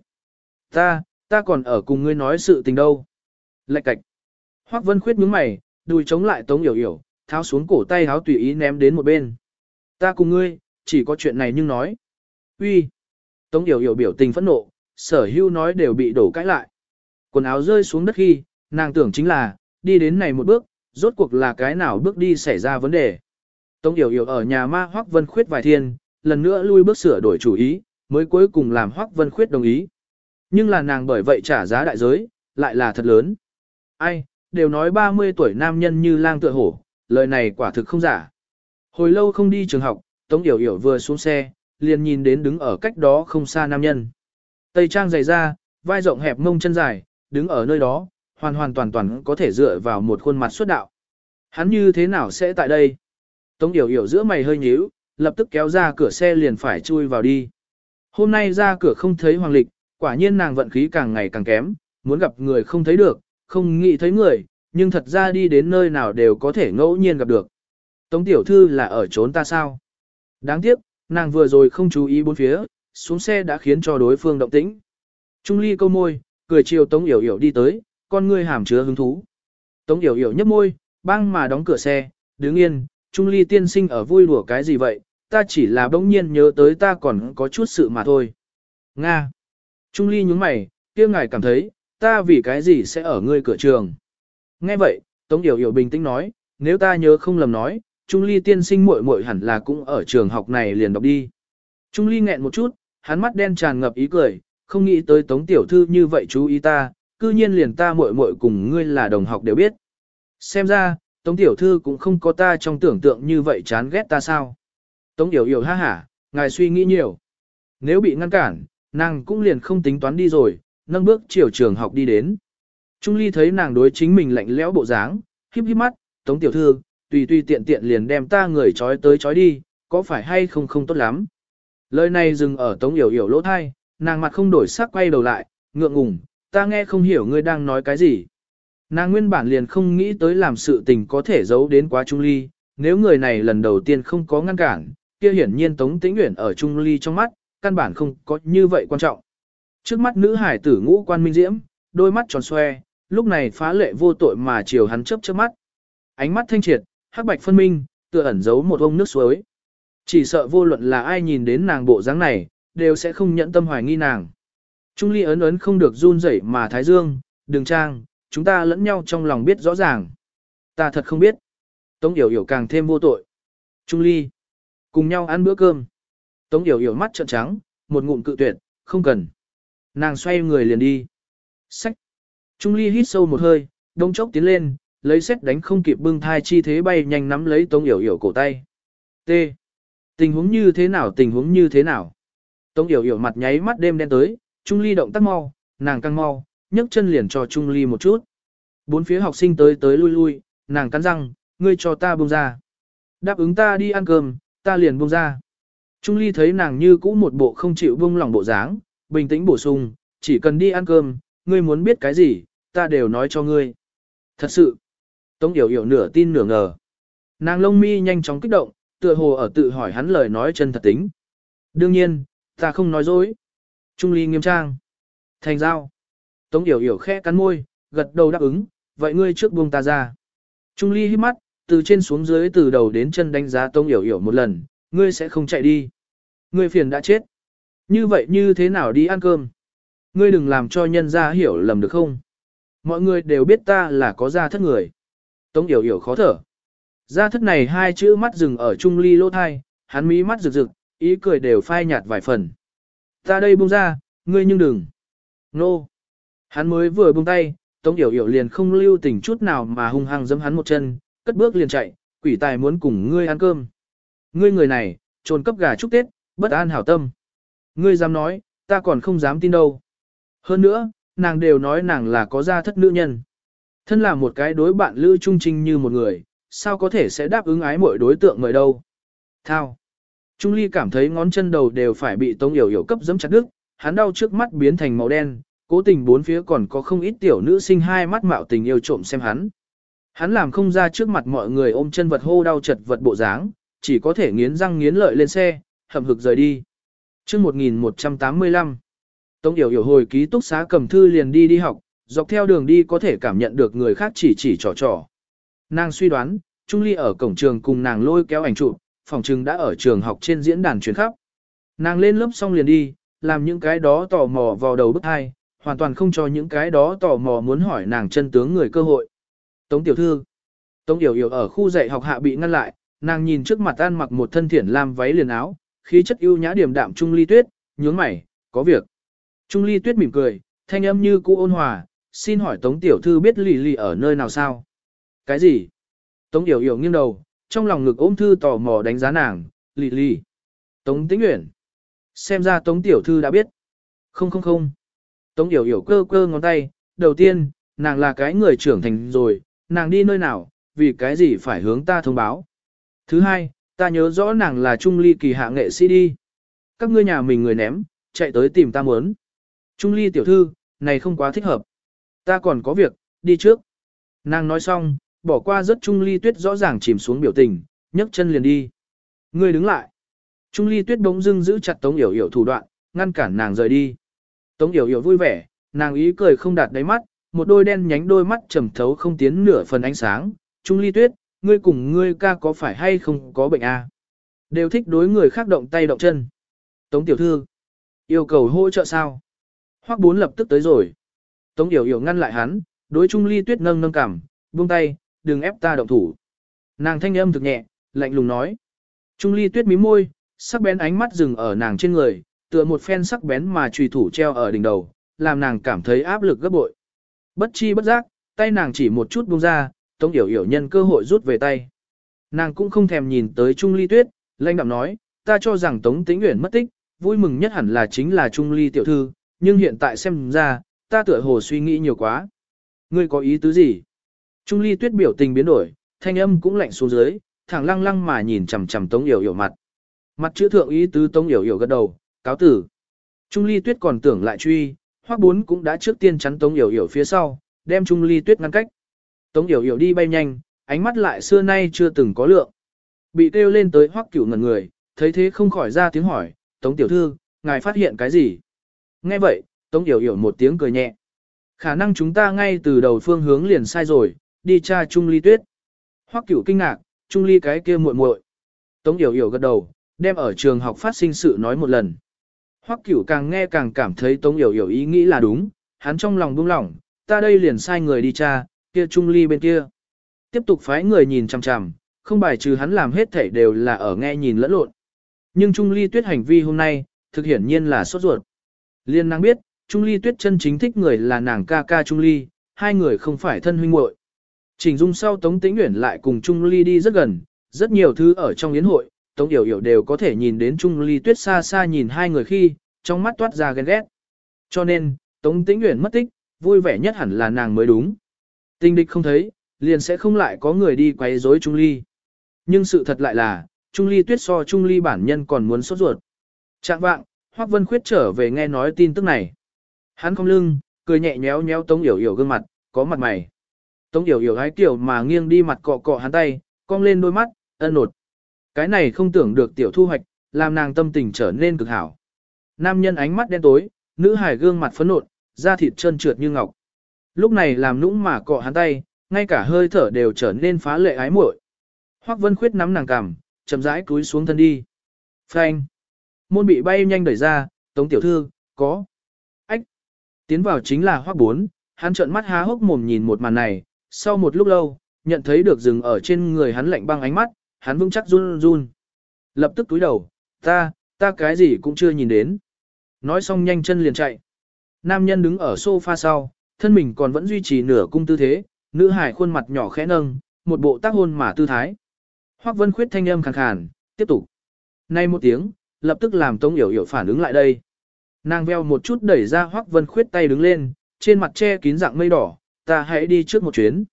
Ta, ta còn ở cùng ngươi nói sự tình đâu. Lạch cạch. Hoắc Vân Khuyết nhướng mày, đùi chống lại Tống Yểu Yểu, tháo xuống cổ tay háo tùy ý ném đến một bên. Ta cùng ngươi, chỉ có chuyện này nhưng nói. Uy. Tống Yểu Yểu biểu tình phẫn nộ, sở hưu nói đều bị đổ cãi lại. Quần áo rơi xuống đất khi, nàng tưởng chính là, đi đến này một bước, rốt cuộc là cái nào bước đi xảy ra vấn đề. Tống Yểu Yểu ở nhà ma Hoắc Vân Khuyết vài thiên, lần nữa lui bước sửa đổi chủ ý, mới cuối cùng làm Hoắc Vân Khuyết đồng ý. Nhưng là nàng bởi vậy trả giá đại giới, lại là thật lớn. Ai, đều nói 30 tuổi nam nhân như lang tựa hổ, lời này quả thực không giả. Hồi lâu không đi trường học, Tống Yểu Yểu vừa xuống xe, liền nhìn đến đứng ở cách đó không xa nam nhân. Tây trang dày ra, vai rộng hẹp mông chân dài, đứng ở nơi đó, hoàn hoàn toàn toàn có thể dựa vào một khuôn mặt xuất đạo. Hắn như thế nào sẽ tại đây? Tống Yểu Yểu giữa mày hơi nhíu, lập tức kéo ra cửa xe liền phải chui vào đi. Hôm nay ra cửa không thấy Hoàng Lịch, quả nhiên nàng vận khí càng ngày càng kém, muốn gặp người không thấy được, không nghĩ thấy người, nhưng thật ra đi đến nơi nào đều có thể ngẫu nhiên gặp được. Tống tiểu thư là ở trốn ta sao? Đáng tiếc, nàng vừa rồi không chú ý bốn phía, xuống xe đã khiến cho đối phương động tĩnh. Trung ly câu môi, cười chiều Tống Yểu Yểu đi tới, con ngươi hàm chứa hứng thú. Tống Yểu Yểu nhấp môi, băng mà đóng cửa xe, đứng yên, Trung ly tiên sinh ở vui đùa cái gì vậy, ta chỉ là bỗng nhiên nhớ tới ta còn có chút sự mà thôi. Nga. Trung ly nhúng mày, kia ngài cảm thấy, ta vì cái gì sẽ ở ngươi cửa trường. Nghe vậy, Tống Yểu Yểu bình tĩnh nói, nếu ta nhớ không lầm nói, Trung Ly tiên sinh muội muội hẳn là cũng ở trường học này liền đọc đi. Trung Ly nghẹn một chút, hắn mắt đen tràn ngập ý cười, không nghĩ tới Tống tiểu thư như vậy chú ý ta, cư nhiên liền ta muội muội cùng ngươi là đồng học đều biết. Xem ra, Tống tiểu thư cũng không có ta trong tưởng tượng như vậy chán ghét ta sao. Tống Yểu Yểu ha hả, ngài suy nghĩ nhiều. Nếu bị ngăn cản, nàng cũng liền không tính toán đi rồi, nâng bước chiều trường học đi đến. Trung Ly thấy nàng đối chính mình lạnh lẽo bộ dáng, híp híp mắt, Tống tiểu thư, tùy tùy tiện tiện liền đem ta người trói tới trói đi, có phải hay không không tốt lắm. Lời này dừng ở Tống Yểu Yểu lỗ thai, nàng mặt không đổi sắc quay đầu lại, ngượng ngùng, ta nghe không hiểu ngươi đang nói cái gì. Nàng nguyên bản liền không nghĩ tới làm sự tình có thể giấu đến quá Trung Ly, nếu người này lần đầu tiên không có ngăn cản, kia hiển nhiên Tống Tĩnh Uyển ở Trung Ly trong mắt, căn bản không có như vậy quan trọng. Trước mắt nữ hải tử ngũ quan minh diễm, đôi mắt tròn xoe, lúc này phá lệ vô tội mà chiều hắn chớp chớp mắt. Ánh mắt thanh triệt, hắc bạch phân minh, tựa ẩn giấu một ông nước suối. Chỉ sợ vô luận là ai nhìn đến nàng bộ dáng này, đều sẽ không nhận tâm hoài nghi nàng. Trung ly ấn ấn không được run rẩy mà thái dương, đừng trang, chúng ta lẫn nhau trong lòng biết rõ ràng. Ta thật không biết. Tống yểu yểu càng thêm vô tội. Trung ly. Cùng nhau ăn bữa cơm. Tống yểu yểu mắt trợn trắng, một ngụm cự tuyệt, không cần. Nàng xoay người liền đi. Sách. Trung ly hít sâu một hơi, đông chốc tiến lên, lấy xét đánh không kịp bưng thai chi thế bay nhanh nắm lấy tống yểu yểu cổ tay. T. Tình huống như thế nào tình huống như thế nào? Tống yểu yểu mặt nháy mắt đêm đen tới, Trung ly động tác mau, nàng căng mau, nhấc chân liền cho Trung ly một chút. Bốn phía học sinh tới tới lui lui, nàng cắn răng, ngươi cho ta buông ra. Đáp ứng ta đi ăn cơm, ta liền buông ra. Trung ly thấy nàng như cũ một bộ không chịu buông lỏng bộ dáng, bình tĩnh bổ sung, chỉ cần đi ăn cơm, ngươi muốn biết cái gì, ta đều nói cho ngươi. Thật sự, Tống Yểu Yểu nửa tin nửa ngờ. Nàng lông mi nhanh chóng kích động, tựa hồ ở tự hỏi hắn lời nói chân thật tính. Đương nhiên, ta không nói dối. Trung ly nghiêm trang. Thành giao. Tống Yểu Yểu khẽ cắn môi, gật đầu đáp ứng, vậy ngươi trước buông ta ra. Trung ly hít mắt, từ trên xuống dưới từ đầu đến chân đánh giá Tống Yểu Yểu một lần, ngươi sẽ không chạy đi. Ngươi phiền đã chết. Như vậy như thế nào đi ăn cơm? Ngươi đừng làm cho nhân gia hiểu lầm được không? Mọi người đều biết ta là có gia thất người. Tống Yểu Yểu khó thở. Gia thất này hai chữ mắt dừng ở trung ly lỗ thai, hắn mí mắt rực rực, ý cười đều phai nhạt vài phần. Ta đây buông ra, ngươi nhưng đừng. Nô. Hắn mới vừa buông tay, Tống Yểu Yểu liền không lưu tình chút nào mà hung hăng giẫm hắn một chân, cất bước liền chạy, quỷ tài muốn cùng ngươi ăn cơm. Ngươi người này, trồn cấp gà chúc Tết, bất an hảo tâm. Ngươi dám nói, ta còn không dám tin đâu. Hơn nữa, nàng đều nói nàng là có gia thất nữ nhân. Thân là một cái đối bạn lữ trung trinh như một người, sao có thể sẽ đáp ứng ái mọi đối tượng người đâu. Thao. Trung Ly cảm thấy ngón chân đầu đều phải bị Tống Yểu Yểu cấp giẫm chặt đứt, hắn đau trước mắt biến thành màu đen, cố tình bốn phía còn có không ít tiểu nữ sinh hai mắt mạo tình yêu trộm xem hắn. Hắn làm không ra trước mặt mọi người ôm chân vật hô đau chật vật bộ dáng, chỉ có thể nghiến răng nghiến lợi lên xe, hầm hực rời đi. Trước 1185, Tống Yểu Yểu hồi ký túc xá cầm thư liền đi đi học, dọc theo đường đi có thể cảm nhận được người khác chỉ chỉ trò trò. Nàng suy đoán, Trung Ly ở cổng trường cùng nàng lôi kéo ảnh chụp, phòng trừng đã ở trường học trên diễn đàn truyền khắp. Nàng lên lớp xong liền đi, làm những cái đó tò mò vào đầu bức hai, hoàn toàn không cho những cái đó tò mò muốn hỏi nàng chân tướng người cơ hội. Tống tiểu thư, Tống Yểu Yểu ở khu dạy học hạ bị ngăn lại, nàng nhìn trước mặt ăn mặc một thân thiển lam váy liền áo, khí chất ưu nhã điểm đạm Trung Ly Tuyết, nhướng mày, có việc. Trung Ly Tuyết mỉm cười, thanh âm như cũ ôn hòa, xin hỏi Tống tiểu thư biết lì lì ở nơi nào sao? Cái gì? Tống Yểu Yểu nghiêng đầu, trong lòng ngực ôm thư tò mò đánh giá nàng, lì lì. Tống Tĩnh Uyển. Xem ra Tống tiểu thư đã biết. Không không không. Tống Yểu Yểu cơ cơ ngón tay, đầu tiên, nàng là cái người trưởng thành rồi, nàng đi nơi nào, vì cái gì phải hướng ta thông báo. Thứ hai, ta nhớ rõ nàng là Trung Ly kỳ hạ nghệ sĩ đi. Các ngươi nhà mình người ném, chạy tới tìm ta muốn. Trung Ly tiểu thư, này không quá thích hợp. Ta còn có việc, đi trước. Nàng nói xong, bỏ qua rất Trung Ly tuyết rõ ràng chìm xuống biểu tình, nhấc chân liền đi. Ngươi đứng lại. Trung Ly tuyết bỗng dưng giữ chặt Tống Yểu Yểu thủ đoạn, ngăn cản nàng rời đi. Tống Yểu Yểu vui vẻ, nàng ý cười không đạt đáy mắt, một đôi đen nhánh đôi mắt trầm thấu không tiến nửa phần ánh sáng. Trung Ly tuyết, ngươi cùng ngươi ca có phải hay không có bệnh à? Đều thích đối người khác động tay động chân. Tống tiểu thư, yêu cầu hỗ trợ sao? Hoắc bốn lập tức tới rồi. Tống Yểu Yểu ngăn lại hắn, đối Trung Ly Tuyết nâng nâng cảm, buông tay, đừng ép ta động thủ. Nàng thanh âm thực nhẹ, lạnh lùng nói. Trung Ly Tuyết mím môi, sắc bén ánh mắt dừng ở nàng trên người, tựa một phen sắc bén mà trùy thủ treo ở đỉnh đầu, làm nàng cảm thấy áp lực gấp bội. Bất chi bất giác, tay nàng chỉ một chút buông ra, Tống Yểu Yểu nhân cơ hội rút về tay. Nàng cũng không thèm nhìn tới Trung Ly Tuyết, lanh đạm nói, ta cho rằng Tống Tĩnh Uyển mất tích, vui mừng nhất hẳn là chính là Trung Ly tiểu thư, nhưng hiện tại xem ra, ta tựa hồ suy nghĩ nhiều quá. Ngươi có ý tứ gì? Trung Ly Tuyết biểu tình biến đổi, thanh âm cũng lạnh xuống dưới, thẳng lăng lăng mà nhìn chằm chằm Tống Yểu Yểu mặt. Mặt chữ thượng ý tứ Tống Yểu Yểu gật đầu, cáo tử. Trung Ly Tuyết còn tưởng lại truy, Hoắc Bốn cũng đã trước tiên chắn Tống Yểu Yểu phía sau, đem Trung Ly Tuyết ngăn cách. Tống Yểu Yểu đi bay nhanh, ánh mắt lại xưa nay chưa từng có lượng. Bị kêu lên tới Hoắc Cửu ngẩn người, thấy thế không khỏi ra tiếng hỏi, Tống Tiểu Thư, ngài phát hiện cái gì? Nghe vậy, Tống Yểu Yểu một tiếng cười nhẹ. Khả năng chúng ta ngay từ đầu phương hướng liền sai rồi, đi tra Trung Ly Tuyết. Hoắc Cửu kinh ngạc, Trung Ly cái kia muội muội. Tống Yểu Yểu gật đầu, đem ở trường học phát sinh sự nói một lần. Hoắc Cửu càng nghe càng cảm thấy Tống Yểu Yểu ý nghĩ là đúng, hắn trong lòng buông lỏng, ta đây liền sai người đi tra, kia Trung Ly bên kia. Tiếp tục phái người nhìn chằm chằm, không bài trừ hắn làm hết thảy đều là ở nghe nhìn lẫn lộn. Nhưng Trung Ly Tuyết hành vi hôm nay, thực hiển nhiên là sốt ruột. Liên năng biết, Trung Ly Tuyết chân chính thích người là nàng ca ca Trung Ly, hai người không phải thân huynh muội. Trình Dung sau Tống Tĩnh Uyển lại cùng Trung Ly đi rất gần, rất nhiều thứ ở trong yến hội, Tống Yểu Yểu đều có thể nhìn đến Trung Ly Tuyết xa xa nhìn hai người khi, trong mắt toát ra ghen ghét. Cho nên, Tống Tĩnh Uyển mất tích, vui vẻ nhất hẳn là nàng mới đúng. Tinh địch không thấy, liền sẽ không lại có người đi quấy rối Trung Ly. Nhưng sự thật lại là, Trung Ly Tuyết so Trung Ly bản nhân còn muốn sốt ruột. Trạng vạng, Hoắc Vân Khuyết trở về nghe nói tin tức này. Hắn không lưng, cười nhẹ nhéo nhéo Tống Yểu Yểu gương mặt, có mặt mày. Tống Yểu Yểu hái tiểu mà nghiêng đi mặt cọ cọ hắn tay, cong lên đôi mắt, ân nột. Cái này không tưởng được tiểu thu hoạch, làm nàng tâm tình trở nên cực hảo. Nam nhân ánh mắt đen tối, nữ hải gương mặt phấn nộn, da thịt trơn trượt như ngọc. Lúc này làm nũng mà cọ hắn tay, ngay cả hơi thở đều trở nên phá lệ ái muội. Hoắc Vân Khuyết nắm nàng cằm, chậm rãi cúi xuống thân đi. Phanh. Môn bị bay nhanh đẩy ra, Tống tiểu thư, có. Ách. Tiến vào chính là Hoắc Bốn, hắn trợn mắt há hốc mồm nhìn một màn này, sau một lúc lâu, nhận thấy được dừng ở trên người hắn lạnh băng ánh mắt, hắn vững chắc run run. Lập tức túi đầu, ta, ta cái gì cũng chưa nhìn đến. Nói xong nhanh chân liền chạy. Nam nhân đứng ở sofa sau, thân mình còn vẫn duy trì nửa cung tư thế, nữ hải khuôn mặt nhỏ khẽ nâng, một bộ tác hôn mà tư thái. Hoắc Vân Khuyết thanh âm khàn khàn, tiếp tục. Nay một tiếng, lập tức làm Tống Yểu Yểu phản ứng lại đây. Nàng veo một chút đẩy ra Hoắc Vân Khuyết tay đứng lên, trên mặt che kín dạng mây đỏ, ta hãy đi trước một chuyến.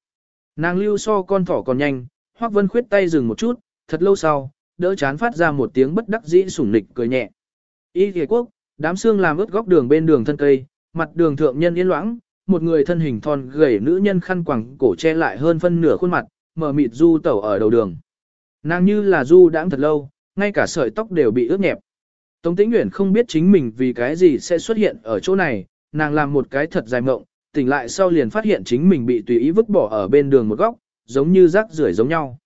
Nàng lưu so con thỏ còn nhanh, Hoắc Vân Khuyết tay dừng một chút, thật lâu sau, đỡ chán phát ra một tiếng bất đắc dĩ sủng nịch cười nhẹ. Y Kỳ Quốc, đám xương làm ướt góc đường bên đường thân cây, mặt đường thượng nhân yên loãng, một người thân hình thon gầy nữ nhân khăn quàng cổ che lại hơn phân nửa khuôn mặt, mở mịt du tẩu ở đầu đường. Nàng như là du đãng thật lâu, ngay cả sợi tóc đều bị ướt nhẹp. Tống Tĩnh Uyển không biết chính mình vì cái gì sẽ xuất hiện ở chỗ này, nàng làm một cái thật dài mộng, tỉnh lại sau liền phát hiện chính mình bị tùy ý vứt bỏ ở bên đường một góc, giống như rác rưởi giống nhau.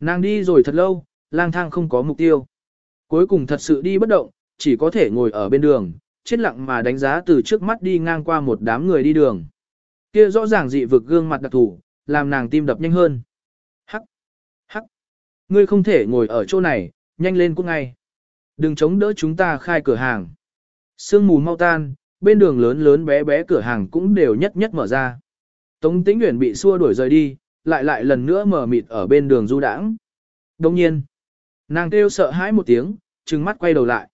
Nàng đi rồi thật lâu, lang thang không có mục tiêu. Cuối cùng thật sự đi bất động, chỉ có thể ngồi ở bên đường, chết lặng mà đánh giá từ trước mắt đi ngang qua một đám người đi đường. Kia rõ ràng dị vực gương mặt đặc thủ, làm nàng tim đập nhanh hơn. Hắc, hắc, ngươi không thể ngồi ở chỗ này, nhanh lên cũng ngay. Đừng chống đỡ chúng ta khai cửa hàng. Sương mù mau tan, bên đường lớn lớn bé bé cửa hàng cũng đều nhất nhất mở ra. Tống Tĩnh Uyển bị xua đuổi rời đi, lại lại lần nữa mở mịt ở bên đường du đãng. Đồng nhiên, nàng kêu sợ hãi một tiếng, trừng mắt quay đầu lại.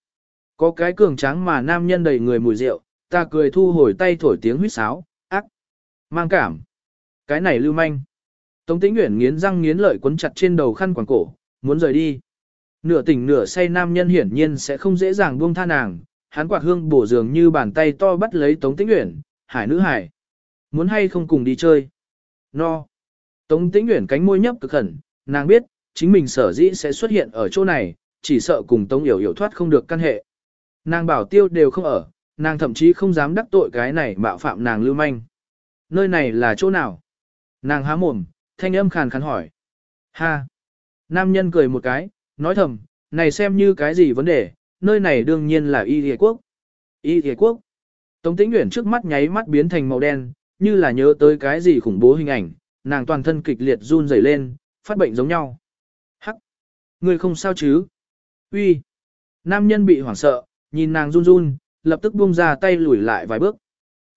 Có cái cường tráng mà nam nhân đầy người mùi rượu, ta cười thu hồi tay thổi tiếng huýt sáo, ác, mang cảm. Cái này lưu manh. Tống Tĩnh Uyển nghiến răng nghiến lợi quấn chặt trên đầu khăn quàng cổ, muốn rời đi. Nửa tỉnh nửa say nam nhân hiển nhiên sẽ không dễ dàng buông tha nàng, hắn quạt hương bổ dường như bàn tay to bắt lấy Tống Tĩnh Uyển, "Hải nữ hải, muốn hay không cùng đi chơi?" "No." Tống Tĩnh Uyển cánh môi nhấp cực khẩn, nàng biết, chính mình sở dĩ sẽ xuất hiện ở chỗ này, chỉ sợ cùng Tống Yểu Yểu thoát không được căn hệ. Nàng bảo tiêu đều không ở, nàng thậm chí không dám đắc tội cái này mạo phạm nàng lưu manh. Nơi này là chỗ nào? Nàng há mồm, thanh âm khàn khàn hỏi. Ha! Nam nhân cười một cái, nói thầm, này xem như cái gì vấn đề, nơi này đương nhiên là y Thế quốc. Y Thế quốc. Tống tĩnh Uyển trước mắt nháy mắt biến thành màu đen, như là nhớ tới cái gì khủng bố hình ảnh, nàng toàn thân kịch liệt run rẩy lên, phát bệnh giống nhau. Hắc! Người không sao chứ? Uy! Nam nhân bị hoảng sợ, nhìn nàng run run, lập tức buông ra tay lùi lại vài bước.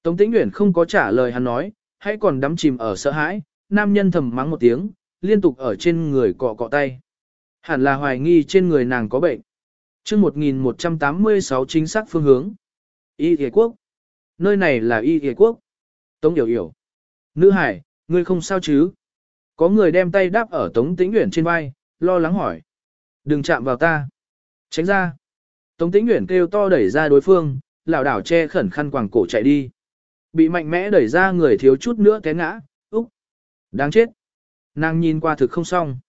Tống Tĩnh Uyển không có trả lời hắn nói, hãy còn đắm chìm ở sợ hãi, nam nhân thầm mắng một tiếng, liên tục ở trên người cọ cọ tay. Hẳn là hoài nghi trên người nàng có bệnh. chương 1186 chính xác phương hướng. Y Thế Quốc. Nơi này là Y Thế Quốc. Tống Yểu Yểu. Nữ hải, ngươi không sao chứ? Có người đem tay đáp ở Tống Tĩnh Uyển trên vai, lo lắng hỏi. Đừng chạm vào ta. Tránh ra. Tống Tĩnh Uyển kêu to đẩy ra đối phương, lảo đảo che khẩn khăn quàng cổ chạy đi. Bị mạnh mẽ đẩy ra người thiếu chút nữa té ngã, úc. Đáng chết. Nàng nhìn qua thực không xong.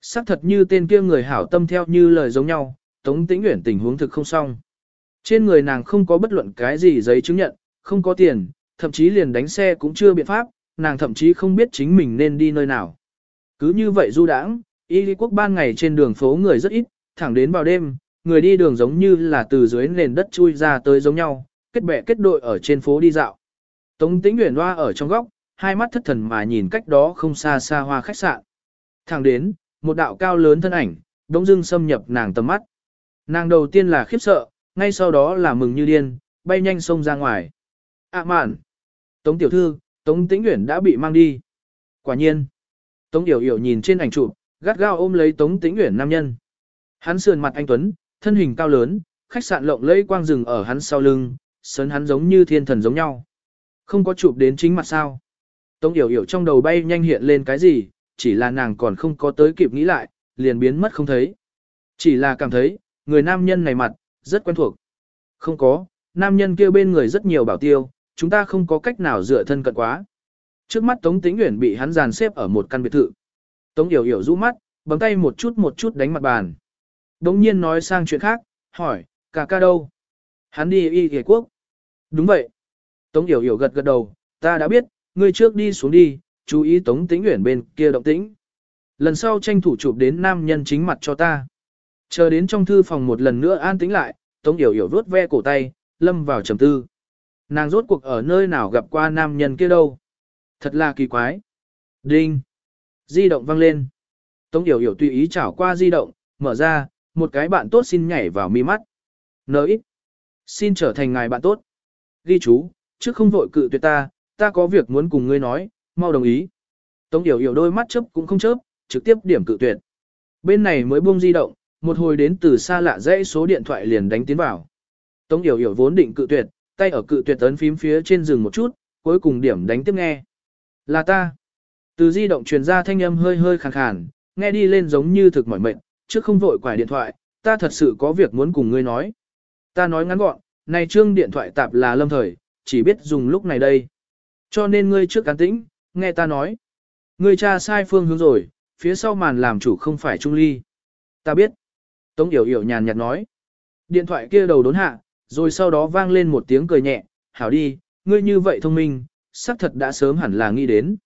Sắc thật như tên kia người hảo tâm theo như lời giống nhau, Tống Tĩnh Uyển tình huống thực không xong. Trên người nàng không có bất luận cái gì giấy chứng nhận, không có tiền, thậm chí liền đánh xe cũng chưa biện pháp, nàng thậm chí không biết chính mình nên đi nơi nào. Cứ như vậy du đãng, y lý quốc ban ngày trên đường phố người rất ít, thẳng đến vào đêm, người đi đường giống như là từ dưới nền đất chui ra tới giống nhau, kết bè kết đội ở trên phố đi dạo. Tống tĩnh uyển hoa ở trong góc, hai mắt thất thần mà nhìn cách đó không xa xa hoa khách sạn. Thẳng đến, một đạo cao lớn thân ảnh, đống dưng xâm nhập nàng tầm mắt. Nàng đầu tiên là khiếp sợ, ngay sau đó là mừng như điên, bay nhanh xông ra ngoài. ạ mạn! Tống tiểu thư, Tống tĩnh Uyển đã bị mang đi. Quả nhiên! Tống Yểu Yểu nhìn trên ảnh chụp, gắt gao ôm lấy Tống Tĩnh Uyển nam nhân. Hắn sườn mặt anh tuấn, thân hình cao lớn, khách sạn lộng lẫy quang rừng ở hắn sau lưng, sớn hắn giống như thiên thần giống nhau. Không có chụp đến chính mặt sao? Tống Yểu Yểu trong đầu bay nhanh hiện lên cái gì, chỉ là nàng còn không có tới kịp nghĩ lại, liền biến mất không thấy. Chỉ là cảm thấy, người nam nhân này mặt, rất quen thuộc. Không có, nam nhân kia bên người rất nhiều bảo tiêu, chúng ta không có cách nào dựa thân cận quá. Trước mắt Tống Tĩnh Uyển bị hắn dàn xếp ở một căn biệt thự. Tống Yểu Yểu rũ mắt, bấm tay một chút một chút đánh mặt bàn. Đống nhiên nói sang chuyện khác, hỏi, cả ca đâu? Hắn đi y ghề quốc. Đúng vậy. Tống Yểu Yểu gật gật đầu, ta đã biết, ngươi trước đi xuống đi, chú ý Tống Tĩnh Uyển bên kia động tĩnh. Lần sau tranh thủ chụp đến nam nhân chính mặt cho ta. Chờ đến trong thư phòng một lần nữa an tĩnh lại, Tống Yểu Yểu vuốt ve cổ tay, lâm vào trầm tư. Nàng rốt cuộc ở nơi nào gặp qua nam nhân kia đâu? Thật là kỳ quái. Đinh. Di động vang lên. Tống Yểu Yểu tùy ý chảo qua di động, mở ra, một cái bạn tốt xin nhảy vào mi mắt. Nới. Xin trở thành ngài bạn tốt. Ghi chú, trước không vội cự tuyệt ta, ta có việc muốn cùng ngươi nói, mau đồng ý. Tống Yểu Yểu đôi mắt chớp cũng không chớp, trực tiếp điểm cự tuyệt. Bên này mới buông di động, một hồi đến từ xa lạ dãy số điện thoại liền đánh tiến vào. Tống Yểu Yểu vốn định cự tuyệt, tay ở cự tuyệt ấn phím phía trên rừng một chút, cuối cùng điểm đánh tiếp nghe. Là ta. Từ di động truyền ra thanh âm hơi hơi khàn khàn, nghe đi lên giống như thực mỏi mệt, trước không vội quải điện thoại, ta thật sự có việc muốn cùng ngươi nói. Ta nói ngắn gọn, này trương điện thoại tạp là lâm thời, chỉ biết dùng lúc này đây. Cho nên ngươi trước cán tĩnh, nghe ta nói. Ngươi cha sai phương hướng rồi, phía sau màn làm chủ không phải Trung Ly. Ta biết. Tống Yểu Yểu nhàn nhạt nói. Điện thoại kia đầu đốn hạ, rồi sau đó vang lên một tiếng cười nhẹ, hảo đi, ngươi như vậy thông minh, xác thật đã sớm hẳn là nghĩ đến.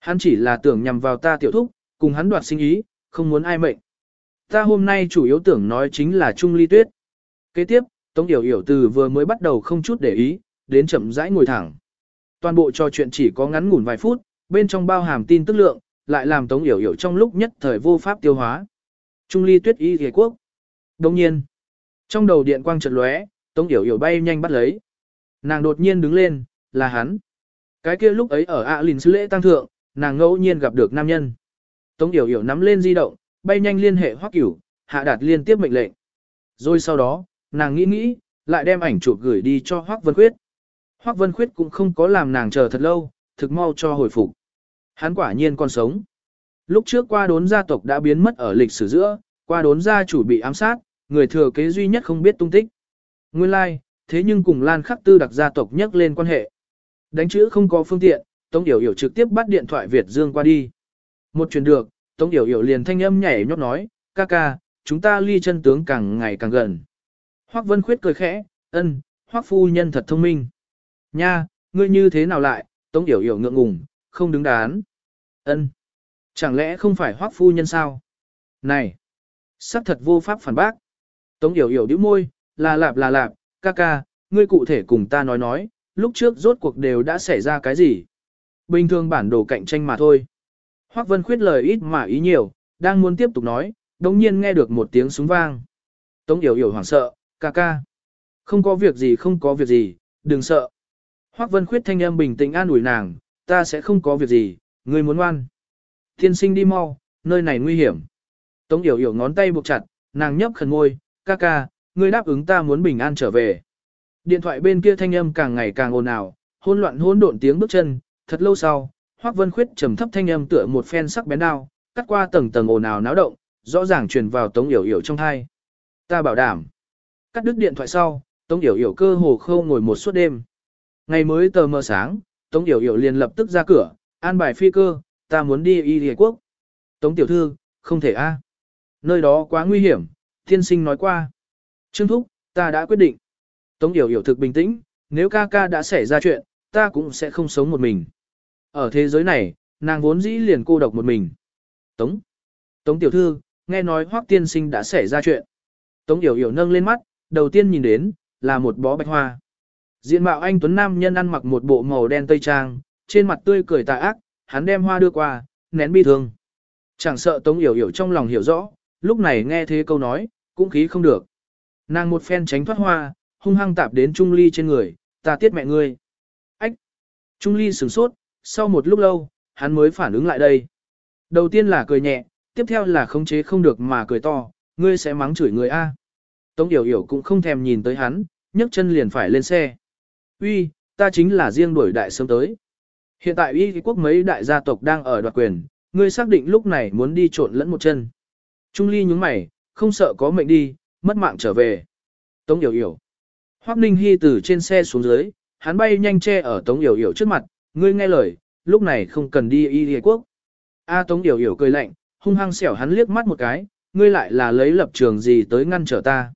Hắn chỉ là tưởng nhằm vào ta tiểu thúc, cùng hắn đoạt sinh ý, không muốn ai mệnh. Ta hôm nay chủ yếu tưởng nói chính là Trung Ly Tuyết. Kế tiếp, Tống Yểu Yểu từ vừa mới bắt đầu không chút để ý, đến chậm rãi ngồi thẳng. Toàn bộ trò chuyện chỉ có ngắn ngủn vài phút, bên trong bao hàm tin tức lượng, lại làm Tống Yểu Yểu trong lúc nhất thời vô pháp tiêu hóa. Trung Ly Tuyết y ghề quốc. Đồng nhiên, trong đầu điện quang chợt lóe, Tống Yểu Yểu bay nhanh bắt lấy. Nàng đột nhiên đứng lên, là hắn. Cái kia lúc ấy ở ạ lìn sư lễ tăng thượng, nàng ngẫu nhiên gặp được nam nhân. Tống Yểu Yểu nắm lên di động, bay nhanh liên hệ Hoắc Cửu, hạ đạt liên tiếp mệnh lệnh. Rồi sau đó, nàng nghĩ nghĩ, lại đem ảnh chụp gửi đi cho Hoắc Vân Khuyết. Hoắc Vân Khuyết cũng không có làm nàng chờ thật lâu, thực mau cho hồi phục. Hắn quả nhiên còn sống. Lúc trước qua đốn gia tộc đã biến mất ở lịch sử giữa, qua đốn gia chủ bị ám sát, người thừa kế duy nhất không biết tung tích. Nguyên lai, like, thế nhưng cùng Lan Khắc Tư đặc gia tộc nhắc lên quan hệ. Đánh chữ không có phương tiện, Tống Yểu Yểu trực tiếp bắt điện thoại Việt Dương qua đi. Một chuyện được, Tống Yểu Yểu liền thanh âm nhảy nhót nói, ca ca, chúng ta ly chân tướng càng ngày càng gần. Hoắc Vân Khuyết cười khẽ, ân, Hoắc phu nhân thật thông minh. Nha, ngươi như thế nào lại, Tống Yểu Yểu ngượng ngùng, không đứng đán. Ân, chẳng lẽ không phải Hoắc phu nhân sao? Này, sắc thật vô pháp phản bác. Tống Yểu Yểu đĩu môi, là lạp là lạp, ca ca, ngươi cụ thể cùng ta nói nói, lúc trước rốt cuộc đều đã xảy ra cái gì. Bình thường bản đồ cạnh tranh mà thôi. Hoắc Vân Khuyết lời ít mà ý nhiều, đang muốn tiếp tục nói, đồng nhiên nghe được một tiếng súng vang. Tống Yểu Yểu hoảng sợ, ca ca. Không có việc gì không có việc gì, đừng sợ. Hoắc Vân Khuyết thanh âm bình tĩnh an ủi nàng, ta sẽ không có việc gì, ngươi muốn ngoan. Thiên sinh đi mau, nơi này nguy hiểm. Tống Yểu Yểu ngón tay buộc chặt, nàng nhấp khẩn môi, ca ca, ngươi đáp ứng ta muốn bình an trở về. Điện thoại bên kia thanh âm càng ngày càng ồn ào, hỗn loạn hỗn độn tiếng bước chân, thật lâu sau, Hoắc Vân Khuyết trầm thấp thanh âm tựa một phen sắc bén đao, cắt qua tầng tầng ồn ào náo động, rõ ràng truyền vào Tống Yểu Yểu trong tai. Ta bảo đảm. Cắt đứt điện thoại sau, Tống Yểu Yểu cơ hồ khâu ngồi một suốt đêm. Ngày mới tờ mờ sáng, Tống Yểu Yểu liền lập tức ra cửa, an bài phi cơ, ta muốn đi y Lệ quốc. Tống Tiểu Thư, không thể a, Nơi đó quá nguy hiểm, thiên sinh nói qua. Trương Thúc, ta đã quyết định. Tống Yểu Yểu thực bình tĩnh, nếu ca ca đã xảy ra chuyện, ta cũng sẽ không sống một mình. Ở thế giới này, nàng vốn dĩ liền cô độc một mình. Tống. Tống Tiểu Thư, nghe nói Hoắc Tiên Sinh đã xảy ra chuyện. Tống Yểu Yểu nâng lên mắt, đầu tiên nhìn đến, là một bó bạch hoa. Diện mạo anh Tuấn Nam nhân ăn mặc một bộ màu đen tây trang, trên mặt tươi cười tà ác, hắn đem hoa đưa qua, nén bi thương. Chẳng sợ Tống Yểu Yểu trong lòng hiểu rõ, lúc này nghe thế câu nói, cũng khí không được. Nàng một phen tránh thoát hoa, hung hăng tạp đến Trung Ly trên người, ta tiết mẹ ngươi. Ách! Trung Ly sửng sốt, sau một lúc lâu, hắn mới phản ứng lại đây. Đầu tiên là cười nhẹ, tiếp theo là khống chế không được mà cười to, ngươi sẽ mắng chửi người A. Tống Yểu Yểu cũng không thèm nhìn tới hắn, nhấc chân liền phải lên xe. Uy, ta chính là riêng đuổi đại sớm tới. Hiện tại uy quốc mấy đại gia tộc đang ở đoạt quyền, ngươi xác định lúc này muốn đi trộn lẫn một chân. Trung ly nhúng mày, không sợ có mệnh đi, mất mạng trở về. Tống Yểu Yểu. Hoắc Ninh Hy từ trên xe xuống dưới, hắn bay nhanh che ở Tống Yểu Yểu trước mặt, ngươi nghe lời, lúc này không cần đi y địa quốc. A Tống Yểu Yểu cười lạnh, hung hăng xẻo hắn liếc mắt một cái, ngươi lại là lấy lập trường gì tới ngăn trở ta.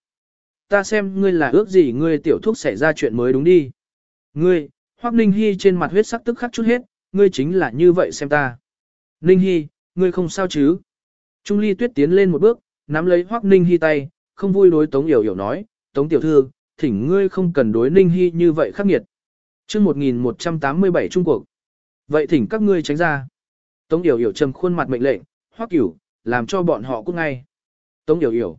Ta xem ngươi là ước gì ngươi tiểu thúc xảy ra chuyện mới đúng đi. Ngươi, Hoắc Ninh Hy trên mặt huyết sắc tức khắc chút hết, ngươi chính là như vậy xem ta. Ninh Hy, ngươi không sao chứ? Trung Ly Tuyết tiến lên một bước, nắm lấy Hoắc Ninh Hy tay, không vui đối Tống Yểu Yểu nói, Tống Tiểu Thư, thỉnh ngươi không cần đối Ninh Hy như vậy khắc nghiệt. chương 1187 Trung Quốc. Vậy thỉnh các ngươi tránh ra. Tống Yểu Yểu trầm khuôn mặt mệnh lệnh, Hoắc Cửu, làm cho bọn họ cút ngay. Tống Yểu Yểu.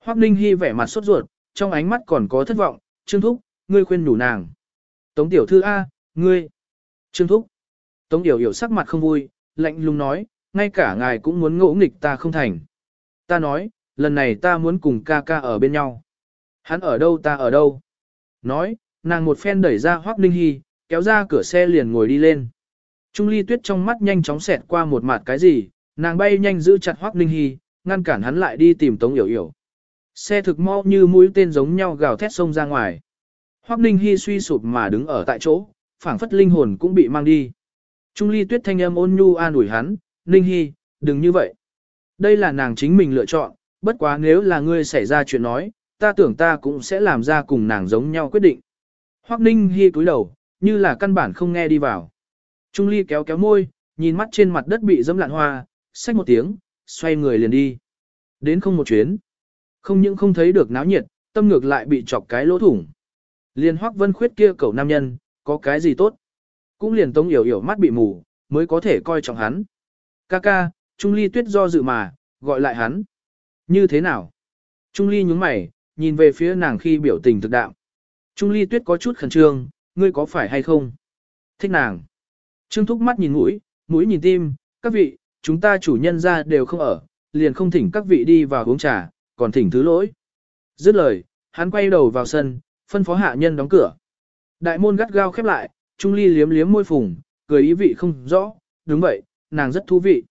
Hoắc Ninh Hy vẻ mặt sốt ruột, trong ánh mắt còn có thất vọng, Trương Thúc, ngươi khuyên đủ nàng. Tống Tiểu Thư A, ngươi. Trương Thúc. Tống Yểu Yểu sắc mặt không vui, lạnh lùng nói, ngay cả ngài cũng muốn ngỗ nghịch ta không thành. Ta nói, lần này ta muốn cùng ca ca ở bên nhau. Hắn ở đâu ta ở đâu. Nói, nàng một phen đẩy ra Hoắc Ninh Hy, kéo ra cửa xe liền ngồi đi lên. Trung ly tuyết trong mắt nhanh chóng xẹt qua một mặt cái gì, nàng bay nhanh giữ chặt Hoắc Ninh Hy, ngăn cản hắn lại đi tìm Tống Yểu Yểu. Xe thực mau như mũi tên giống nhau gào thét sông ra ngoài. Hoắc Ninh Hi suy sụp mà đứng ở tại chỗ, phảng phất linh hồn cũng bị mang đi. Trung ly tuyết thanh âm ôn nhu an ủi hắn, Ninh Hi, đừng như vậy. Đây là nàng chính mình lựa chọn, bất quá nếu là ngươi xảy ra chuyện nói, ta tưởng ta cũng sẽ làm ra cùng nàng giống nhau quyết định. Hoắc Ninh Hi cúi đầu, như là căn bản không nghe đi vào. Trung ly kéo kéo môi, nhìn mắt trên mặt đất bị dẫm lạn hoa, xách một tiếng, xoay người liền đi. Đến không một chuyến. Không những không thấy được náo nhiệt, tâm ngược lại bị chọc cái lỗ thủng. Liền hoắc vân khuyết kia cầu nam nhân, có cái gì tốt? Cũng liền tống yểu yểu mắt bị mù, mới có thể coi trọng hắn. Ca ca, Trung Ly tuyết do dự mà, gọi lại hắn. Như thế nào? Trung Ly nhúng mày, nhìn về phía nàng khi biểu tình thực đạo. Trung Ly tuyết có chút khẩn trương, ngươi có phải hay không? Thích nàng. Trương thúc mắt nhìn mũi, mũi nhìn tim, các vị, chúng ta chủ nhân ra đều không ở, liền không thỉnh các vị đi vào uống trà, còn thỉnh thứ lỗi. Dứt lời, hắn quay đầu vào sân, phân phó hạ nhân đóng cửa. Đại môn gắt gao khép lại, Trung Ly liếm liếm môi phùng, cười ý vị không rõ, đúng vậy, nàng rất thú vị.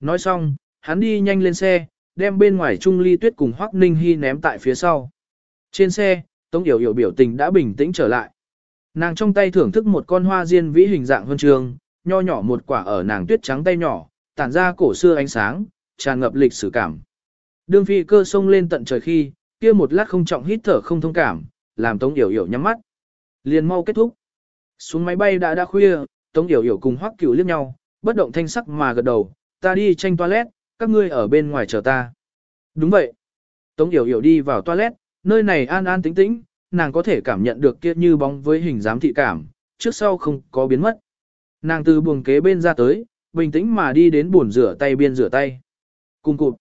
Nói xong, hắn đi nhanh lên xe, đem bên ngoài Trung Ly tuyết cùng Hoắc Ninh Hy ném tại phía sau. Trên xe, Tống Yểu Yểu biểu tình đã bình tĩnh trở lại. Nàng trong tay thưởng thức một con hoa diên vĩ hình dạng huân trường, nho nhỏ một quả ở nàng tuyết trắng tay nhỏ, tản ra cổ xưa ánh sáng, tràn ngập lịch sử cảm. Đương phi cơ sông lên tận trời khi, kia một lát không trọng hít thở không thông cảm, làm Tống Yểu Yểu nhắm mắt. Liền mau kết thúc. Xuống máy bay đã đã khuya, Tống Yểu Yểu cùng Hoắc Cửu liếc nhau, bất động thanh sắc mà gật đầu, ta đi tranh toilet, các ngươi ở bên ngoài chờ ta. Đúng vậy. Tống Yểu Yểu đi vào toilet, nơi này an an tĩnh tĩnh, nàng có thể cảm nhận được kia như bóng với hình giám thị cảm, trước sau không có biến mất. Nàng từ buồng kế bên ra tới, bình tĩnh mà đi đến bồn rửa tay biên rửa tay. Cùng cụt.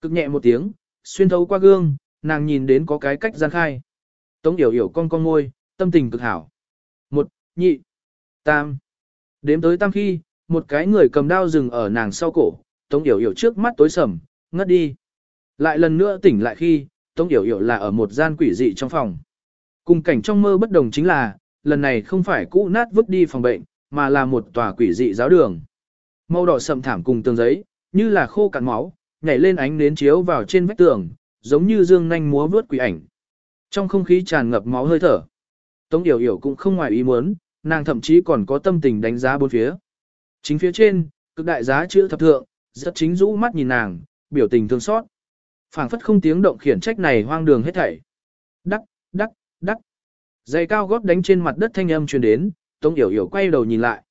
Cực nhẹ một tiếng, xuyên thấu qua gương, nàng nhìn đến có cái cách gian khai. Tống Yểu Yểu con con môi, tâm tình cực hảo. Một, nhị, tam. Đếm tới tam khi, một cái người cầm đao dừng ở nàng sau cổ, Tống Yểu Yểu trước mắt tối sầm, ngất đi. Lại lần nữa tỉnh lại khi, Tống Yểu Yểu là ở một gian quỷ dị trong phòng. Cùng cảnh trong mơ bất đồng chính là, lần này không phải cũ nát vứt đi phòng bệnh, mà là một tòa quỷ dị giáo đường. Màu đỏ sậm thảm cùng tường giấy, như là khô cạn máu, nhảy lên ánh nến chiếu vào trên vách tường, giống như dương nhanh múa vướt quỷ ảnh. Trong không khí tràn ngập máu hơi thở. Tống Yểu Yểu cũng không ngoài ý muốn, nàng thậm chí còn có tâm tình đánh giá bốn phía. Chính phía trên, cực đại giá chữ thập thượng, rất chính rũ mắt nhìn nàng, biểu tình thương xót. phảng phất không tiếng động khiển trách này hoang đường hết thảy. Đắc, đắc, đắc. Giày cao gót đánh trên mặt đất thanh âm truyền đến, Tống Yểu Yểu quay đầu nhìn lại.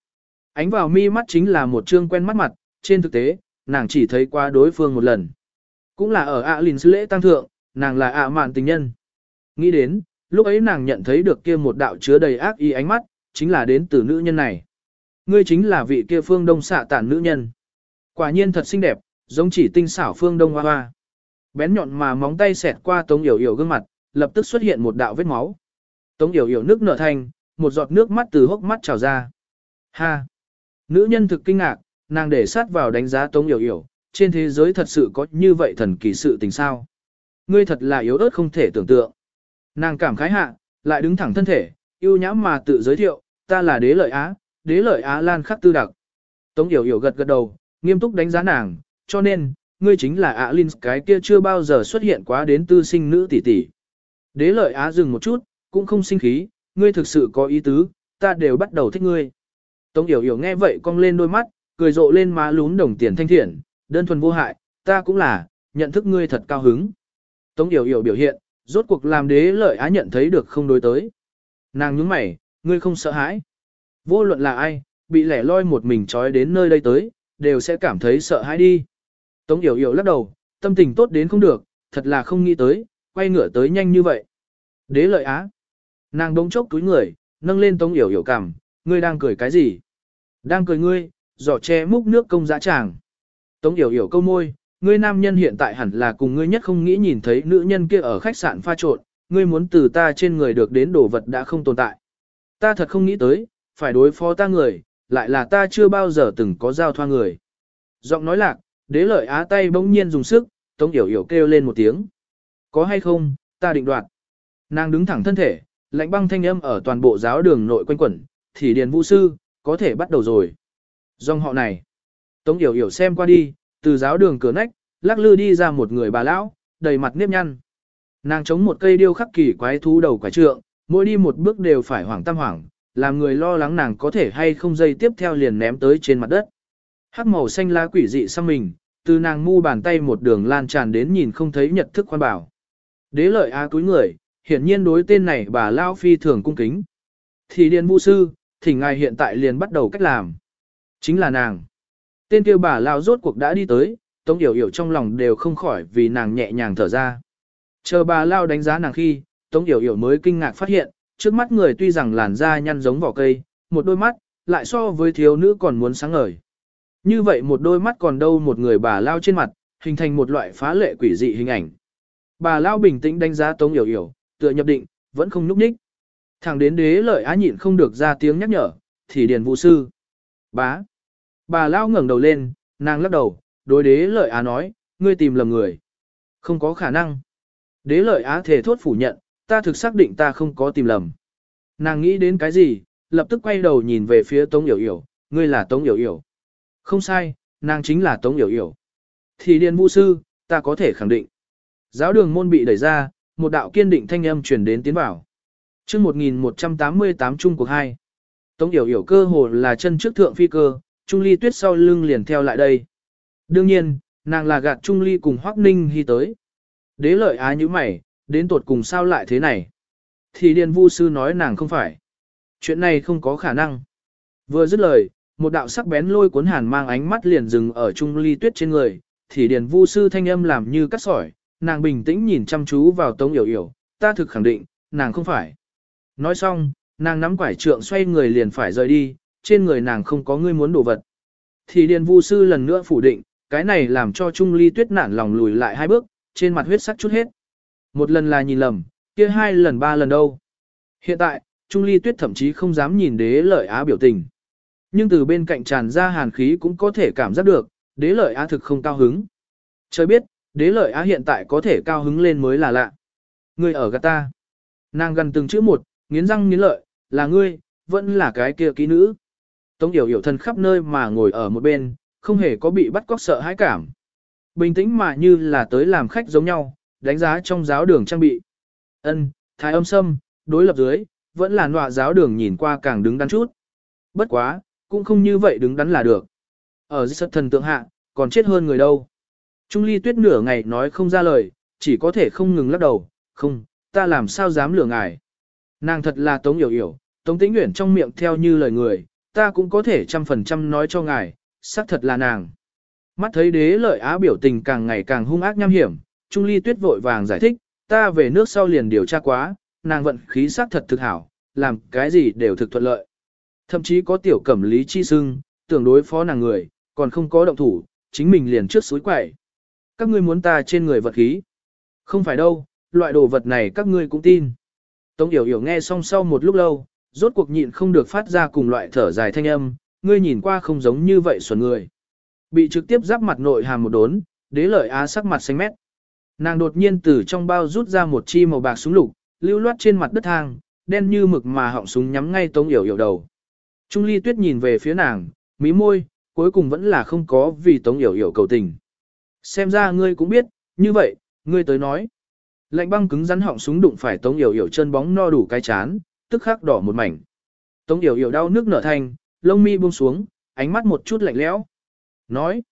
Ánh vào mi mắt chính là một trương quen mắt mặt, trên thực tế, nàng chỉ thấy qua đối phương một lần. Cũng là ở ạ lìn lễ tăng thượng, nàng là ạ mạn tình nhân. Nghĩ đến, lúc ấy nàng nhận thấy được kia một đạo chứa đầy ác ý ánh mắt, chính là đến từ nữ nhân này. Ngươi chính là vị kia phương đông xạ tản nữ nhân. Quả nhiên thật xinh đẹp, giống chỉ tinh xảo phương đông hoa hoa. Bén nhọn mà móng tay xẹt qua Tống Yểu Yểu gương mặt, lập tức xuất hiện một đạo vết máu. Tống Yểu Yểu nước nở thành, một giọt nước mắt từ hốc mắt trào ra. Ha! Nữ nhân thực kinh ngạc, nàng để sát vào đánh giá Tống Yểu Yểu, trên thế giới thật sự có như vậy thần kỳ sự tình sao. Ngươi thật là yếu ớt không thể tưởng tượng. Nàng cảm khái hạ, lại đứng thẳng thân thể, yêu nhãm mà tự giới thiệu, ta là đế lợi Á, đế lợi Á Lan khắc tư đặc. Tống Yểu Yểu gật gật đầu, nghiêm túc đánh giá nàng, cho nên, ngươi chính là Á Linh cái kia chưa bao giờ xuất hiện quá đến tư sinh nữ tỷ tỷ. Đế lợi Á dừng một chút, cũng không sinh khí, ngươi thực sự có ý tứ, ta đều bắt đầu thích ngươi. Tống Yểu Yểu nghe vậy cong lên đôi mắt, cười rộ lên má lún đồng tiền thanh thiện, đơn thuần vô hại, ta cũng là, nhận thức ngươi thật cao hứng. Tống Yểu Yểu biểu hiện, rốt cuộc làm đế lợi á nhận thấy được không đối tới. Nàng nhướng mày, ngươi không sợ hãi. Vô luận là ai, bị lẻ loi một mình trói đến nơi đây tới, đều sẽ cảm thấy sợ hãi đi. Tống Yểu Yểu lắc đầu, tâm tình tốt đến không được, thật là không nghĩ tới, quay ngửa tới nhanh như vậy. Đế lợi á. Nàng đống chốc túi người, nâng lên Tống Yểu Yểu cằm, ngươi đang cười cái gì? Đang cười ngươi, giỏ che múc nước công dã tràng. Tống Yểu Yểu câu môi, ngươi nam nhân hiện tại hẳn là cùng ngươi nhất không nghĩ nhìn thấy nữ nhân kia ở khách sạn pha trộn, ngươi muốn từ ta trên người được đến đồ vật đã không tồn tại. Ta thật không nghĩ tới, phải đối phó ta người, lại là ta chưa bao giờ từng có giao thoa người. Giọng nói lạc, đế lợi á tay bỗng nhiên dùng sức, Tống Yểu Yểu kêu lên một tiếng. Có hay không, ta định đoạt. Nàng đứng thẳng thân thể, lạnh băng thanh âm ở toàn bộ giáo đường nội quanh quẩn, thì điền vũ sư, có thể bắt đầu rồi. Dòng họ này. Tống Yểu Yểu xem qua đi, từ giáo đường cửa nách, lắc lư đi ra một người bà lão, đầy mặt nếp nhăn. Nàng chống một cây điêu khắc kỳ quái thú đầu quái trượng, mỗi đi một bước đều phải hoảng tam hoảng, làm người lo lắng nàng có thể hay không dây tiếp theo liền ném tới trên mặt đất. Hắc màu xanh lá quỷ dị sang mình, từ nàng mu bàn tay một đường lan tràn đến nhìn không thấy nhật thức khoan bảo. Đế lợi á túi người, hiển nhiên đối tên này bà Lao phi thường cung kính. Thì điền vũ sư, thỉnh ngài hiện tại liền bắt đầu cách làm. Chính là nàng. Tên kia bà Lao rốt cuộc đã đi tới, Tống Yểu Yểu trong lòng đều không khỏi vì nàng nhẹ nhàng thở ra. Chờ bà Lao đánh giá nàng khi, Tống Yểu Yểu mới kinh ngạc phát hiện, trước mắt người tuy rằng làn da nhăn giống vỏ cây, một đôi mắt, lại so với thiếu nữ còn muốn sáng ngời. Như vậy một đôi mắt còn đâu một người bà Lao trên mặt, hình thành một loại phá lệ quỷ dị hình ảnh. Bà Lao bình tĩnh đánh giá Tống Yểu Yểu, tựa nhập định, vẫn không núp nhích. Thẳng đến đế lợi á nhịn không được ra tiếng nhắc nhở, thì điền vụ sư. Bá. Bà Lao ngẩng đầu lên, nàng lắc đầu, đối đế lợi á nói, ngươi tìm lầm người. Không có khả năng. Đế lợi á thể thốt phủ nhận, ta thực xác định ta không có tìm lầm. Nàng nghĩ đến cái gì, lập tức quay đầu nhìn về phía Tống Yểu Yểu, ngươi là Tống Yểu Yểu. Không sai, nàng chính là Tống Yểu Yểu. Thì điền vũ sư, ta có thể khẳng định. Giáo đường môn bị đẩy ra, một đạo kiên định thanh âm truyền đến tiến vào. Trước 1188 Trung cuộc 2. Tống Yểu Yểu cơ hồ là chân trước thượng phi cơ, Trung Ly Tuyết sau lưng liền theo lại đây. Đương nhiên, nàng là gạt Trung Ly cùng Hoắc Ninh Hy tới. Đế lợi á như mày, đến tột cùng sao lại thế này? Thì Điền Vu Sư nói nàng không phải. Chuyện này không có khả năng. Vừa dứt lời, một đạo sắc bén lôi cuốn hàn mang ánh mắt liền dừng ở Trung Ly Tuyết trên người, thì Điền Vu Sư thanh âm làm như cắt sỏi, nàng bình tĩnh nhìn chăm chú vào Tống Yểu Yểu, ta thực khẳng định, nàng không phải. Nói xong, nàng nắm quải trượng xoay người liền phải rời đi, trên người nàng không có ngươi muốn đổ vật. Thì Điền Vu Sư lần nữa phủ định, cái này làm cho Trung Ly Tuyết nản lòng lùi lại hai bước, trên mặt huyết sắc chút hết. Một lần là nhìn lầm, kia hai lần ba lần đâu. Hiện tại, Trung Ly Tuyết thậm chí không dám nhìn đế lợi á biểu tình. Nhưng từ bên cạnh tràn ra hàn khí cũng có thể cảm giác được, đế lợi á thực không cao hứng. Trời biết, đế lợi á hiện tại có thể cao hứng lên mới là lạ. Người ở gạt ta. Nàng gần từng chữ một, nghiến răng nghiến lợi, là ngươi, vẫn là cái kia ký nữ. Tống yểu yểu thân khắp nơi mà ngồi ở một bên, không hề có bị bắt cóc sợ hãi cảm. Bình tĩnh mà như là tới làm khách giống nhau, đánh giá trong giáo đường trang bị. Ân, thái âm sâm, đối lập dưới, vẫn là nọa giáo đường nhìn qua càng đứng đắn chút. Bất quá, cũng không như vậy đứng đắn là được. Ở dưới sật thần tượng hạ, còn chết hơn người đâu. Trung ly tuyết nửa ngày nói không ra lời, chỉ có thể không ngừng lắc đầu, không, ta làm sao dám lừa ngài. Nàng thật là tống hiểu hiểu, tống tĩnh nguyện trong miệng theo như lời người, ta cũng có thể trăm phần trăm nói cho ngài, xác thật là nàng. Mắt thấy đế lợi á biểu tình càng ngày càng hung ác nham hiểm, Trung ly tuyết vội vàng giải thích, ta về nước sau liền điều tra quá, nàng vận khí sắc thật thực hảo, làm cái gì đều thực thuận lợi. Thậm chí có tiểu cẩm lý chi sưng, tưởng đối phó nàng người, còn không có động thủ, chính mình liền trước suối quậy. Các ngươi muốn ta trên người vật khí. Không phải đâu, loại đồ vật này các ngươi cũng tin. Tống Yểu Yểu nghe xong sau một lúc lâu, rốt cuộc nhịn không được phát ra cùng loại thở dài thanh âm, ngươi nhìn qua không giống như vậy xuẩn người. Bị trực tiếp giáp mặt nội hàm một đốn, đế lợi á sắc mặt xanh mét. Nàng đột nhiên từ trong bao rút ra một chi màu bạc súng lục, lưu loát trên mặt đất thang, đen như mực mà họng súng nhắm ngay Tống Yểu Yểu đầu. Trung Ly Tuyết nhìn về phía nàng, mí môi, cuối cùng vẫn là không có vì Tống Yểu Yểu cầu tình. Xem ra ngươi cũng biết, như vậy, ngươi tới nói. Lạnh băng cứng rắn họng súng đụng phải Tống Yểu Yểu chân bóng no đủ cái chán, tức khắc đỏ một mảnh. Tống Yểu Yểu đau nước nở thành, lông mi buông xuống, ánh mắt một chút lạnh lẽo. Nói.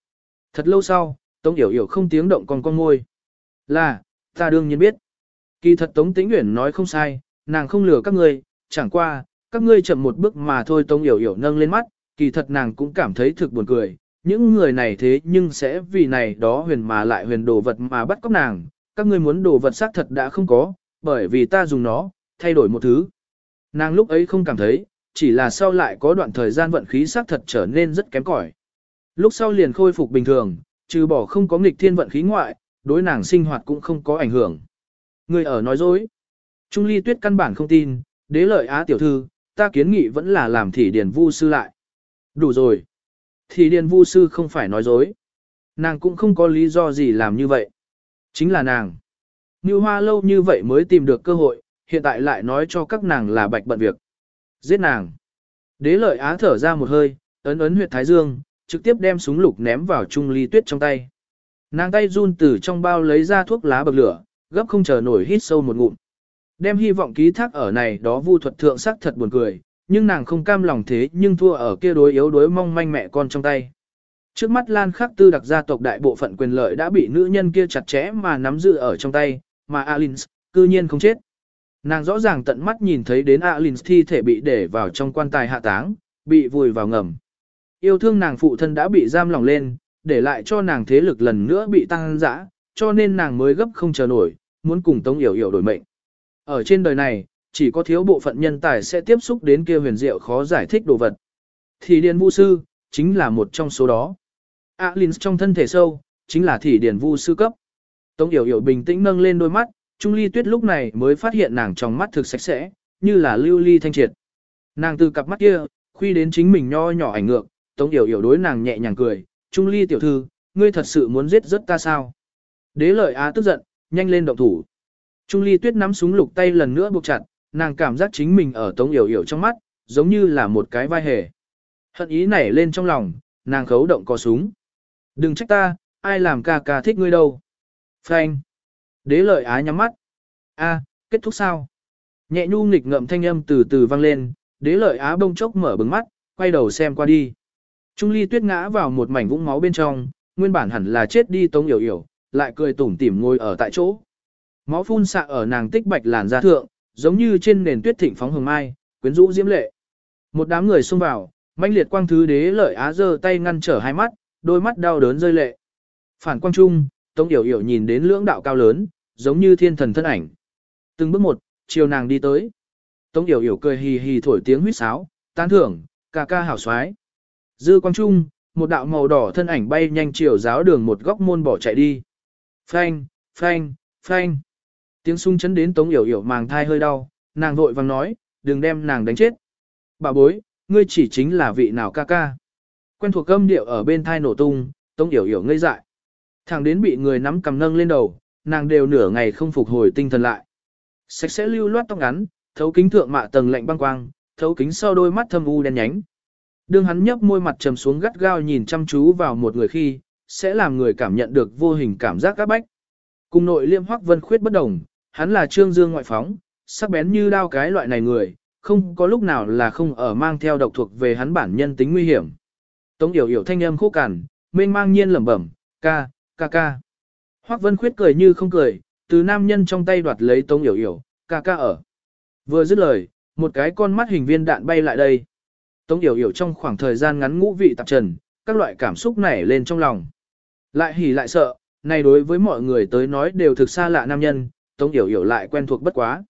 Thật lâu sau, Tống Yểu Yểu không tiếng động còn con môi. Là, ta đương nhiên biết. Kỳ thật Tống Tĩnh Uyển nói không sai, nàng không lừa các ngươi, chẳng qua, các ngươi chậm một bước mà thôi Tống Yểu Yểu nâng lên mắt, kỳ thật nàng cũng cảm thấy thực buồn cười. Những người này thế nhưng sẽ vì này đó huyền mà lại huyền đồ vật mà bắt cóc nàng, các ngươi muốn đồ vật xác thật đã không có, bởi vì ta dùng nó, thay đổi một thứ. Nàng lúc ấy không cảm thấy, chỉ là sau lại có đoạn thời gian vận khí xác thật trở nên rất kém cỏi. Lúc sau liền khôi phục bình thường, trừ bỏ không có nghịch thiên vận khí ngoại, đối nàng sinh hoạt cũng không có ảnh hưởng. Người ở nói dối. Trung ly tuyết căn bản không tin, đế lợi á tiểu thư, ta kiến nghị vẫn là làm thỉ điền vu sư lại. Đủ rồi. Thỉ điền vu sư không phải nói dối. Nàng cũng không có lý do gì làm như vậy. Chính là nàng. Như hoa lâu như vậy mới tìm được cơ hội, hiện tại lại nói cho các nàng là bạch bận việc. Giết nàng. Đế lợi á thở ra một hơi, ấn ấn huyệt thái dương, trực tiếp đem súng lục ném vào trung ly tuyết trong tay. Nàng tay run từ trong bao lấy ra thuốc lá bậc lửa, gấp không chờ nổi hít sâu một ngụm. Đem hy vọng ký thác ở này đó vu thuật thượng sắc thật buồn cười, nhưng nàng không cam lòng thế nhưng thua ở kia đối yếu đối mong manh mẹ con trong tay. Trước mắt Lan Khắc Tư đặc gia tộc đại bộ phận quyền lợi đã bị nữ nhân kia chặt chẽ mà nắm giữ ở trong tay, mà Alins, cư nhiên không chết. Nàng rõ ràng tận mắt nhìn thấy đến Alins thi thể bị để vào trong quan tài hạ táng, bị vùi vào ngầm. Yêu thương nàng phụ thân đã bị giam lòng lên, để lại cho nàng thế lực lần nữa bị tăng dã, cho nên nàng mới gấp không chờ nổi, muốn cùng Tống Yểu Yểu đổi mệnh. Ở trên đời này, chỉ có thiếu bộ phận nhân tài sẽ tiếp xúc đến kia huyền diệu khó giải thích đồ vật. Thì Điền Vu Sư, chính là một trong số đó. Alins trong thân thể sâu, chính là Thì Điền Vu Sư cấp. Tống Yểu Yểu bình tĩnh nâng lên đôi mắt, Trung Ly Tuyết lúc này mới phát hiện nàng trong mắt thực sạch sẽ, như là lưu ly thanh triệt. Nàng từ cặp mắt kia, khuy đến chính mình nho nhỏ ảnh ngược, Tống Yểu Yểu đối nàng nhẹ nhàng cười, Trung Ly tiểu thư, ngươi thật sự muốn giết rất ta sao? Đế lợi á tức giận, nhanh lên động thủ. Trung Ly tuyết nắm súng lục tay lần nữa buộc chặt, nàng cảm giác chính mình ở Tống Yểu Yểu trong mắt, giống như là một cái vai hề. Hận ý nảy lên trong lòng, nàng khấu động có súng. Đừng trách ta, ai làm ca ca thích ngươi đâu. Phanh. Đế lợi á nhắm mắt. A, kết thúc sao? Nhẹ nhu nghịch ngậm thanh âm từ từ vang lên, đế lợi á bông chốc mở bừng mắt, quay đầu xem qua đi. Trung ly tuyết ngã vào một mảnh vũng máu bên trong, nguyên bản hẳn là chết đi tống yểu yểu, lại cười tủm tỉm ngồi ở tại chỗ. Máu phun xạ ở nàng tích bạch làn da thượng, giống như trên nền tuyết thịnh phóng hồng mai, quyến rũ diễm lệ. Một đám người xông vào, mãnh liệt quang thứ đế lợi á giơ tay ngăn trở hai mắt, đôi mắt đau đớn rơi lệ. Phản quang trung, Tống Yểu Yểu nhìn đến lưỡng đạo cao lớn, giống như thiên thần thân ảnh. Từng bước một, chiều nàng đi tới. Tống Yểu Yểu cười hì hì thổi tiếng huýt sáo, tán thưởng, ca ca hảo xoái. Dư quang trung, một đạo màu đỏ thân ảnh bay nhanh chiều giáo đường một góc môn bỏ chạy đi. Phanh, phanh, phanh. Tiếng sung chấn đến Tống Yểu Yểu màng thai hơi đau, nàng vội vàng nói, đừng đem nàng đánh chết. Bà bối, ngươi chỉ chính là vị nào ca ca. Quen thuộc âm điệu ở bên thai nổ tung, Tống Yểu Yểu ngây dại. Thằng đến bị người nắm cầm nâng lên đầu, nàng đều nửa ngày không phục hồi tinh thần lại. Sạch sẽ lưu loát tóc ngắn, thấu kính thượng mạ tầng lạnh băng quang, thấu kính sau đôi mắt thâm u đen nhánh. Đương hắn nhấp môi mặt trầm xuống gắt gao nhìn chăm chú vào một người khi, sẽ làm người cảm nhận được vô hình cảm giác các bách. Cùng nội liêm hoắc vân khuyết bất đồng, hắn là trương dương ngoại phóng, sắc bén như đao cái loại này người, không có lúc nào là không ở mang theo độc thuộc về hắn bản nhân tính nguy hiểm. Tống yểu yểu thanh âm khô cằn, mênh mang nhiên lẩm bẩm, ca, ca ca. Hoắc vân khuyết cười như không cười, từ nam nhân trong tay đoạt lấy tống yểu yểu, ca ca ở. Vừa dứt lời, một cái con mắt hình viên đạn bay lại đây. Tống yểu yểu trong khoảng thời gian ngắn ngũ vị tạp trần, các loại cảm xúc nảy lên trong lòng. Lại hỉ lại sợ, này đối với mọi người tới nói đều thực xa lạ nam nhân, Tống Yểu Yểu lại quen thuộc bất quá.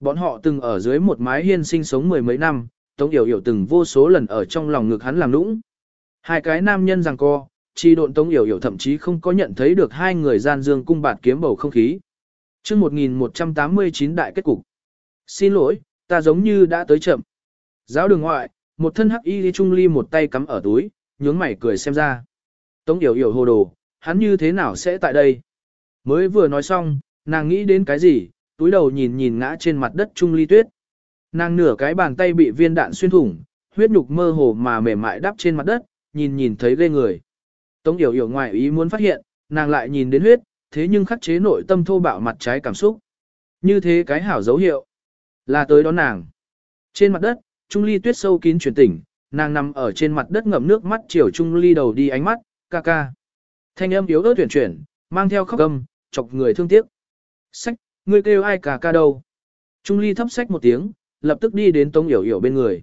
Bọn họ từng ở dưới một mái hiên sinh sống mười mấy năm, Tống Yểu Yểu từng vô số lần ở trong lòng ngực hắn làm nũng. Hai cái nam nhân rằng co, chi độn Tống Yểu Yểu thậm chí không có nhận thấy được hai người gian dương cung bạt kiếm bầu không khí. Trước 1189 đại kết cục. Xin lỗi, ta giống như đã tới chậm. Giáo đường ngoại, một thân hắc y trung ly một tay cắm ở túi, nhướng mày cười xem ra. Tống Yểu Yểu hồ đồ, hắn như thế nào sẽ tại đây? Mới vừa nói xong, nàng nghĩ đến cái gì, túi đầu nhìn nhìn ngã trên mặt đất trung ly tuyết. Nàng nửa cái bàn tay bị viên đạn xuyên thủng, huyết nhục mơ hồ mà mềm mại đắp trên mặt đất, nhìn nhìn thấy ghê người. Tống Yểu Yểu ngoài ý muốn phát hiện, nàng lại nhìn đến huyết, thế nhưng khắc chế nội tâm thô bạo mặt trái cảm xúc. Như thế cái hảo dấu hiệu, là tới đón nàng. Trên mặt đất, Trung Ly tuyết sâu kín chuyển tỉnh, nàng nằm ở trên mặt đất ngậm nước mắt chiều Trung Ly đầu đi ánh mắt, ca ca. Thanh âm yếu ớt tuyển chuyển, mang theo khóc gầm, chọc người thương tiếc. Sách, ngươi kêu ai ca ca đâu? Trung Ly thấp sách một tiếng, lập tức đi đến Tống Yểu Yểu bên người.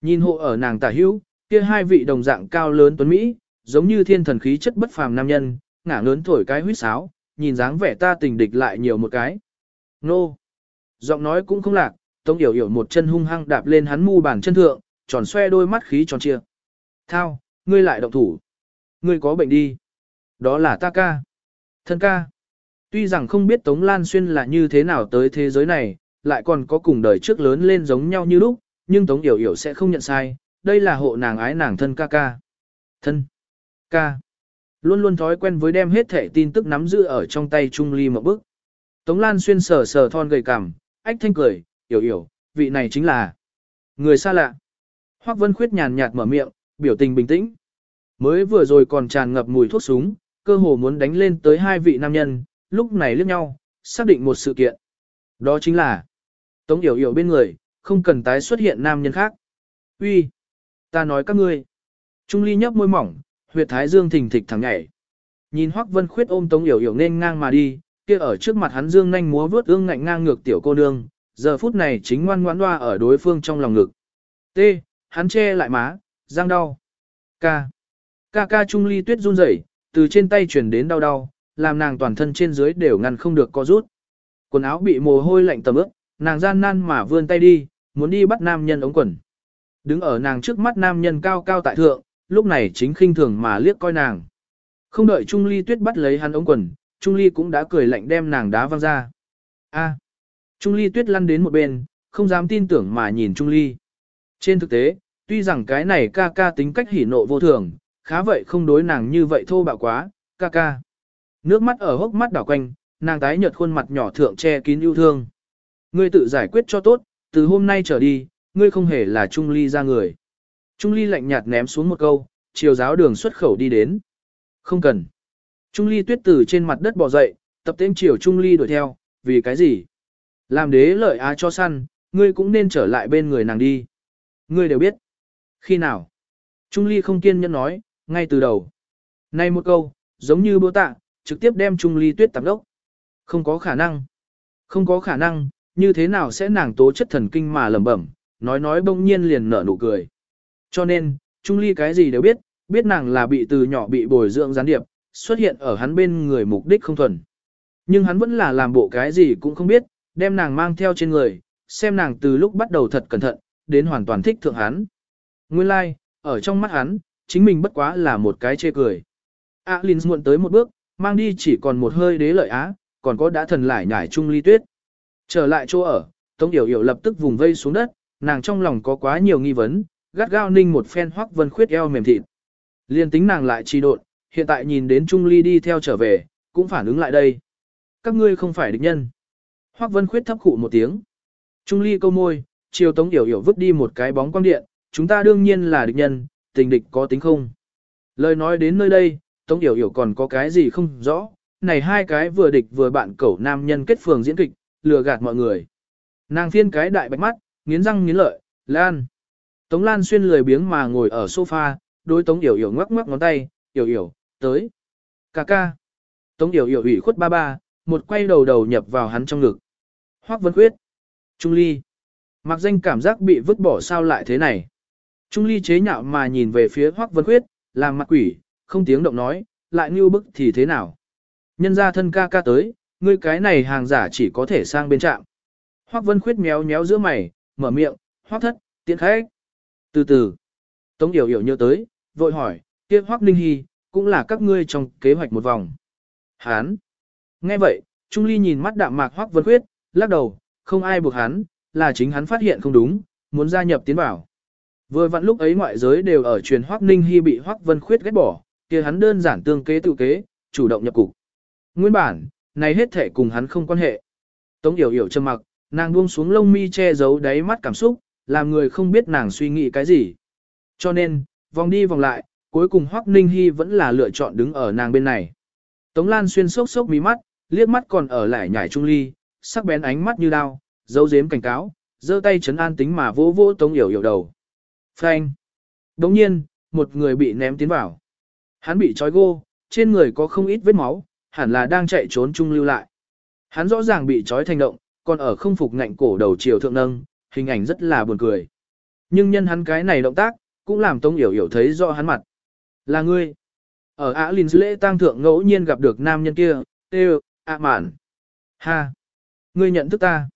Nhìn hộ ở nàng tả hữu, kia hai vị đồng dạng cao lớn tuấn Mỹ, giống như thiên thần khí chất bất phàm nam nhân, ngả lớn thổi cái huýt sáo, nhìn dáng vẻ ta tình địch lại nhiều một cái. Nô! Giọng nói cũng không lạc, Tống Yểu Yểu một chân hung hăng đạp lên hắn mu bàn chân thượng, tròn xoe đôi mắt khí tròn chia. Thao, ngươi lại động thủ. Ngươi có bệnh đi. Đó là ta ca. Thân ca. Tuy rằng không biết Tống Lan Xuyên là như thế nào tới thế giới này, lại còn có cùng đời trước lớn lên giống nhau như lúc, nhưng Tống Yểu Yểu sẽ không nhận sai, đây là hộ nàng ái nàng thân ca ca. Thân. Ca. Luôn luôn thói quen với đem hết thể tin tức nắm giữ ở trong tay Trung Ly một bức. Tống Lan Xuyên sờ sờ thon gầy cằm, ách thanh cười, Yểu Yểu, vị này chính là người xa lạ. Hoắc Vân Khuyết nhàn nhạt mở miệng, biểu tình bình tĩnh. Mới vừa rồi còn tràn ngập mùi thuốc súng, cơ hồ muốn đánh lên tới hai vị nam nhân, lúc này liếc nhau, xác định một sự kiện. Đó chính là, Tống Yểu Yểu bên người, không cần tái xuất hiện nam nhân khác. Uy, ta nói các ngươi. Trung Ly nhấp môi mỏng, huyệt thái dương thình thịch thẳng nhảy. Nhìn Hoắc Vân Khuyết ôm Tống Yểu Yểu nên ngang mà đi, kia ở trước mặt hắn dương nhanh múa vướt ương ngạnh ngang ngược tiểu cô nương, giờ phút này chính ngoan ngoãn loa ở đối phương trong lòng ngực. T, hắn che lại má, răng đau. k Ca ca Trung Ly tuyết run rẩy, từ trên tay chuyển đến đau đau, làm nàng toàn thân trên dưới đều ngăn không được co rút. Quần áo bị mồ hôi lạnh tầm ướt, nàng gian nan mà vươn tay đi, muốn đi bắt nam nhân ống quần. Đứng ở nàng trước mắt nam nhân cao cao tại thượng, lúc này chính khinh thường mà liếc coi nàng. Không đợi Trung Ly tuyết bắt lấy hắn ống quần, Trung Ly cũng đã cười lạnh đem nàng đá văng ra. A. Trung Ly tuyết lăn đến một bên, không dám tin tưởng mà nhìn Trung Ly. Trên thực tế, tuy rằng cái này ca ca tính cách hỉ nộ vô thường, khá vậy không đối nàng như vậy thô bạo quá, ca ca. Nước mắt ở hốc mắt đảo quanh, nàng tái nhợt khuôn mặt nhỏ thượng che kín yêu thương. Ngươi tự giải quyết cho tốt, từ hôm nay trở đi, ngươi không hề là Trung Ly ra người. Trung Ly lạnh nhạt ném xuống một câu, chiều giáo đường xuất khẩu đi đến. Không cần. Trung Ly tuyết từ trên mặt đất bò dậy, tập tên chiều Trung Ly đuổi theo, vì cái gì? Làm đế lợi á cho săn, ngươi cũng nên trở lại bên người nàng đi. Ngươi đều biết. Khi nào? Trung Ly không kiên nhẫn nói, ngay từ đầu. Này một câu, giống như bố tạ, trực tiếp đem Trung Ly tuyết tạm đốc. Không có khả năng. Không có khả năng, như thế nào sẽ nàng tố chất thần kinh mà lẩm bẩm, nói nói bỗng nhiên liền nở nụ cười. Cho nên, Trung Ly cái gì đều biết, biết nàng là bị từ nhỏ bị bồi dưỡng gián điệp, xuất hiện ở hắn bên người mục đích không thuần. Nhưng hắn vẫn là làm bộ cái gì cũng không biết, đem nàng mang theo trên người, xem nàng từ lúc bắt đầu thật cẩn thận, đến hoàn toàn thích thượng hắn. Nguyên lai, like, ở trong mắt hắn, chính mình bất quá là một cái chê cười. Alin muộn tới một bước, mang đi chỉ còn một hơi đế lợi á, còn có đã thần lại nhảy Chung Ly Tuyết. Trở lại chỗ ở, Tống Yểu Yểu lập tức vùng vây xuống đất, nàng trong lòng có quá nhiều nghi vấn, gắt gao ninh một phen Hoắc Vân Khuyết eo mềm thịt. Liên tính nàng lại trì độn, hiện tại nhìn đến Trung Ly đi theo trở về, cũng phản ứng lại đây. Các ngươi không phải địch nhân. Hoắc Vân Khuyết thấp khụ một tiếng. Trung Ly câu môi, chiều Tống Yểu Yểu vứt đi một cái bóng quang điện, chúng ta đương nhiên là địch nhân, tình địch có tính không. Lời nói đến nơi đây, Tống Yểu Yểu còn có cái gì không rõ, này hai cái vừa địch vừa bạn cẩu nam nhân kết phường diễn kịch, lừa gạt mọi người. Nàng phiên cái đại bạch mắt, nghiến răng nghiến lợi, Lan. Tống Lan xuyên lười biếng mà ngồi ở sofa, đối Tống Yểu Yểu ngoắc ngoắc ngón tay, Yểu Yểu, tới. Cà ca. Tống Yểu Yểu ủy khuất ba ba, một quay đầu đầu nhập vào hắn trong ngực. Hoắc Vân Khuyết. Trung Ly. Mặc danh cảm giác bị vứt bỏ sao lại thế này. Trung Ly chế nhạo mà nhìn về phía Hoắc Vân Khuyết, làm mặt quỷ, không tiếng động nói, lại như bức thì thế nào. Nhân ra thân ca ca tới, ngươi cái này hàng giả chỉ có thể sang bên trạm. Hoắc Vân Khuyết méo méo giữa mày, mở miệng, Hoắc thất, tiện khách. Từ từ, Tống Yểu Yểu nhớ tới, vội hỏi, kia Hoắc Ninh Hy, cũng là các ngươi trong kế hoạch một vòng. Hán. Nghe vậy, Trung Ly nhìn mắt đạm mạc Hoắc Vân Khuyết, lắc đầu, không ai buộc hắn, là chính hắn phát hiện không đúng, muốn gia nhập tiến vào. Vừa vặn lúc ấy ngoại giới đều ở truyền Hoắc Ninh Hy bị Hoắc Vân Khuyết ghét bỏ, kia hắn đơn giản tương kế tự kế, chủ động nhập cục. Nguyên bản, này hết thể cùng hắn không quan hệ. Tống Yểu Yểu trầm mặc, nàng buông xuống lông mi che giấu đáy mắt cảm xúc, làm người không biết nàng suy nghĩ cái gì. Cho nên, vòng đi vòng lại, cuối cùng Hoắc Ninh Hy vẫn là lựa chọn đứng ở nàng bên này. Tống Lan xuyên sốc sốc mí mắt, liếc mắt còn ở lại nhảy trung ly, sắc bén ánh mắt như đao, dấu dếm cảnh cáo, giơ tay chấn an tính mà vỗ vỗ Tống Yểu Yểu đầu. Phanh. Đồng nhiên, một người bị ném tiến vào. Hắn bị trói gô, trên người có không ít vết máu, hẳn là đang chạy trốn trung lưu lại. Hắn rõ ràng bị trói thành động, còn ở không phục ngạnh cổ đầu chiều thượng nâng, hình ảnh rất là buồn cười. Nhưng nhân hắn cái này động tác, cũng làm Tống Yểu Yểu thấy rõ hắn mặt. Là ngươi. Ở Ả Linh lễ tang thượng ngẫu nhiên gặp được nam nhân kia, tê ạ mạn. Ha. Ngươi nhận thức ta.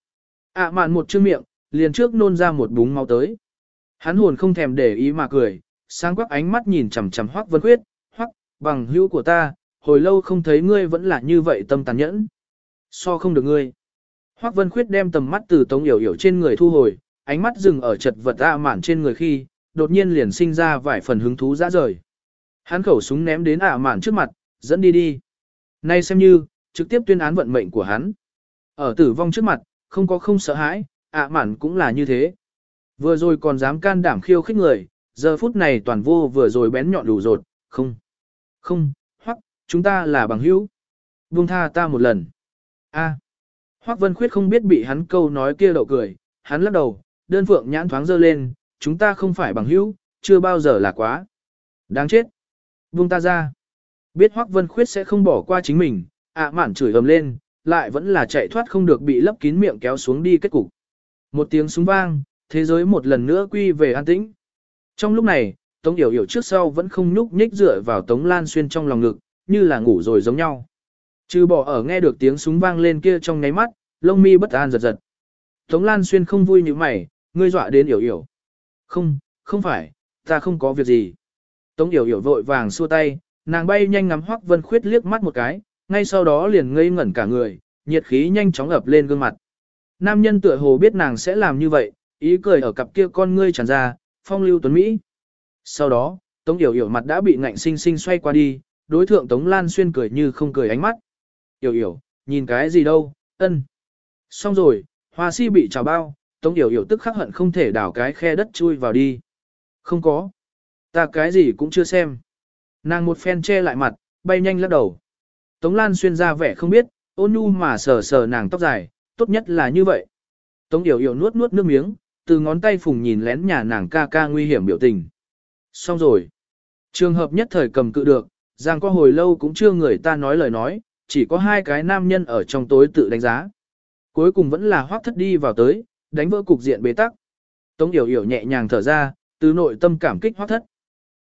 ạ mạn một chữ miệng, liền trước nôn ra một búng máu tới. Hắn hồn không thèm để ý mà cười, sáng quắc ánh mắt nhìn chằm chằm Hoắc Vân Khuyết, "Hoắc, bằng hữu của ta, hồi lâu không thấy ngươi vẫn là như vậy tâm tàn nhẫn. So không được ngươi." Hoắc Vân Khuyết đem tầm mắt từ Tống Yểu Yểu trên người thu hồi, ánh mắt dừng ở chật vật a mạn trên người khi, đột nhiên liền sinh ra vài phần hứng thú dã rời. Hắn khẩu súng ném đến ả mạn trước mặt, dẫn đi đi. Nay xem như, trực tiếp tuyên án vận mệnh của hắn. Ở tử vong trước mặt, không có không sợ hãi, ạ mạn cũng là như thế. Vừa rồi còn dám can đảm khiêu khích người, giờ phút này toàn vô vừa rồi bén nhọn đủ rột, không, không, hoặc, chúng ta là bằng hữu. Buông tha ta một lần. A. Hoắc Vân Khuyết không biết bị hắn câu nói kia đậu cười, hắn lắc đầu, đơn phượng nhãn thoáng dơ lên, chúng ta không phải bằng hữu, chưa bao giờ là quá. Đáng chết. Buông ta ra. Biết Hoắc Vân Khuyết sẽ không bỏ qua chính mình, ạ mạn chửi ầm lên, lại vẫn là chạy thoát không được bị lấp kín miệng kéo xuống đi kết cục. Một tiếng súng vang, thế giới một lần nữa quy về an tĩnh. Trong lúc này, Tống Yểu Yểu trước sau vẫn không nhúc nhích dựa vào Tống Lan Xuyên trong lòng ngực, như là ngủ rồi giống nhau. Trừ bỏ ở nghe được tiếng súng vang lên kia trong ngáy mắt, lông mi bất an giật giật. Tống Lan Xuyên không vui như mày, ngươi dọa đến Yểu Yểu. Không, không phải, ta không có việc gì. Tống Yểu Yểu vội vàng xua tay, nàng bay nhanh ngắm Hoắc Vân Khuyết liếc mắt một cái, ngay sau đó liền ngây ngẩn cả người, nhiệt khí nhanh chóng ập lên gương mặt. Nam nhân tựa hồ biết nàng sẽ làm như vậy, ý cười ở cặp kia con ngươi tràn ra, phong lưu tuấn Mỹ. Sau đó, Tống Yểu Yểu mặt đã bị ngạnh sinh sinh xoay qua đi, đối thượng Tống Lan Xuyên cười như không cười ánh mắt. Yểu Yểu, nhìn cái gì đâu, ân. Xong rồi, hoa si bị trào bao, Tống Yểu Yểu tức khắc hận không thể đảo cái khe đất chui vào đi. Không có. Ta cái gì cũng chưa xem. Nàng một phen che lại mặt, bay nhanh lắc đầu. Tống Lan Xuyên ra vẻ không biết, ôn nhu mà sờ sờ nàng tóc dài, tốt nhất là như vậy. Tống Yểu Yểu nuốt nuốt nước miếng, từ ngón tay phùng nhìn lén nhà nàng ca ca nguy hiểm biểu tình. Xong rồi. Trường hợp nhất thời cầm cự được, rằng có hồi lâu cũng chưa người ta nói lời nói, chỉ có hai cái nam nhân ở trong tối tự đánh giá. Cuối cùng vẫn là hoác thất đi vào tới, đánh vỡ cục diện bế tắc. Tống Yểu Yểu nhẹ nhàng thở ra, từ nội tâm cảm kích hoác thất.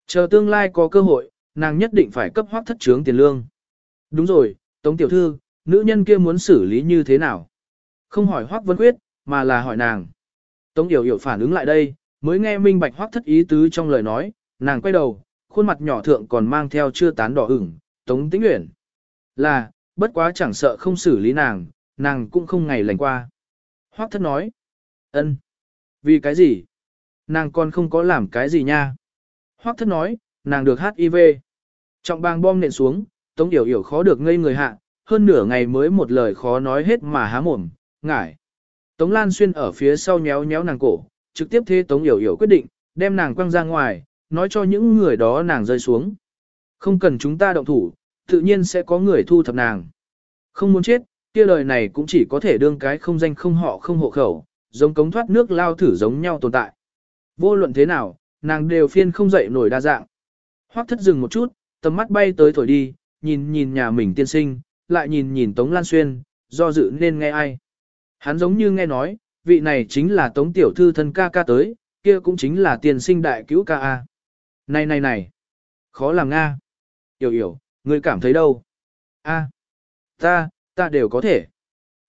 Chờ tương lai có cơ hội, nàng nhất định phải cấp hoác thất trướng tiền lương. Đúng rồi, Tống Tiểu Thư, nữ nhân kia muốn xử lý như thế nào? Không hỏi hoác vân quyết, mà là hỏi nàng. Tống Yểu Yểu phản ứng lại đây, mới nghe minh bạch hoắc thất ý tứ trong lời nói, nàng quay đầu, khuôn mặt nhỏ thượng còn mang theo chưa tán đỏ ửng, Tống Tĩnh Uyển. Là, bất quá chẳng sợ không xử lý nàng, nàng cũng không ngày lành qua. Hoắc thất nói, ân, vì cái gì? Nàng còn không có làm cái gì nha. Hoắc thất nói, nàng được HIV. Trọng bang bom nện xuống, Tống Yểu Yểu khó được ngây người hạ, hơn nửa ngày mới một lời khó nói hết mà há mồm, ngải. Tống Lan Xuyên ở phía sau nhéo nhéo nàng cổ, trực tiếp thế Tống Yểu Yểu quyết định, đem nàng quăng ra ngoài, nói cho những người đó nàng rơi xuống. Không cần chúng ta động thủ, tự nhiên sẽ có người thu thập nàng. Không muốn chết, kia lời này cũng chỉ có thể đương cái không danh không họ không hộ khẩu, giống cống thoát nước lao thử giống nhau tồn tại. Vô luận thế nào, nàng đều phiên không dậy nổi đa dạng. Hoắc thất dừng một chút, tầm mắt bay tới thổi đi, nhìn nhìn nhà mình tiên sinh, lại nhìn nhìn Tống Lan Xuyên, do dự nên nghe ai. Hắn giống như nghe nói, vị này chính là Tống Tiểu Thư thân ca ca tới, kia cũng chính là tiên sinh đại cứu ca a. Này này này, khó làm Nga. Yểu yểu, ngươi cảm thấy đâu? A, ta, ta đều có thể.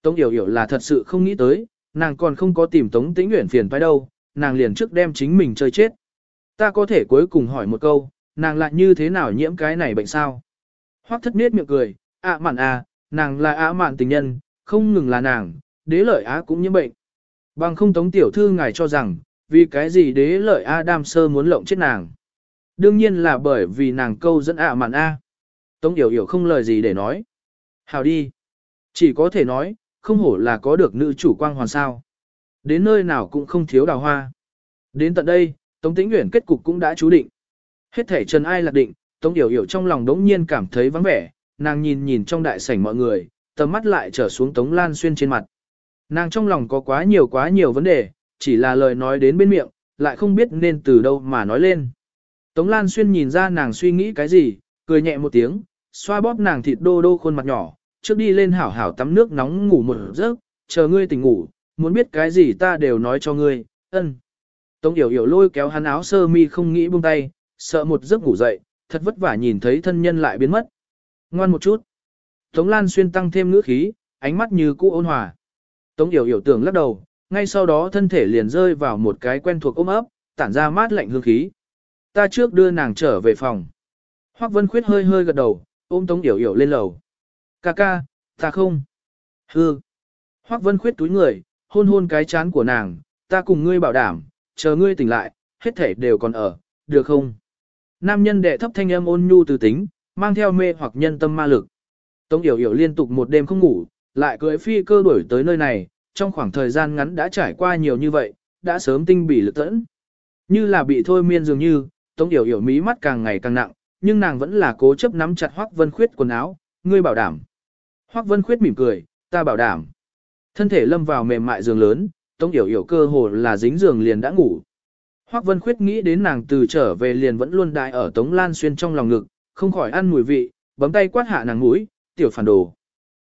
Tống Yểu Yểu là thật sự không nghĩ tới, nàng còn không có tìm Tống Tĩnh Uyển phiền phải đâu, nàng liền trước đem chính mình chơi chết. Ta có thể cuối cùng hỏi một câu, nàng lại như thế nào nhiễm cái này bệnh sao? Hoắc thất nết miệng cười, ạ à mạn à, nàng là ạ mạn tình nhân, không ngừng là nàng, đế lợi á cũng nhiễm bệnh. Bằng không tống tiểu thư ngài cho rằng, vì cái gì đế lợi a đam sơ muốn lộng chết nàng. Đương nhiên là bởi vì nàng câu dẫn ạ mạn a. Tống Yểu Yểu không lời gì để nói. Hào đi. Chỉ có thể nói, không hổ là có được nữ chủ quang hoàn sao. Đến nơi nào cũng không thiếu đào hoa. Đến tận đây, Tống Tĩnh nguyễn kết cục cũng đã chú định. Hết thể Trần Ai lạc định, Tống Yểu Yểu trong lòng đống nhiên cảm thấy vắng vẻ, nàng nhìn nhìn trong đại sảnh mọi người, tầm mắt lại trở xuống Tống Lan Xuyên trên mặt. Nàng trong lòng có quá nhiều quá nhiều vấn đề, chỉ là lời nói đến bên miệng, lại không biết nên từ đâu mà nói lên. Tống Lan Xuyên nhìn ra nàng suy nghĩ cái gì, cười nhẹ một tiếng, xoa bóp nàng thịt đô đô khuôn mặt nhỏ, trước đi lên hảo hảo tắm nước nóng ngủ một giấc, chờ ngươi tỉnh ngủ, muốn biết cái gì ta đều nói cho ngươi, ân. Tống Yểu Yểu lôi kéo hắn áo sơ mi không nghĩ buông tay, sợ một giấc ngủ dậy, thật vất vả nhìn thấy thân nhân lại biến mất. Ngoan một chút. Tống Lan Xuyên tăng thêm ngữ khí, ánh mắt như cũ ôn hòa. Tống Yểu Yểu tưởng lắc đầu, ngay sau đó thân thể liền rơi vào một cái quen thuộc ôm ấp, tản ra mát lạnh hương khí. Ta trước đưa nàng trở về phòng. Hoắc Vân Khuyết hơi hơi gật đầu, ôm Tống Yểu Yểu lên lầu. Ca ca, ta không. Hư. Hoắc Vân Khuyết túi người, hôn hôn cái chán của nàng, ta cùng ngươi bảo đảm, chờ ngươi tỉnh lại, hết thể đều còn ở, được không? Nam nhân đệ thấp thanh âm ôn nhu từ tính, mang theo mê hoặc nhân tâm ma lực. Tống Yểu Yểu liên tục một đêm không ngủ, lại cưỡi phi cơ đuổi tới nơi này, trong khoảng thời gian ngắn đã trải qua nhiều như vậy, đã sớm tinh bỉ lực tẫn. Như là bị thôi miên dường như, Tống Yểu Yểu mí mắt càng ngày càng nặng, nhưng nàng vẫn là cố chấp nắm chặt Hoắc Vân Khuyết quần áo, ngươi bảo đảm. Hoắc Vân Khuyết mỉm cười, ta bảo đảm. Thân thể lâm vào mềm mại giường lớn, Tống Yểu Yểu cơ hồ là dính giường liền đã ngủ. Hoắc Vân Khuyết nghĩ đến nàng từ trở về liền vẫn luôn đại ở Tống Lan Xuyên trong lòng ngực, không khỏi ăn mùi vị, bấm tay quát hạ nàng mũi, tiểu phản đồ.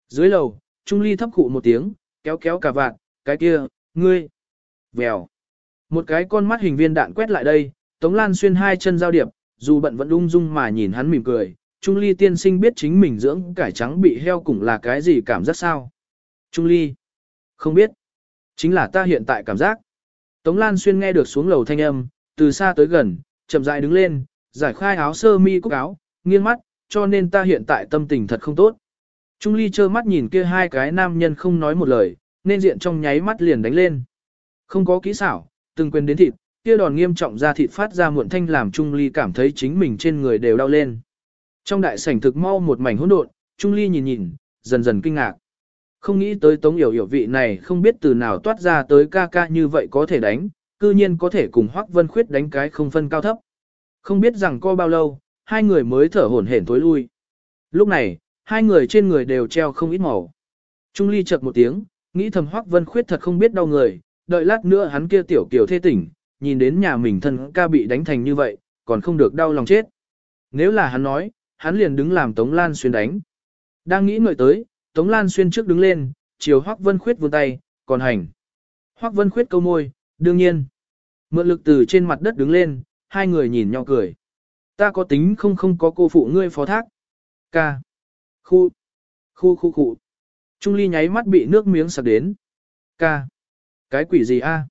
Dưới lầu, Trung Ly thấp cụ một tiếng, kéo kéo cả vạn, cái kia, ngươi, vèo. Một cái con mắt hình viên đạn quét lại đây, Tống Lan Xuyên hai chân giao điệp, dù bận vẫn ung dung mà nhìn hắn mỉm cười, Trung Ly tiên sinh biết chính mình dưỡng cải trắng bị heo cũng là cái gì cảm giác sao. Trung Ly, không biết, chính là ta hiện tại cảm giác. Tống Lan Xuyên nghe được xuống lầu thanh âm, từ xa tới gần, chậm rãi đứng lên, giải khai áo sơ mi cúc áo, nghiêng mắt, cho nên ta hiện tại tâm tình thật không tốt. Trung Ly trơ mắt nhìn kia hai cái nam nhân không nói một lời, nên diện trong nháy mắt liền đánh lên. Không có kỹ xảo, từng quên đến thịt, kia đòn nghiêm trọng ra thịt phát ra muộn thanh làm Trung Ly cảm thấy chính mình trên người đều đau lên. Trong đại sảnh thực mau một mảnh hỗn độn, Trung Ly nhìn nhìn, dần dần kinh ngạc. Không nghĩ tới Tống Yểu Yểu vị này không biết từ nào toát ra tới ca ca như vậy có thể đánh, cư nhiên có thể cùng Hoắc Vân Khuyết đánh cái không phân cao thấp. Không biết rằng co bao lâu, hai người mới thở hổn hển tối lui. Lúc này, hai người trên người đều treo không ít màu. Trung Ly chợt một tiếng, nghĩ thầm Hoắc Vân Khuyết thật không biết đau người, đợi lát nữa hắn kia tiểu kiểu thê tỉnh, nhìn đến nhà mình thân ca bị đánh thành như vậy, còn không được đau lòng chết. Nếu là hắn nói, hắn liền đứng làm Tống Lan Xuyên đánh. Đang nghĩ ngợi tới, Tống Lan Xuyên trước đứng lên, chiều Hoắc Vân Khuyết vươn tay, còn hành. Hoắc Vân Khuyết câu môi, đương nhiên. Mượn lực từ trên mặt đất đứng lên, hai người nhìn nhau cười. Ta có tính không không có cô phụ ngươi phó thác. Ca. Khu. Khu khu khu. Trung Ly nháy mắt bị nước miếng sặc đến. Ca. Cái quỷ gì a?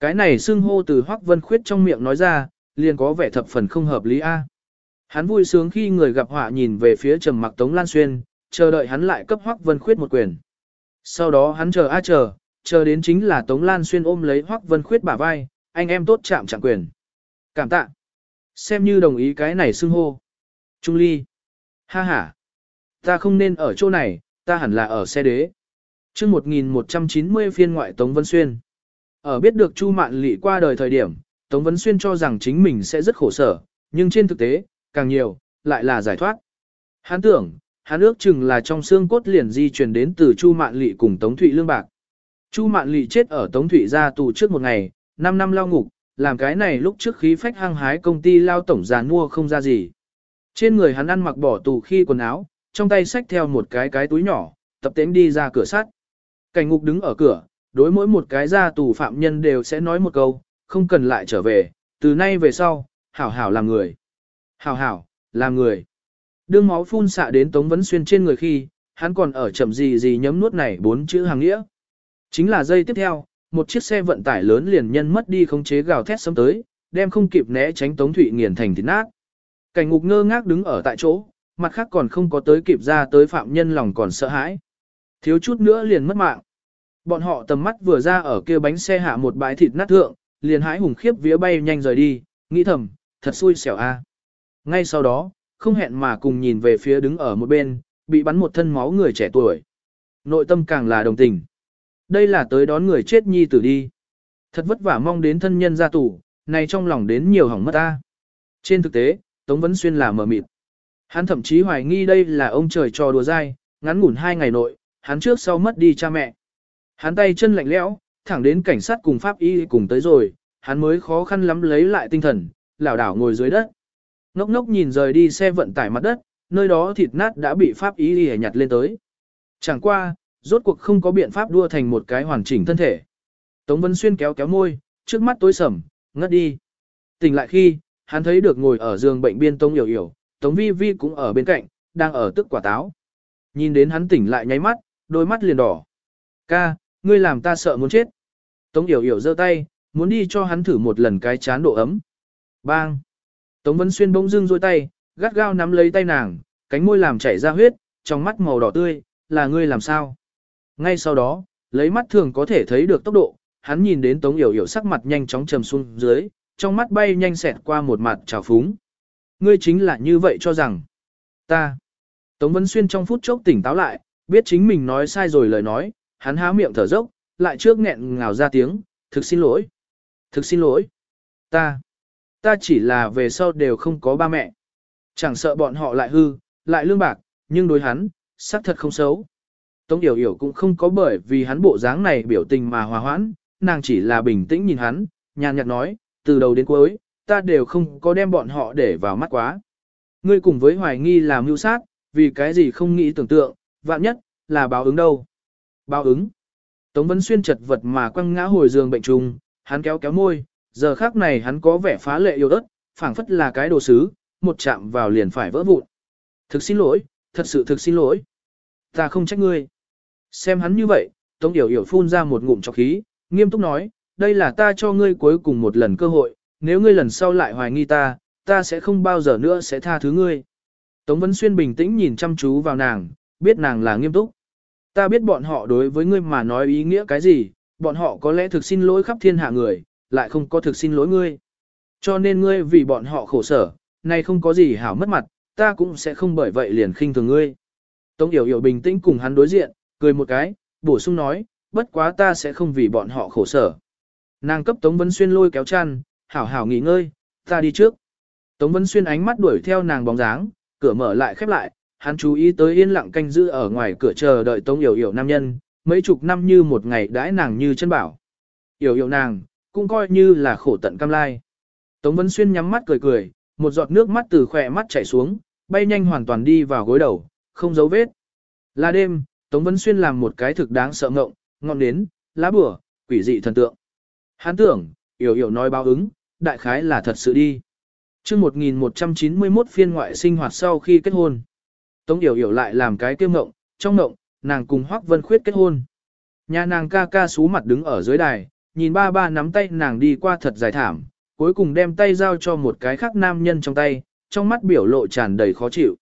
Cái này xưng hô từ Hoắc Vân Khuyết trong miệng nói ra, liền có vẻ thập phần không hợp lý a. Hắn vui sướng khi người gặp họa nhìn về phía trầm mặc Tống Lan Xuyên, chờ đợi hắn lại cấp Hoắc Vân Khuyết một quyền. Sau đó hắn chờ a chờ, chờ đến chính là Tống Lan Xuyên ôm lấy Hoắc Vân Khuyết bả vai, anh em tốt chạm chạm quyền. Cảm tạ. Xem như đồng ý cái này xưng hô. Trung Ly. Ha ha. Ta không nên ở chỗ này, ta hẳn là ở xe đế. Trước 1190 phiên ngoại Tống Vân Xuyên. Ở biết được Chu Mạn Lị qua đời thời điểm, Tống Vân Xuyên cho rằng chính mình sẽ rất khổ sở, nhưng trên thực tế, càng nhiều, lại là giải thoát. Hắn tưởng, hắn ước chừng là trong xương cốt liền di truyền đến từ Chu Mạn Lị cùng Tống Thụy Lương Bạc. Chu Mạn Lị chết ở Tống Thụy ra tù trước một ngày, 5 năm lao ngục, làm cái này lúc trước khí phách hăng hái công ty lao tổng giàn mua không ra gì. Trên người hắn ăn mặc bỏ tù khi quần áo, trong tay xách theo một cái cái túi nhỏ, tập tễnh đi ra cửa sắt. Cảnh ngục đứng ở cửa, đối mỗi một cái ra tù phạm nhân đều sẽ nói một câu, không cần lại trở về, từ nay về sau, hảo hảo làm người. Hảo hảo, làm người. Đương máu phun xạ đến Tống Vấn Xuyên trên người khi, hắn còn ở chậm gì gì nhấm nuốt này bốn chữ hàng nghĩa. Chính là giây tiếp theo, một chiếc xe vận tải lớn liền nhân mất đi khống chế gào thét sớm tới, đem không kịp né tránh Tống Thụy nghiền thành thịt nát. Cảnh ngục ngơ ngác đứng ở tại chỗ, mặt khác còn không có tới kịp ra tới phạm nhân lòng còn sợ hãi. Thiếu chút nữa liền mất mạng. Bọn họ tầm mắt vừa ra ở kia bánh xe hạ một bãi thịt nát thượng, liền hãi hùng khiếp vía bay nhanh rời đi, nghĩ thầm, thật xui xẻo a. Ngay sau đó, không hẹn mà cùng nhìn về phía đứng ở một bên, bị bắn một thân máu người trẻ tuổi. Nội tâm càng là đồng tình. Đây là tới đón người chết nhi tử đi. Thật vất vả mong đến thân nhân ra tù, này trong lòng đến nhiều hỏng mất ta. Trên thực tế, Tống Vấn Xuyên là mờ mịt. Hắn thậm chí hoài nghi đây là ông trời trò đùa dai, ngắn ngủn hai ngày nội, hắn trước sau mất đi cha mẹ. Hắn tay chân lạnh lẽo, thẳng đến cảnh sát cùng pháp y cùng tới rồi, hắn mới khó khăn lắm lấy lại tinh thần, lảo đảo ngồi dưới đất. Ngốc ngốc nhìn rời đi xe vận tải mặt đất, nơi đó thịt nát đã bị pháp y nhặt lên tới. Chẳng qua, rốt cuộc không có biện pháp đua thành một cái hoàn chỉnh thân thể. Tống Vân Xuyên kéo kéo môi, trước mắt tối sầm, ngất đi. Tỉnh lại khi, hắn thấy được ngồi ở giường bệnh biên Tống Yểu Yểu, Tống Vi Vi cũng ở bên cạnh, đang ở tức quả táo. Nhìn đến hắn tỉnh lại nháy mắt, đôi mắt liền đỏ. Ca, ngươi làm ta sợ muốn chết. Tống Yểu Yểu giơ tay, muốn đi cho hắn thử một lần cái chán độ ấm. Bang! Tống Vân Xuyên bỗng dưng dôi tay, gắt gao nắm lấy tay nàng, cánh môi làm chảy ra huyết, trong mắt màu đỏ tươi, là ngươi làm sao? Ngay sau đó, lấy mắt thường có thể thấy được tốc độ, hắn nhìn đến Tống Yểu Yểu sắc mặt nhanh chóng trầm xuống dưới, trong mắt bay nhanh xẹt qua một mặt trào phúng. Ngươi chính là như vậy cho rằng, ta. Tống Vân Xuyên trong phút chốc tỉnh táo lại, biết chính mình nói sai rồi lời nói, hắn há miệng thở dốc, lại trước nghẹn ngào ra tiếng, thực xin lỗi. Thực xin lỗi. Ta. Ta chỉ là về sau đều không có ba mẹ. Chẳng sợ bọn họ lại hư, lại lương bạc, nhưng đối hắn, xác thật không xấu. Tống Yểu Yểu cũng không có bởi vì hắn bộ dáng này biểu tình mà hòa hoãn, nàng chỉ là bình tĩnh nhìn hắn, nhàn nhạt nói, từ đầu đến cuối, ta đều không có đem bọn họ để vào mắt quá. Ngươi cùng với hoài nghi làm mưu sát, vì cái gì không nghĩ tưởng tượng, vạn nhất, là báo ứng đâu. Báo ứng. Tống Vân Xuyên chật vật mà quăng ngã hồi giường bệnh trùng, hắn kéo kéo môi, giờ khác này hắn có vẻ phá lệ yêu đất, phảng phất là cái đồ sứ, một chạm vào liền phải vỡ vụn. Thực xin lỗi, thật sự thực xin lỗi. Ta không trách ngươi. Xem hắn như vậy, Tống Yểu Yểu phun ra một ngụm trọc khí, nghiêm túc nói, đây là ta cho ngươi cuối cùng một lần cơ hội, nếu ngươi lần sau lại hoài nghi ta, ta sẽ không bao giờ nữa sẽ tha thứ ngươi. Tống Vân Xuyên bình tĩnh nhìn chăm chú vào nàng, biết nàng là nghiêm túc. Ta biết bọn họ đối với ngươi mà nói ý nghĩa cái gì, bọn họ có lẽ thực xin lỗi khắp thiên hạ người, lại không có thực xin lỗi ngươi. Cho nên ngươi vì bọn họ khổ sở, nay không có gì hảo mất mặt, ta cũng sẽ không bởi vậy liền khinh thường ngươi. Tống Yểu Yểu bình tĩnh cùng hắn đối diện, cười một cái, bổ sung nói, bất quá ta sẽ không vì bọn họ khổ sở. Nàng cấp Tống Vân Xuyên lôi kéo chăn, hảo hảo nghỉ ngơi, ta đi trước. Tống Vân Xuyên ánh mắt đuổi theo nàng bóng dáng, cửa mở lại khép lại, hắn chú ý tới yên lặng canh giữ ở ngoài cửa chờ đợi Tống Yểu Yểu nam nhân, mấy chục năm như một ngày đãi nàng như chân bảo. Yểu Yểu nàng, cũng coi như là khổ tận cam lai. Tống Vân Xuyên nhắm mắt cười cười, một giọt nước mắt từ khỏe mắt chảy xuống, bay nhanh hoàn toàn đi vào gối đầu, không dấu vết. Là đêm, Tống Vân Xuyên làm một cái thực đáng sợ ngộng, ngọn nến, lá bửa, quỷ dị thần tượng. Hắn tưởng, Yểu Yểu nói báo ứng, đại khái là thật sự đi. Trước 1191 phiên ngoại sinh hoạt sau khi kết hôn. Tống Yểu Yểu lại làm cái kiêm ngộng, trong ngộng, nàng cùng Hoắc Vân Khuyết kết hôn. Nhà nàng ca ca sú mặt đứng ở dưới đài, nhìn ba ba nắm tay nàng đi qua thật dài thảm, cuối cùng đem tay giao cho một cái khác nam nhân trong tay, trong mắt biểu lộ tràn đầy khó chịu.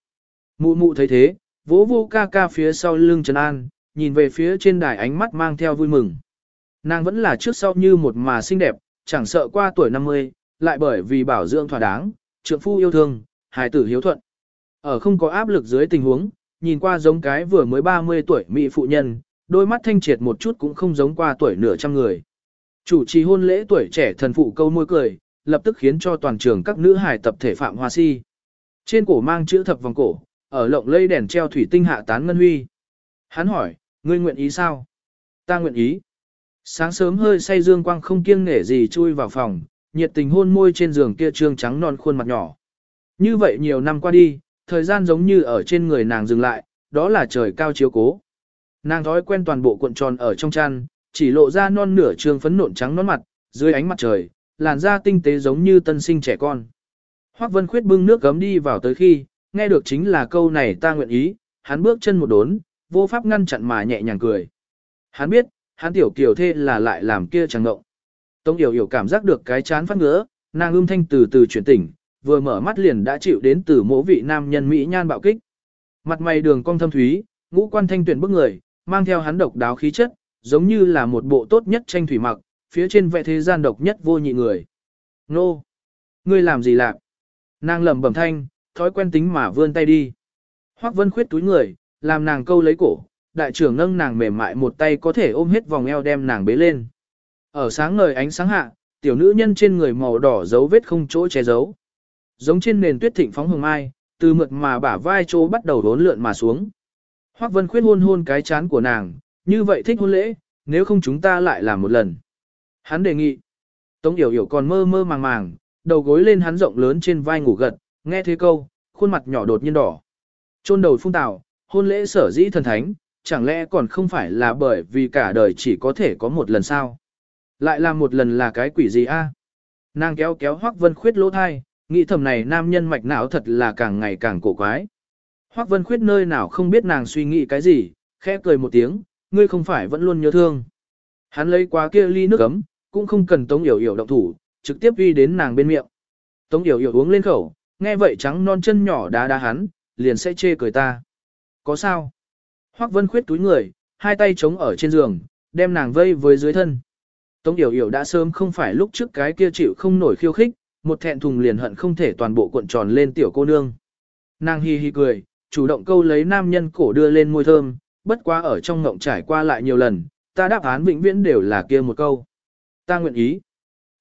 Mụ mụ thấy thế, vỗ vô ca ca phía sau lưng Trần An, nhìn về phía trên đài ánh mắt mang theo vui mừng. Nàng vẫn là trước sau như một mà xinh đẹp, chẳng sợ qua tuổi 50, lại bởi vì bảo dưỡng thỏa đáng, trượng phu yêu thương, hài tử hiếu thuận. Ở không có áp lực dưới tình huống, nhìn qua giống cái vừa mới 30 tuổi mỹ phụ nhân, đôi mắt thanh triệt một chút cũng không giống qua tuổi nửa trăm người. Chủ trì hôn lễ tuổi trẻ thần phụ câu môi cười, lập tức khiến cho toàn trường các nữ hài tập thể phạm hoa si. Trên cổ mang chữ thập vòng cổ, ở lộng lây đèn treo thủy tinh hạ tán ngân huy. Hắn hỏi, ngươi nguyện ý sao? Ta nguyện ý. Sáng sớm hơi say dương quang không kiêng nể gì chui vào phòng, nhiệt tình hôn môi trên giường kia trương trắng non khuôn mặt nhỏ. Như vậy nhiều năm qua đi, thời gian giống như ở trên người nàng dừng lại, đó là trời cao chiếu cố. Nàng thói quen toàn bộ cuộn tròn ở trong chăn, chỉ lộ ra non nửa trường phấn nộn trắng nón mặt, dưới ánh mặt trời, làn da tinh tế giống như tân sinh trẻ con. Hoắc Vân Khuyết bưng nước gấm đi vào tới khi, nghe được chính là câu này ta nguyện ý, hắn bước chân một đốn, vô pháp ngăn chặn mà nhẹ nhàng cười. Hắn biết, hắn tiểu kiều thê là lại làm kia chẳng ngộng. Tống Yểu Yểu cảm giác được cái chán phát ngứa, nàng ưm thanh từ từ chuyển tỉnh, vừa mở mắt liền đã chịu đến từ mỗ vị nam nhân mỹ nhan bạo kích. Mặt mày đường cong thâm thúy, ngũ quan thanh tuyển bức người, mang theo hắn độc đáo khí chất, giống như là một bộ tốt nhất tranh thủy mặc, phía trên vẽ thế gian độc nhất vô nhị người. Nô! Ngươi làm gì lạc? Nàng lẩm bẩm thanh, thói quen tính mà vươn tay đi. Hoắc Vân khuyết túi người, làm nàng câu lấy cổ, đại trưởng nâng nàng mềm mại một tay có thể ôm hết vòng eo đem nàng bế lên. Ở sáng ngời ánh sáng hạ, tiểu nữ nhân trên người màu đỏ dấu vết không chỗ che giấu. Giống trên nền tuyết thịnh phóng hồng mai, từ mượt mà bả vai chỗ bắt đầu đốn lượn mà xuống. Hoắc Vân khuyết hôn hôn cái chán của nàng, như vậy thích hôn lễ, nếu không chúng ta lại làm một lần. Hắn đề nghị. Tống Yểu Yểu còn mơ mơ màng màng, đầu gối lên hắn rộng lớn trên vai ngủ gật, nghe thế câu, khuôn mặt nhỏ đột nhiên đỏ. Trôn đầu phung tào, hôn lễ sở dĩ thần thánh, chẳng lẽ còn không phải là bởi vì cả đời chỉ có thể có một lần sao? Lại làm một lần là cái quỷ gì a? Nàng kéo kéo Hoắc Vân Khuyết lỗ thai, nghĩ thầm này nam nhân mạch não thật là càng ngày càng cổ quái. Hoắc Vân Khuyết nơi nào không biết nàng suy nghĩ cái gì, khẽ cười một tiếng, ngươi không phải vẫn luôn nhớ thương. Hắn lấy quá kia ly nước ấm, cũng không cần Tống Yểu Yểu động thủ, trực tiếp uy đến nàng bên miệng. Tống Yểu Yểu uống lên khẩu, nghe vậy trắng non chân nhỏ đá đá hắn, liền sẽ chê cười ta. Có sao? Hoắc Vân khuyết túi người, hai tay chống ở trên giường, đem nàng vây với dưới thân. Tống Yểu Yểu đã sớm không phải lúc trước cái kia chịu không nổi khiêu khích, một thẹn thùng liền hận không thể toàn bộ cuộn tròn lên tiểu cô nương. Nàng hi hi cười, chủ động câu lấy nam nhân cổ đưa lên môi thơm, bất quá ở trong ngộng trải qua lại nhiều lần, ta đáp án vĩnh viễn đều là kia một câu. Ta nguyện ý.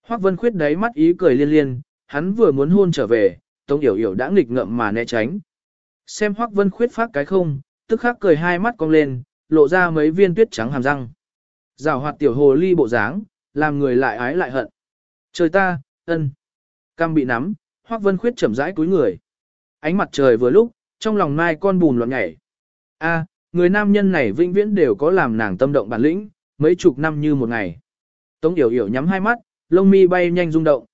Hoắc Vân Khuyết đáy mắt ý cười liên liên, hắn vừa muốn hôn trở về, Tống Yểu Yểu đã nghịch ngợm mà né tránh. Xem Hoắc Vân Khuyết phát cái không, tức khắc cười hai mắt cong lên, lộ ra mấy viên tuyết trắng hàm răng. Giảo hoạt tiểu hồ ly bộ dáng, làm người lại ái lại hận. Trời ta, ân. Cam bị nắm, Hoắc Vân Khuyết chậm rãi cúi người. Ánh mặt trời vừa lúc, trong lòng mai con bùn loạn nhảy. A, người nam nhân này vĩnh viễn đều có làm nàng tâm động bản lĩnh, mấy chục năm như một ngày. Tống Yểu Yểu nhắm hai mắt, lông mi bay nhanh rung động.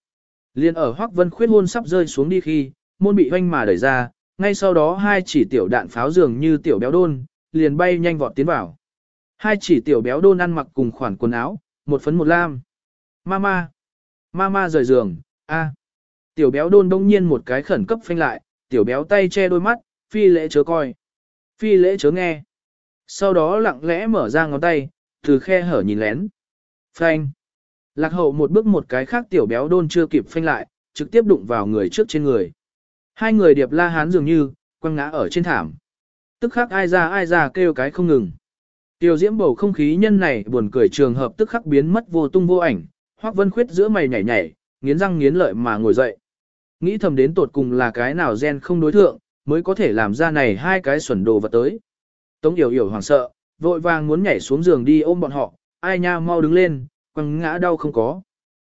Liên ở Hoắc Vân Khuyết hôn sắp rơi xuống đi khi, môn bị hoanh mà đẩy ra, ngay sau đó hai chỉ tiểu đạn pháo dường như tiểu béo đôn, liền bay nhanh vọt tiến vào. Hai chỉ tiểu béo đôn ăn mặc cùng khoản quần áo, một phấn một lam. Mama! Mama rời giường, a. Tiểu béo đôn đông nhiên một cái khẩn cấp phanh lại, tiểu béo tay che đôi mắt, phi lễ chớ coi. Phi lễ chớ nghe. Sau đó lặng lẽ mở ra ngón tay, từ khe hở nhìn lén. Phanh! Lạc hậu một bước một cái khác tiểu béo đôn chưa kịp phanh lại, trực tiếp đụng vào người trước trên người. Hai người điệp la hán dường như, quăng ngã ở trên thảm. Tức khắc ai ra ai ra kêu cái không ngừng. Tiểu diễm bầu không khí nhân này buồn cười trường hợp tức khắc biến mất vô tung vô ảnh, Hoắc Vân Khuyết giữa mày nhảy nhảy, nghiến răng nghiến lợi mà ngồi dậy. Nghĩ thầm đến tột cùng là cái nào gen không đối thượng, mới có thể làm ra này hai cái xuẩn đồ vật tới. Tống Yểu Yểu hoảng sợ, vội vàng muốn nhảy xuống giường đi ôm bọn họ, ai nha mau đứng lên, quăng ngã đau không có.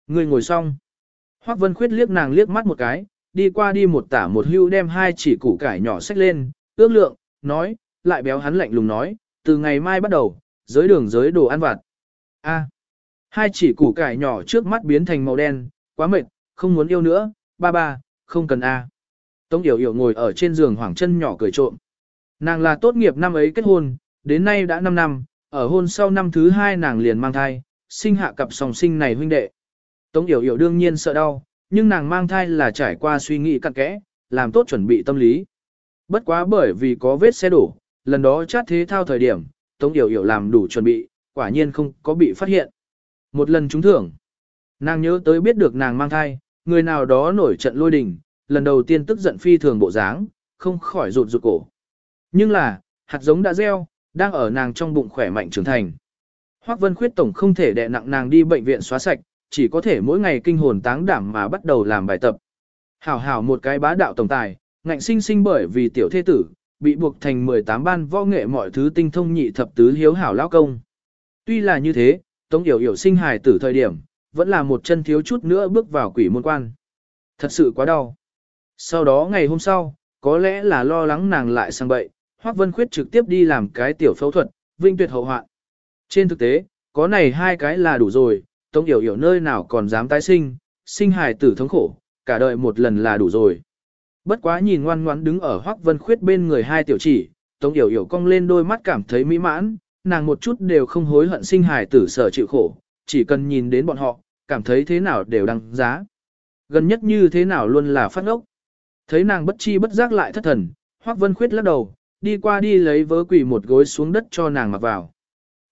Người ngồi xong. Hoắc Vân Khuyết liếc nàng liếc mắt một cái, đi qua đi một tả một hưu đem hai chỉ củ cải nhỏ xách lên, ước lượng, nói, lại béo hắn lạnh lùng nói, từ ngày mai bắt đầu, giới đường giới đồ ăn vặt. A. À, hai chỉ củ cải nhỏ trước mắt biến thành màu đen, quá mệt, không muốn yêu nữa, ba ba, không cần A. Tống Yểu Yểu ngồi ở trên giường hoảng chân nhỏ cười trộm. Nàng là tốt nghiệp năm ấy kết hôn, đến nay đã 5 năm, ở hôn sau năm thứ hai nàng liền mang thai, sinh hạ cặp song sinh này huynh đệ. Tống Yểu Yểu đương nhiên sợ đau, nhưng nàng mang thai là trải qua suy nghĩ cặn kẽ, làm tốt chuẩn bị tâm lý. Bất quá bởi vì có vết xe đổ, lần đó chát thế thao thời điểm, Tống Yểu Yểu làm đủ chuẩn bị, quả nhiên không có bị phát hiện. Một lần trúng thưởng, nàng nhớ tới biết được nàng mang thai, người nào đó nổi trận lôi đình, lần đầu tiên tức giận phi thường bộ dáng, không khỏi rụt rụt cổ. Nhưng là, hạt giống đã gieo, đang ở nàng trong bụng khỏe mạnh trưởng thành. Hoắc Vân Khuyết tổng không thể đè nặng nàng đi bệnh viện xóa sạch, chỉ có thể mỗi ngày kinh hồn táng đảm mà bắt đầu làm bài tập. Hảo hảo một cái bá đạo tổng tài, ngạnh sinh sinh bởi vì tiểu thế tử, bị buộc thành 18 ban võ nghệ mọi thứ tinh thông nhị thập tứ hiếu hảo lão công. Tuy là như thế, Tống Yểu Yểu sinh hài tử thời điểm, vẫn là một chân thiếu chút nữa bước vào quỷ môn quan. Thật sự quá đau. Sau đó ngày hôm sau, có lẽ là lo lắng nàng lại sang bậy, Hoắc Vân Khuyết trực tiếp đi làm cái tiểu phẫu thuật, vinh tuyệt hậu hoạn. Trên thực tế, có này hai cái là đủ rồi, Tống Yểu Yểu nơi nào còn dám tái sinh, sinh hài tử thống khổ, cả đời một lần là đủ rồi. Bất quá nhìn ngoan ngoãn đứng ở Hoắc Vân Khuyết bên người hai tiểu chỉ, Tống Yểu Yểu cong lên đôi mắt cảm thấy mỹ mãn, nàng một chút đều không hối hận sinh hài tử sở chịu khổ, chỉ cần nhìn đến bọn họ, cảm thấy thế nào đều đăng giá. Gần nhất như thế nào luôn là phát ngốc. Thấy nàng bất chi bất giác lại thất thần, Hoắc Vân Khuyết lắc đầu, đi qua đi lấy vớ quỷ một gối xuống đất cho nàng mặc vào.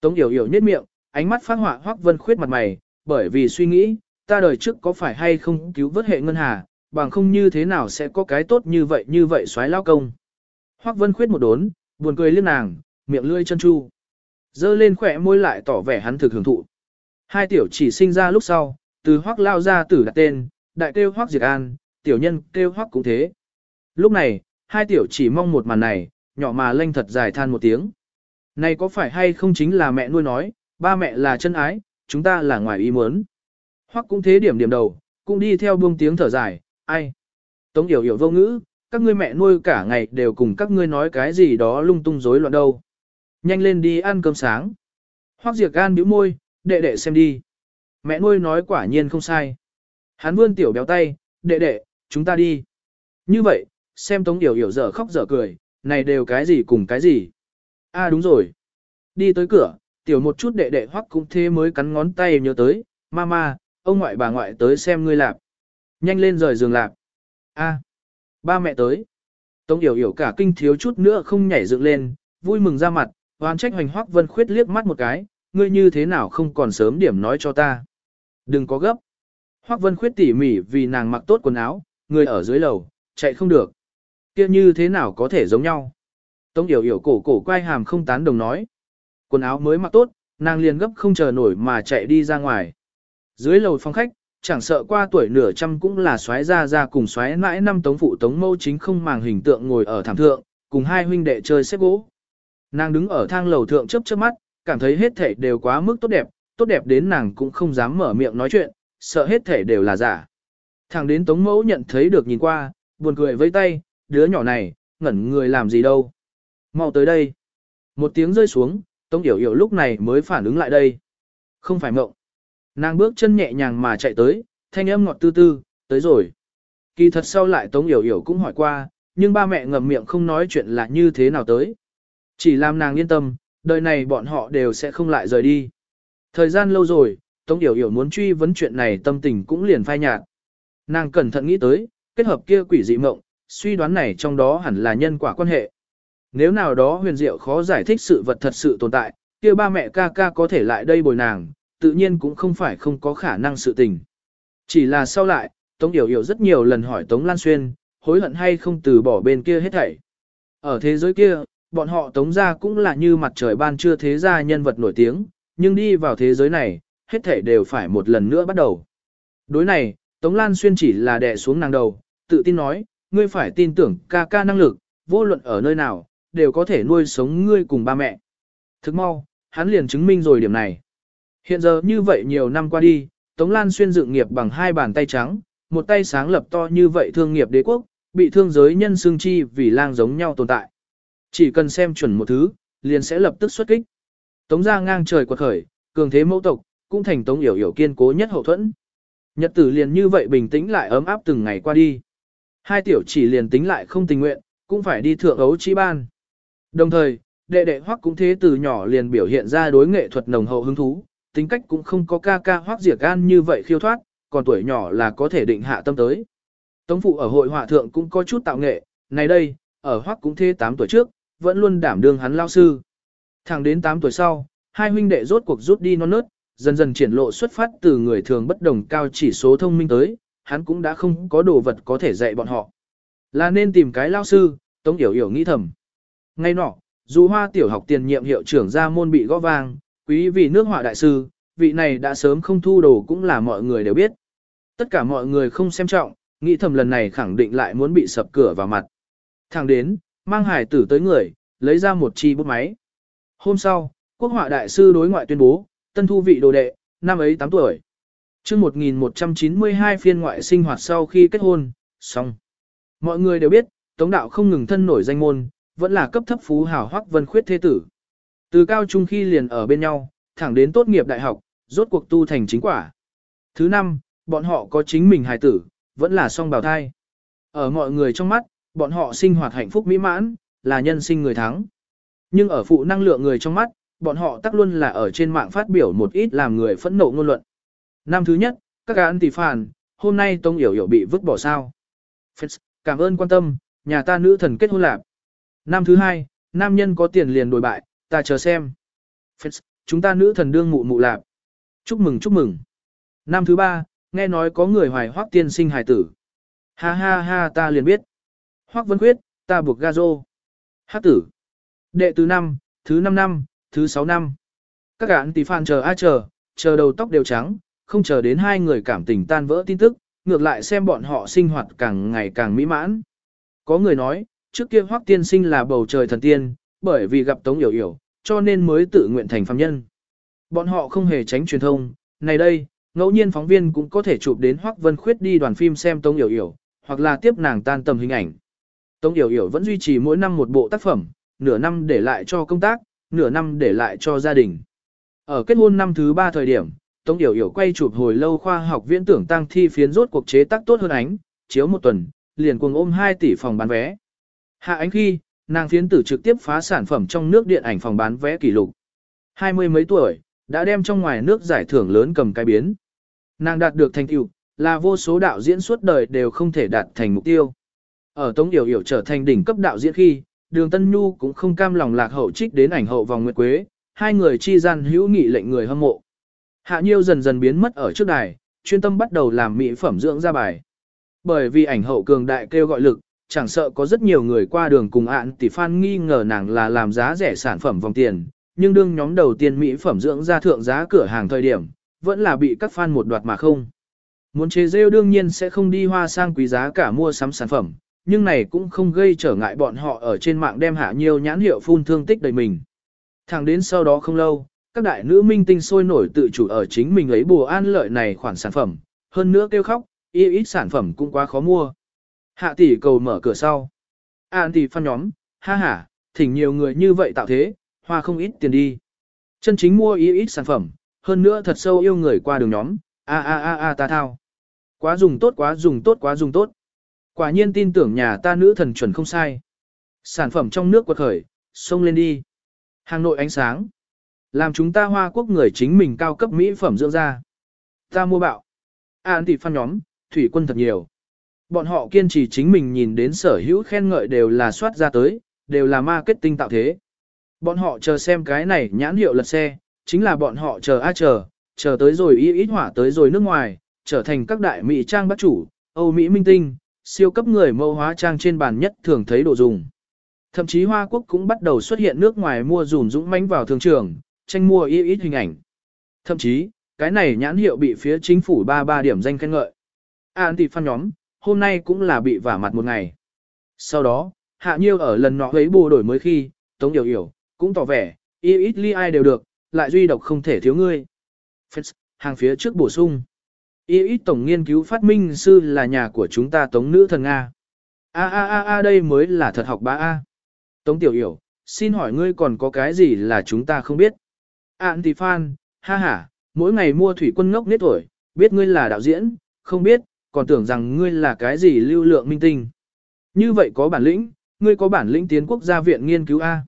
Tống Yểu Yểu nhếch miệng, ánh mắt phát họa Hoắc Vân Khuyết mặt mày, bởi vì suy nghĩ, ta đời trước có phải hay không cứu vớt hệ ngân hà, bằng không như thế nào sẽ có cái tốt như vậy như vậy xoái lao công. Hoắc Vân Khuyết một đốn, buồn cười liếc nàng, miệng lươi chân chu. Dơ lên khỏe môi lại tỏ vẻ hắn thực hưởng thụ. Hai tiểu chỉ sinh ra lúc sau, từ Hoắc lao ra tử đặt tên, đại kêu Hoắc Diệt An, tiểu nhân kêu Hoắc cũng thế. Lúc này, hai tiểu chỉ mong một màn này, nhỏ mà lanh thật dài than một tiếng. Này có phải hay không chính là mẹ nuôi nói, ba mẹ là chân ái, chúng ta là ngoài ý muốn. Hoắc cũng thế điểm điểm đầu, cũng đi theo buông tiếng thở dài, ai. Tống yểu yểu vô ngữ, các ngươi mẹ nuôi cả ngày đều cùng các ngươi nói cái gì đó lung tung rối loạn đâu. Nhanh lên đi ăn cơm sáng. Hoắc diệt gan bĩu môi, đệ đệ xem đi. Mẹ nuôi nói quả nhiên không sai. Hắn vươn tiểu béo tay, đệ đệ, chúng ta đi. Như vậy, xem Tống Yểu Yểu dở khóc dở cười, này đều cái gì cùng cái gì. À đúng rồi. Đi tới cửa, tiểu một chút đệ đệ hoắc cũng thế mới cắn ngón tay nhớ tới, mama, ông ngoại bà ngoại tới xem ngươi lạp. Nhanh lên rời giường lạp. A, ba mẹ tới. Tống Yểu Yểu cả kinh thiếu chút nữa không nhảy dựng lên, vui mừng ra mặt, hoan trách hoành hoắc vân khuyết liếc mắt một cái, ngươi như thế nào không còn sớm điểm nói cho ta. Đừng có gấp. Hoắc vân khuyết tỉ mỉ vì nàng mặc tốt quần áo, người ở dưới lầu, chạy không được kia như thế nào có thể giống nhau. Tống Yểu Yểu cổ cổ quay hàm không tán đồng nói. Quần áo mới mặc tốt, nàng liền gấp không chờ nổi mà chạy đi ra ngoài. Dưới lầu phòng khách, chẳng sợ qua tuổi nửa trăm cũng là xoáy ra ra cùng xoáy mãi năm tống phụ tống mâu chính không màng hình tượng ngồi ở thảm thượng, cùng hai huynh đệ chơi xếp gỗ. Nàng đứng ở thang lầu thượng chớp chớp mắt, cảm thấy hết thể đều quá mức tốt đẹp, tốt đẹp đến nàng cũng không dám mở miệng nói chuyện, sợ hết thể đều là giả. Thằng đến tống mẫu nhận thấy được nhìn qua, buồn cười với tay, đứa nhỏ này, ngẩn người làm gì đâu. Mau tới đây. Một tiếng rơi xuống, tống yểu yểu lúc này mới phản ứng lại đây. Không phải mộng. Nàng bước chân nhẹ nhàng mà chạy tới, thanh âm ngọt tư tư, tới rồi. Kỳ thật sau lại Tống Yểu Yểu cũng hỏi qua, nhưng ba mẹ ngậm miệng không nói chuyện là như thế nào tới. Chỉ làm nàng yên tâm, đời này bọn họ đều sẽ không lại rời đi. Thời gian lâu rồi, Tống Yểu Yểu muốn truy vấn chuyện này tâm tình cũng liền phai nhạt. Nàng cẩn thận nghĩ tới, kết hợp kia quỷ dị mộng, suy đoán này trong đó hẳn là nhân quả quan hệ. Nếu nào đó huyền diệu khó giải thích sự vật thật sự tồn tại, kia ba mẹ ca ca có thể lại đây bồi nàng, tự nhiên cũng không phải không có khả năng sự tình. Chỉ là sau lại, Tống Yểu Yểu rất nhiều lần hỏi Tống Lan Xuyên, hối hận hay không từ bỏ bên kia hết thảy. Ở thế giới kia, bọn họ Tống gia cũng là như mặt trời ban trưa thế gia nhân vật nổi tiếng, nhưng đi vào thế giới này, hết thảy đều phải một lần nữa bắt đầu. Đối này, Tống Lan Xuyên chỉ là đè xuống nàng đầu, tự tin nói, ngươi phải tin tưởng ca ca năng lực, vô luận ở nơi nào, đều có thể nuôi sống ngươi cùng ba mẹ. Thức mau, hắn liền chứng minh rồi điểm này. Hiện giờ như vậy nhiều năm qua đi, Tống Lan xuyên dựng nghiệp bằng hai bàn tay trắng, một tay sáng lập to như vậy thương nghiệp đế quốc, bị thương giới nhân xương chi vì lang giống nhau tồn tại. Chỉ cần xem chuẩn một thứ, liền sẽ lập tức xuất kích. Tống ra ngang trời quật khởi, cường thế mẫu tộc, cũng thành Tống Yểu Yểu kiên cố nhất hậu thuẫn. Nhật tử liền như vậy bình tĩnh lại ấm áp từng ngày qua đi. Hai tiểu chỉ liền tính lại không tình nguyện, cũng phải đi thượng ấu chi ban. Đồng thời, đệ đệ hoắc cũng thế từ nhỏ liền biểu hiện ra đối nghệ thuật nồng hậu hứng thú, tính cách cũng không có ca ca hoắc diệt gan như vậy khiêu thoát, còn tuổi nhỏ là có thể định hạ tâm tới. Tống phụ ở hội họa thượng cũng có chút tạo nghệ, này đây, ở hoắc cũng thế 8 tuổi trước, vẫn luôn đảm đương hắn lao sư. Thẳng đến 8 tuổi sau, hai huynh đệ rốt cuộc rút đi non nớt, dần dần triển lộ xuất phát từ người thường bất đồng cao chỉ số thông minh tới, hắn cũng đã không có đồ vật có thể dạy bọn họ. Là nên tìm cái lao sư, Tống Yểu Yểu nghĩ thầm. Ngay nọ, dù hoa tiểu học tiền nhiệm hiệu trưởng ra môn bị gõ vang, quý vị nước họa đại sư, vị này đã sớm không thu đồ cũng là mọi người đều biết. Tất cả mọi người không xem trọng, nghĩ thầm lần này khẳng định lại muốn bị sập cửa vào mặt. Thẳng đến, mang hải tử tới người, lấy ra một chi bút máy. Hôm sau, quốc họa đại sư đối ngoại tuyên bố, tân thu vị đồ đệ, năm ấy 8 tuổi chương 1192 phiên ngoại sinh hoạt sau khi kết hôn, xong. Mọi người đều biết, Tống Đạo không ngừng thân nổi danh môn, vẫn là cấp thấp phú hào hoắc vân khuyết thế tử. Từ cao trung khi liền ở bên nhau, thẳng đến tốt nghiệp đại học, rốt cuộc tu thành chính quả. Thứ năm, bọn họ có chính mình hài tử, vẫn là song bào thai. Ở mọi người trong mắt, bọn họ sinh hoạt hạnh phúc mỹ mãn, là nhân sinh người thắng. Nhưng ở phụ năng lượng người trong mắt, bọn họ tắc luôn là ở trên mạng phát biểu một ít làm người phẫn nộ ngôn luận. Năm thứ nhất, các gã ăn tỷ phản, hôm nay Tông Yểu Yểu bị vứt bỏ sao. Phết, cảm ơn quan tâm, nhà ta nữ thần kết hôn lạc. Năm thứ hai, nam nhân có tiền liền đổi bại, ta chờ xem. Phết, chúng ta nữ thần đương mụ mụ lạc. Chúc mừng chúc mừng. Năm thứ ba, nghe nói có người hoài hoác tiên sinh hài tử. Ha ha ha ta liền biết. Hoác vân quyết, ta buộc ga rô. Hát tử. Đệ thứ năm, thứ năm năm, thứ sáu năm. Các gạn tỷ phản chờ a chờ, chờ đầu tóc đều trắng, không chờ đến hai người cảm tình tan vỡ tin tức, ngược lại xem bọn họ sinh hoạt càng ngày càng mỹ mãn. Có người nói, trước kia Hoắc tiên sinh là bầu trời thần tiên, bởi vì gặp Tống Yểu Yểu, cho nên mới tự nguyện thành phàm nhân. Bọn họ không hề tránh truyền thông, này đây, ngẫu nhiên phóng viên cũng có thể chụp đến Hoắc Vân Khuyết đi đoàn phim xem Tống Yểu Yểu, hoặc là tiếp nàng tan tầm hình ảnh. Tống Yểu Yểu vẫn duy trì mỗi năm một bộ tác phẩm, nửa năm để lại cho công tác, nửa năm để lại cho gia đình. Ở kết hôn năm thứ ba thời điểm, Tống Yểu Yểu quay chụp hồi lâu khoa học viễn tưởng tăng thi phiến rốt cuộc chế tác tốt hơn ánh, chiếu một tuần, liền cuồng ôm 2 tỷ phòng bán vé. Hạ ánh khi, nàng phiến tử trực tiếp phá sản phẩm trong nước điện ảnh phòng bán vé kỷ lục. Hai mươi mấy tuổi, đã đem trong ngoài nước giải thưởng lớn cầm cái biến. Nàng đạt được thành tựu, là vô số đạo diễn suốt đời đều không thể đạt thành mục tiêu. Ở Tống Yểu Yểu trở thành đỉnh cấp đạo diễn khi, Đường Tân Nhu cũng không cam lòng lạc hậu trích đến ảnh hậu vòng nguyệt quế, hai người chi gian hữu nghị lệnh người hâm mộ. Hạ Nhiêu dần dần biến mất ở trước đài, chuyên tâm bắt đầu làm mỹ phẩm dưỡng ra bài. Bởi vì ảnh hậu cường đại kêu gọi lực, chẳng sợ có rất nhiều người qua đường cùng ạn tỷ phan nghi ngờ nàng là làm giá rẻ sản phẩm vòng tiền, nhưng đương nhóm đầu tiên mỹ phẩm dưỡng ra thượng giá cửa hàng thời điểm, vẫn là bị các fan một đoạt mà không. Muốn chế rêu đương nhiên sẽ không đi hoa sang quý giá cả mua sắm sản phẩm, nhưng này cũng không gây trở ngại bọn họ ở trên mạng đem hạ nhiều nhãn hiệu phun thương tích đầy mình. Thẳng đến sau đó không lâu, các đại nữ minh tinh sôi nổi tự chủ ở chính mình ấy bùa an lợi này khoản sản phẩm, hơn nữa kêu khóc, y ít sản phẩm cũng quá khó mua. Hạ tỷ cầu mở cửa sau. An tỷ phan nhóm, ha ha, thỉnh nhiều người như vậy tạo thế, hoa không ít tiền đi. Chân chính mua y ít sản phẩm, hơn nữa thật sâu yêu người qua đường nhóm, a a a a ta thao. Quá dùng tốt quá dùng tốt quá dùng tốt. Quả nhiên tin tưởng nhà ta nữ thần chuẩn không sai. Sản phẩm trong nước quật khởi, xông lên đi. Hàng nội ánh sáng. Làm chúng ta hoa quốc người chính mình cao cấp mỹ phẩm dưỡng da. Ta mua bạo. À, An tỷ phan nhóm, thủy quân thật nhiều. Bọn họ kiên trì chính mình nhìn đến sở hữu khen ngợi đều là soát ra tới, đều là marketing tạo thế. Bọn họ chờ xem cái này nhãn hiệu lật xe, chính là bọn họ chờ a chờ, chờ tới rồi y ít hỏa tới rồi nước ngoài, trở thành các đại mỹ trang bắt chủ, Âu Mỹ minh tinh, siêu cấp người mẫu hóa trang trên bàn nhất thường thấy đồ dùng. Thậm chí Hoa Quốc cũng bắt đầu xuất hiện nước ngoài mua dùm dũng mãnh vào thương trường, tranh mua y ít hình ảnh. Thậm chí, cái này nhãn hiệu bị phía chính phủ ba ba điểm danh khen ngợi. An tỷ phan nhóm, hôm nay cũng là bị vả mặt một ngày. Sau đó, Hạ Nhiêu ở lần nọ ấy bù đổi mới khi, Tống Điều Yểu, cũng tỏ vẻ, y ít ly ai đều được, lại duy độc không thể thiếu ngươi. Phết, hàng phía trước bổ sung. Y ít tổng nghiên cứu phát minh sư là nhà của chúng ta Tống nữ thần Nga. A a a a đây mới là thật học ba A. Tống Tiểu Yểu, xin hỏi ngươi còn có cái gì là chúng ta không biết? Ản thì fan, ha ha, mỗi ngày mua thủy quân ngốc nết tuổi, biết ngươi là đạo diễn, không biết, còn tưởng rằng ngươi là cái gì lưu lượng minh tinh. Như vậy có bản lĩnh, ngươi có bản lĩnh tiến quốc gia viện nghiên cứu A.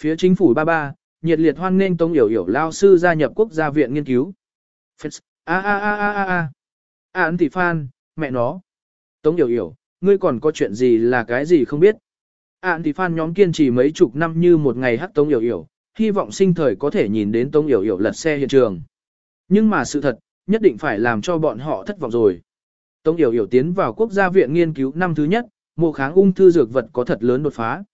Phía chính phủ ba ba, nhiệt liệt hoan nghênh Tống Yểu Yểu lao sư gia nhập quốc gia viện nghiên cứu. A a a a a a. Án tỷ phan, mẹ nó. Tống Yểu Yểu, ngươi còn có chuyện gì là cái gì không biết. Ản tỷ fan nhóm kiên trì mấy chục năm như một ngày hắc Tống Yểu Yểu, hy vọng sinh thời có thể nhìn đến Tống Yểu Yểu lật xe hiện trường. Nhưng mà sự thật, nhất định phải làm cho bọn họ thất vọng rồi. Tống Yểu Yểu tiến vào quốc gia viện nghiên cứu năm thứ nhất, mộ kháng ung thư dược vật có thật lớn đột phá.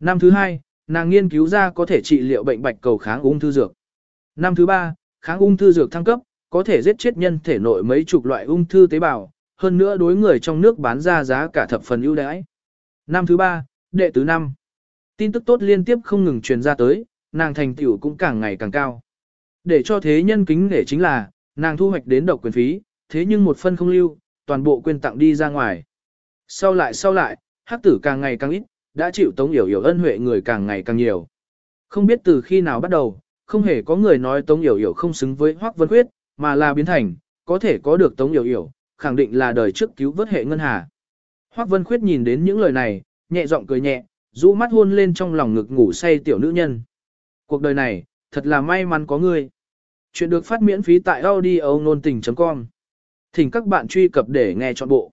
Năm thứ hai, nàng nghiên cứu ra có thể trị liệu bệnh bạch cầu kháng ung thư dược. Năm thứ ba, kháng ung thư dược thăng cấp, có thể giết chết nhân thể nội mấy chục loại ung thư tế bào, hơn nữa đối người trong nước bán ra giá cả thập phần ưu đãi. Năm thứ ba, đệ tứ năm. Tin tức tốt liên tiếp không ngừng truyền ra tới, nàng thành tựu cũng càng ngày càng cao. Để cho thế nhân kính để chính là, nàng thu hoạch đến độc quyền phí, thế nhưng một phân không lưu, toàn bộ quyền tặng đi ra ngoài. Sau lại sau lại, hắc tử càng ngày càng ít, đã chịu Tống Yểu Yểu ân huệ người càng ngày càng nhiều. Không biết từ khi nào bắt đầu, không hề có người nói Tống Yểu Yểu không xứng với Hoắc Vân Khuyết, mà là biến thành, có thể có được Tống Yểu Yểu, khẳng định là đời trước cứu vớt hệ ngân hà. Hoắc Vân Khuyết nhìn đến những lời này, nhẹ giọng cười nhẹ, rũ mắt hôn lên trong lòng ngực ngủ say tiểu nữ nhân. Cuộc đời này, thật là may mắn có ngươi. Chuyện được phát miễn phí tại audio nôn tình.com Thỉnh các bạn truy cập để nghe trọn bộ.